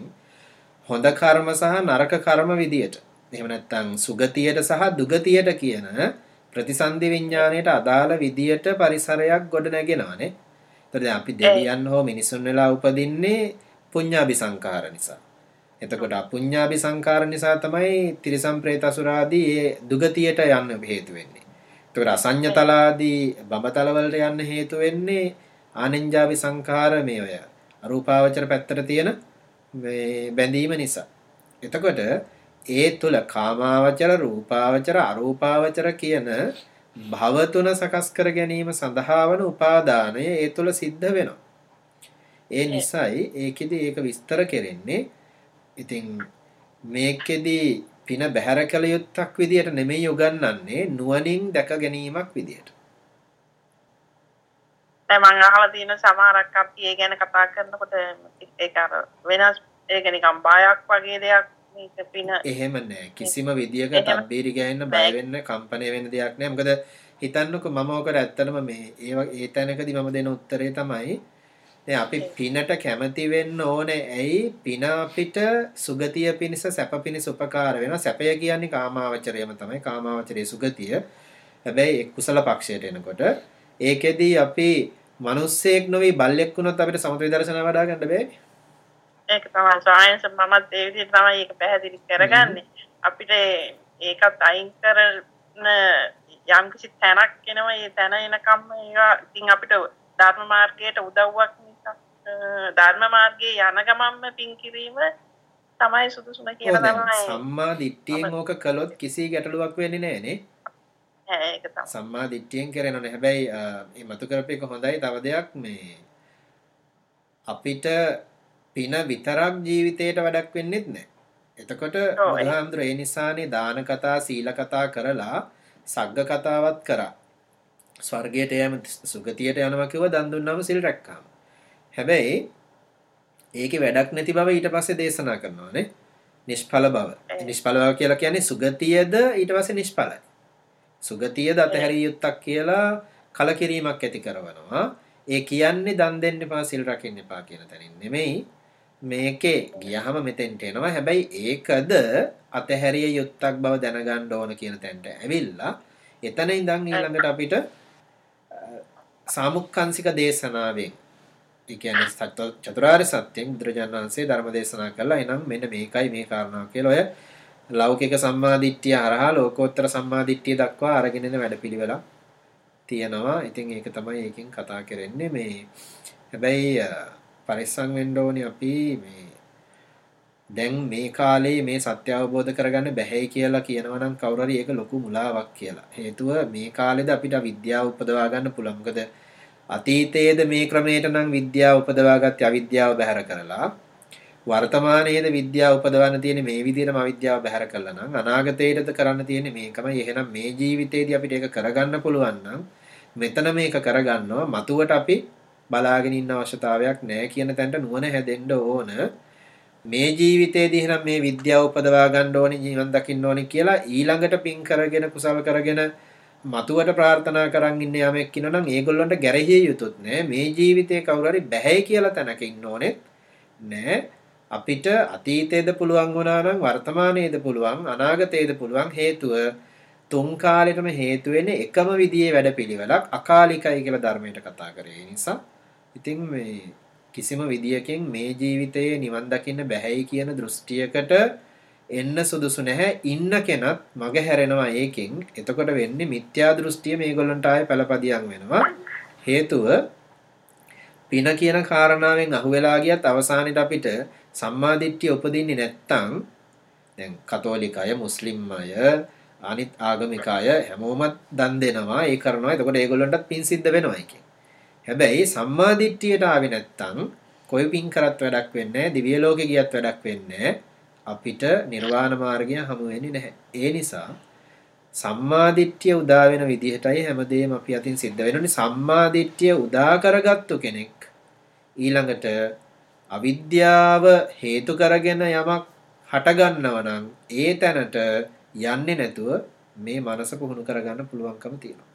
හොඳ කර්ම සහ නරක කර්ම විදියට එහෙම නැත්නම් සුගතියට සහ දුගතියට කියන ප්‍රතිසන්දි විඥාණයට අදාළ විදියට පරිසරයක් ගොඩ නැගෙනවානේ. එතකොට අපි දෙවියන් හෝ මිනිසුන් වෙලා උපදින්නේ පුඤ්ඤාභි සංකාර නිසා. එතකොට අපුඤ්ඤාභි සංකාර නිසා තමයි තිරිසම් പ്രേත අසුරාදී ඒ දුගතියට යන්න හේතු වෙන්නේ. එතකොට අසඤ්ඤතලාදී බඹතල වලට යන්න හේතු වෙන්නේ ආනෙන්ජාභි සංකාර මේ ඔය අරූපාවචර පැත්තට තියෙන මේ බැඳීම නිසා. එතකොට ඒ තුල කාමාවචර රූපාවචර අරූපාවචර කියන භව තුන සකස් කර ගැනීම සඳහා වන උපාදානය ඒ තුල සිද්ධ වෙනවා. ඒ නිසායි ඒකෙදි ඒක විස්තර කෙරෙන්නේ. ඉතින් මේකෙදි පින බැහැර කළ යුත්තක් විදියට නෙමෙයි උගන්වන්නේ නුවණින් දැක ගැනීමක් විදියට. මම අහලා තියෙන සමහරක් අපි ඒ ගැන කතා කරනකොට ඒක අර වෙනස් ඒක නිකන් බයක් වගේ දෙයක් මේක පින. එහෙම නෑ. කිසිම විදියක තබ්බීරි ගෑන්න බය වෙන්න කම්පණය වෙන දෙයක් නෑ. මොකද හිතන්නකෝ මම ඔකට ඇත්තටම මේ ඒ ඒ තැනකදී මම දෙන උත්තරේ තමයි දැන් අපි පිනට කැමති වෙන්න ඕනේ. ඇයි? පින අපිට සුගතිය පිණිස සැප පිණිස උපකාර වෙනවා. සැපය කියන්නේ කාමාවචරයම තමයි. කාමාවචරයේ සුගතිය. හැබැයි කුසල පක්ෂයට එනකොට ඒකෙදී අපි මිනිස්සෙක් නොවි බල්ලෙක් වුණොත් අපිට සමත විදර්ශනා වඩා ගන්න බෑනේ ඒක තමයි සයන්ස් මමත් ඒ විදිහට තමයි ඒක පැහැදිලි කරගන්නේ. අපිට ඒකත් අයින් කරන යම් කිසි තැනක් එනවා. ඒ තැන එනකම් ඒවා ඉතින් අපිට ධර්ම මාර්ගයට උදව්වක් ධර්ම මාර්ගයේ යන ගමන්ම පින් කිරීම තමයි සුදුසුම කියලා තමයි. සම්මා දිට්ඨියෙන් ඕක කළොත් කිසි ගැටලුවක් වෙන්නේ නැහැ නේ. සම්මා දිට්ඨියෙන් කරනවනේ. හැබැයි මේ මතු කරපේක හොඳයි. තව දෙයක් මේ අපිට පින විතරක් ජීවිතයට වැඩක් වෙන්නෙත් නැහැ. එතකොට බුදුහාමුදුර ඒ නිසානේ දාන කතා සීල කතා කරලා සග්ග කතාවත් කරා. ස්වර්ගයට යෑම සුගතියට යනවා කිව්ව දන් දුන්නාම සිල් රැක්කාම. හැබැයි ඒකේ වැඩක් නැති බව ඊට පස්සේ දේශනා කරනවානේ. නිෂ්ඵල බව. නිෂ්ඵල බව කියලා කියන්නේ සුගතියද ඊට පස්සේ නිෂ්ඵලයි. සුගතියද අතහැරිය යුත්තක් කියලා කලකිරීමක් ඇති කරනවා. ඒ කියන්නේ දන් දෙන්න එපා සිල් රකින්න එපා කියන තැනින් නෙමෙයි මේකේ ගියහම මෙතෙන්ට එනවා හැබැයි ඒකද අතහැරිය යුත්තක් බව දැනගන්න ඕන කියන තැනට ඇවිල්ලා එතන ඉඳන් ඊළඟට අපිට සාමුක්කංශික දේශනාවෙන් ඒ කියන්නේ සත්‍ය චතුරාර්ය සත්‍යයෙන් බුදුරජාණන් වහන්සේ ධර්ම දේශනා කළා එනම් මෙන්න මේකයි මේ කාරණාව කියලා ඔය ලෞකික සම්මාදිට්ඨිය හරහා ලෝකෝත්තර සම්මාදිට්ඨිය දක්වා අරගෙන එන වැඩපිළිවෙලක් තියෙනවා. ඉතින් ඒක තමයි ඒකෙන් කතා කරන්නේ මේ හැබැයි පරිස්සම් වෙන්න ඕනේ අපි මේ දැන් මේ කාලේ මේ සත්‍ය අවබෝධ කරගන්න බැහැයි කියලා කියනවා නම් කවුරු හරි ඒක ලොකු මුලාවක් කියලා. හේතුව මේ කාලෙද අපිට විද්‍යාව උපදවා ගන්න පුළුවන්. මොකද අතීතයේද මේ ක්‍රමයට නම් විද්‍යාව උපදවාගත්තේ අවිද්‍යාව බැහැර කරලා වර්තමානයේද විද්‍යාව උපදවන්න තියෙන්නේ මේ විදිහටම අවිද්‍යාව බැහැර කළා නම් අනාගතයේද කරන්න තියෙන්නේ මේකමයි. එහෙනම් මේ ජීවිතේදී අපිට ඒක කරගන්න පුළුවන් නම් මෙතන මේක කරගන්නවා. මතුවට අපි බලාගෙන ඉන්න අවශ්‍යතාවයක් නැහැ කියන තැනට නුවණ හැදෙන්න ඕන. මේ ජීවිතේදී එහෙනම් මේ විද්‍යාව උපදවා ගන්න ඕනේ ජීවන් දකින්න ඕනේ කියලා ඊළඟට පින් කරගෙන කුසල කරගෙන මතුවට ප්‍රාර්ථනා කරන් ඉන්න යමෙක් ඉන්නනම් ඒගොල්ලන්ට ගැරහිය යුතුත් නෑ. මේ ජීවිතේ කවුරු හරි බැහැ කියලා තැනක ඉන්න ඕනේ නෑ. අපිට අතීතයේද පුළුවන් වුණා නම් වර්තමානයේද පුළුවන් අනාගතයේද පුළුවන් හේතුව තුන් කාලෙටම හේතු වෙන්නේ එකම විදිහේ වැඩපිළිවෙලක් අකාලිකයි කියලා ධර්මයට කතා කරේ. නිසා ඉතින් මේ කිසිම විදියකින් මේ ජීවිතයේ නිවන් දකින්න බැහැයි කියන දෘෂ්ටියකට එන්න සුදුසු නැහැ. ඉන්න කෙනත් මග හැරෙනවා ඒකෙන්. එතකොට වෙන්නේ මිත්‍යා දෘෂ්ටිය මේගොල්ලන්ට ආයේ පළපදියම් වෙනවා. හේතුව පින කියන කාරණාවෙන් අහුවෙලා ගියත් අවසානයේට අපිට සම්මාදිට්ඨිය උපදින්නේ නැත්තම් දැන් කතෝලික අය මුස්ලිම් අය අනිත් ආගමික අය හැමෝම දන් දෙනවා ඒ කරනවා. එතකොට ඒගොල්ලන්ටත් පින් සිද්ධ වෙනවා ඒකෙන්. හැබැයි සම්මාදිට්ඨියට ආවේ නැත්තම් කොයි පින් කරත් වැඩක් වෙන්නේ නැහැ දිව්‍ය ලෝකෙ ගියත් වැඩක් වෙන්නේ අපිට නිර්වාණ මාර්ගය හමු වෙන්නේ නැහැ. ඒ නිසා සම්මාදිට්ඨිය උදා වෙන විදිහටයි හැමදේම අපි අතින් සිද්ධ වෙන්නේ සම්මාදිට්ඨිය උදා කරගත්තු කෙනෙක් ඊළඟට අවිද්‍යාව හේතු කරගෙන යමක් හටගන්නව නම් ඒ තැනට යන්නේ නැතුව මේ මනස පුහුණු කරගන්න පුළුවන්කම තියෙනවා